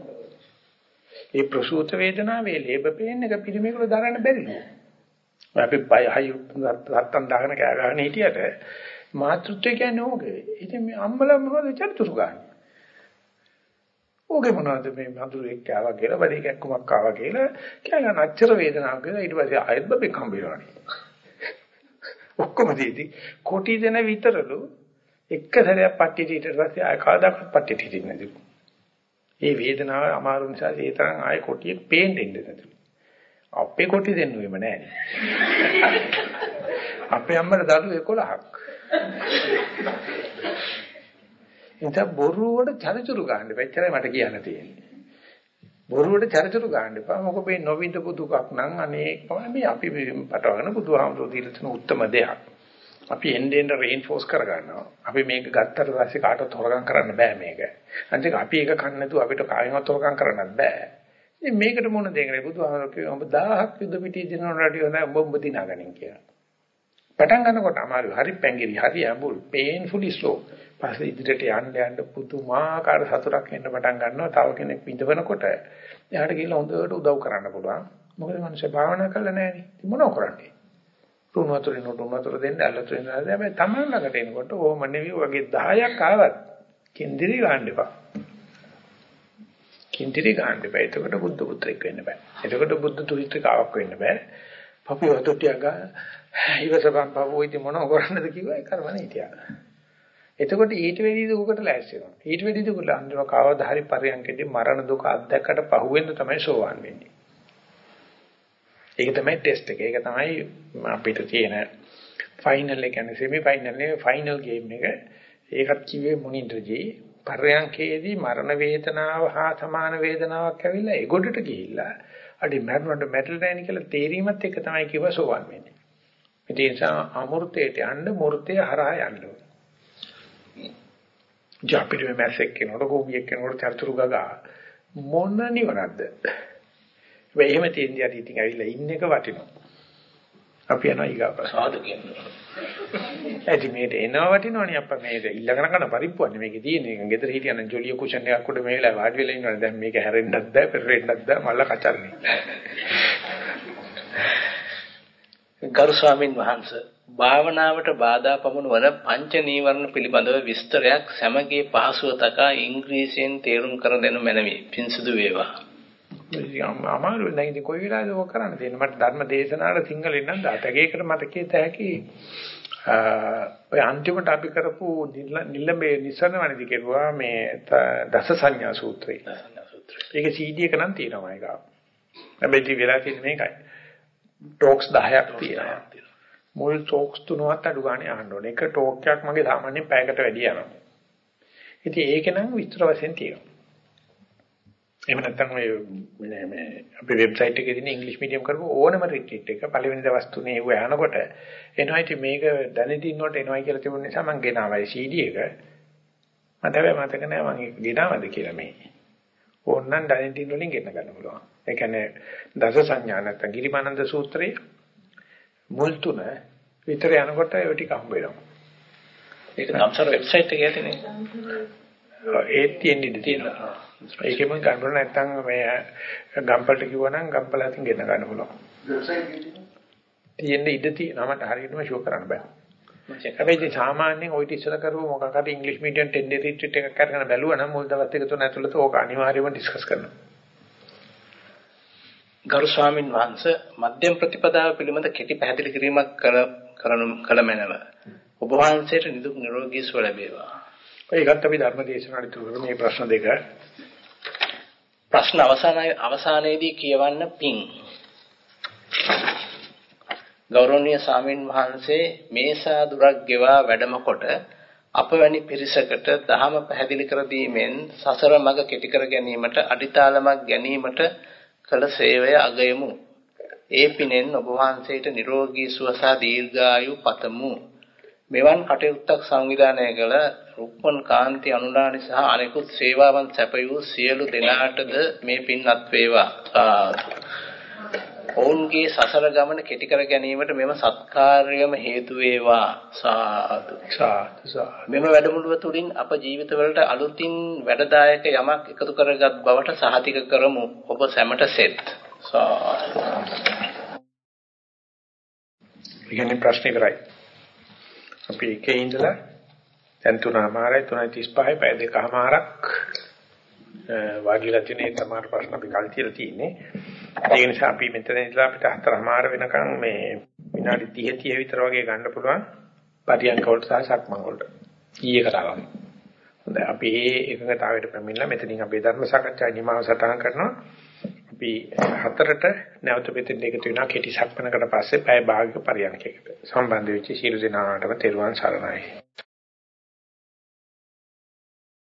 ඒ ප්‍රසූත වේදනාවේ ලේබ පේන් එක පිරිමියෙකුට දරන්න බැහැ. අපි පය හයි රත්තන් දාගෙන කෑ ගහන හිටියට මාතෘත්වය කියන්නේ ඕකේ. ඉතින් මේ අම්මලා මොනවද චරිතුරු ගන්න? ඕකේ මොනවද මේ මధుර එක්ක ආවා කියලා වැඩි කැක්කමක් ආවා කියලා කියන අච්චර වේදනාවක් කියලා ඊට පස්සේ ආයෙත් බබෙක් හම්බෙනවනේ. ඔක්කොම දීදී කොටි දෙන විතරලු එක සැරයක් පට්ටියට ඊට පස්සේ ආය කවදාකවත් පට්ටියට හිටින්නේ නැතිලු. ඒ වේදනාව අමාරු නිසා ඒ තරම් ආය කොටියේ පේන්න ඉන්නේ නැතිලු. අපේ කොටි දෙන්නුවේම නැහැ. අපේ අම්මලා දරුවෝ 11ක්. ඉතින් බොරුවට චරිචුරු ගන්න බැච්චරයි මට කියන්න තියෙන්නේ. බොරුවට චරිචුරු ගන්න එපා. මොකද මේ නොවිඳපු දුකක් නම් අනේ මේ අපි පටවගෙන බුදුහාමුදුරු දීලා තියෙන උත්තරම දෙයක්. අපි එන්නේ එන්නේ රේන්ෆෝස් කරගන්නවා. අපි මේක ගත්තට පස්සේ කාටවත් හොරගම් කරන්න බෑ මේක. අනිත් අපි ඒක කන්න නැතුව අපිට කායිමත් හොරගම් කරන්නත් බෑ. ඉතින් මේකට මොන දෙන්නේ බුදුහාමුදුරු කිව්වා ඔබ 1000ක් යුද පිටිය දිනන රඩියෝ නෑ ඔබ ඔබ දිනාගනින් කියලා. පටන් ගන්නකොට අමාරුයි. හරි පැංගිරි, හරි ඇඹුල්, painfully slow. පස්සේ ඉදිරියට යන්න යන්න පුදුමාකාර සතුටක් එන්න පටන් ගන්නවා. තව කෙනෙක් විඳවනකොට එයාට කියලා හොඳට උදව් කරන්න පුළුවන්. මොකද මනුෂ්‍ය භාවනා කරලා නැහැ නේ. මොනව කරන්නේ? තුන් වතුරින් උඩුන් වතුර දෙන්න ඇල්ලතුරින් දාලා හැබැයි Taman ළඟට එනකොට ඕම නෙවෙයි වගේ 10ක් ආවත් කින්දිරි ගන්න එපා. කින්දිරි ගන්න එපා. එතකොට බුද්ධ පුත්‍රෙක් වෙන්න බෑ. එතකොට බුද්ධ තුහිත්‍රකාවක් වෙන්න බෑ. පපු වතුට්ටියක් ඉවසපන් පපු ඉති මොනව කරන්නද කිව්වා ඒ කරවන හිටියා. එතකොට ඊට වෙඩි දුකට ලෑස්ති වෙනවා. ඊට වෙඩි දුකට අන්තිම කවදා හරි පරියන්කෙදී මරණ දුක අත්දැකකට පහුවෙන්න තමයි සෝවන් වෙන්නේ. ඒක තමයි ටෙස්ට් එක. ඒක තමයි අපිට තියෙන ෆයිනල් එක කියන්නේ සෙමි ෆයිනල් නෙවෙයි ෆයිනල් ගේම් එක. ඒකත් කිව්වේ මොනින්දර්ජී පර්යංකේදී මරණ වේදනාව හා සමාන වේදනාවක් ඇවිල්ලා ඒ ගොඩට ගිහිල්ලා අඩි මරණට මැටල් නැහැ කියලා තේරීමත් එක තමයි කිව්ව සෝවන් වෙන්නේ. ඒ නිසා අමෘතයට යන්න මූර්තය හරහා යන්න ඕනේ. ජාපිරි මැසෙක් කෙනකොට කෝබියෙක් කෙනකොට චර්චුරු ගගා මොන නිවනක්ද? හැබැයි එහෙම තියෙන්නේ අර ඉතින් ඇවිල්ලා ඉන්න එක වටිනවා. අපි යනවා ඊගාප. සාදු කියන්නේ. ඇයි මේට එනවා වටිනවනේ අප්පා මේක ඉල්ලගෙන කරන පරිප්පුවන්නේ මේකේ තියෙන. ගෙදර හිටියනම් ජොලිය කුෂන් එකක් උඩ මේ වෙලාව වාඩි වෙලා ඉන්නවනේ. දැන් මේක හැරෙන්නත් බෑ, පෙරෙන්නත් බෑ, මල්ල කචන්නේ. ගරු ස්වාමින් වහන්සේ භාවනාවට බාධා පමුණුවන පංච නීවරණ පිළිබඳව විස්තරයක් සමගිය පහසුව තකා ඉංග්‍රීසියෙන් තේරුම් කර දෙනු මැනවි. පින්සුදු වේවා. අමාරු දැන් ඉතින් කොයි වෙලාවද ඔක කරන්න තියෙන්නේ මට ධර්ම දේශනාවට සිංහලෙන් නම් දාතකේකට මට කියත හැකි ඔය අන්තිමට අපි කරපු නිල්ලඹේ නිසනවනදි කෙරුවා මේ දස සංඥා සූත්‍රය. ඒක CD එක නම් තියෙනවා ඒක. හැබැයි ඉතින් වෙලා තියෙන්නේ මේකයි. ටෝක්ස් 10ක් තියෙනවා. මුල් ටෝක්ස් තුනවත් අඩු ගානේ අහන්න ඕනේ. එක ටෝක් එකක් මගේ සාමාන්‍යයෙන් පැයකට වැඩි යනවා. ඉතින් ඒක නම් විස්තර වශයෙන් තියෙනවා. එහෙම නැත්නම් මේ මේ අපේ වෙබ්සයිට් එකේ තියෙන ඉංග්‍රීසි මීඩියම් කරපු ඕනම රිට්‍රීට් එක පළවෙනි දවස් තුනේ ඒව යනකොට එනවා ඉතින් මේක දැනෙති ඉන්නකොට එනවයි කියලා තිබුණ නිසා මම ගෙනාවයි CD එක මට හැබැයි මතක නෑ මම ඒක ගෙනාවද කියලා මේ ඕන්නම් දැනෙති වලින් ගෙන්න ගන්න පුළුවන් ඒ කියන්නේ දස සංඥා නැත්නම් ගිරිමානන්ද සූත්‍රයේ මුල් තුන විතර යනකොට ඒව ටික හම්බ වෙනවා ඒක නම්සර වෙබ්සයිට් එකේ තියෙන්නේ ඒත් තියෙන්නේ තියෙනවා ඒකෙම ගන්න නැත්නම් මේ ගම්පලට කිව්වනම් ගම්පල අතින් ගෙන්න ගන්න පුළුවන්. තියෙන්නේ ඉඩ තියෙනවා මට හරියටම ෂෝ කරන්න බෑ. හැබැයි සාමාන්‍යයෙන් ওই ඉස්සර කරුව මොකක් හරි ඉංග්‍රීසි මීඩියම් ටෙන්ඩර් රිට්‍රීට් එකක් කරගෙන බැලුවා නම් මුල් දවස් දෙක තුන ඇතුළත ඕක අනිවාර්යයෙන්ම ඩිස්කස් කරනවා. ගරු ස්වාමින් වහන්සේ මධ්‍යම ප්‍රතිපදාව පිළිබඳ කෙටි පැහැදිලි කිරීමක් කළ කරනු කළ මැනව. ඔබ වහන්සේට නිදුක් නිරෝගී සුව ලැබේවා. ඒකත් අපි ධර්ම දේශනාවට තුරු මේ ප්‍රශ්න දෙක ප්‍රශ්න අවසානයේ අවසානයේදී කියවන්න පිං ගෞරවනීය සාමින් වහන්සේ මේසා දුරක් ගෙවා වැඩම කොට අපවැනි පිරිසකට දහම පැහැදිලි කර දීමෙන් සසර මඟ කෙටි කර ගැනීමට අඩිතාලමක් ගැනීමට කළ සේවය අගයමු. ඒ පිනෙන් ඔබ වහන්සේට නිරෝගී සුව සහ දීර්ඝායු පතමු. මෙවන් කටයුත්තක් සංවිධානය කළ රුක්මන් කාන්ති අනුලානි සහ අනෙකුත් සේවාවන් සැපයූ සියලු දෙනාටද මේ පින්වත් වේවා. ඔවුන්ගේ සසර ගමන කෙටි කර ගැනීමට මෙම සත්කාර්යම හේතු වේවා. සාදු. සාදු. මෙම වැඩමුළුව තුළින් අප ජීවිතවලට අලුතින් වැඩදායක යමක් එකතු කරගත් බවට සහතික කරමු. ඔබ සැමට සෙත්. සාදු. ඉගෙන ප්‍රශ්න කරයි. අපි එකේ ඉඳලා දැන් තුනමාරයි 3:35යි පැය දෙකමාරක් වාඩිලා තියෙන ඒ තමයි ප්‍රශ්න අපි කල් තියලා තියෙන්නේ. ඒ නිසා අපි මෙතන ඉඳලා අපිට හතරමාර වෙනකන් මේ විනාඩි 30 30 විතර වගේ ගන්න පුළුවන් පරියන්ක වලට සහ සක්මන් වලට. ඊයේ කරා වගේ. හොඳයි අපි මේ එකඟතාවයට පැමිණලා මෙතනින් අපේ ධර්ම සාකච්ඡා නිමාව සටහන් කරනවා. අපි හතරට නැවත මෙතෙන් එකතු වෙනවා කෙටි සක්මනකට පස්සේ පැය භාගයක පරියන්කයකට. සම්බන්ධ වෙච්ච සියලු දෙනාටම තෙරුවන් සරණයි.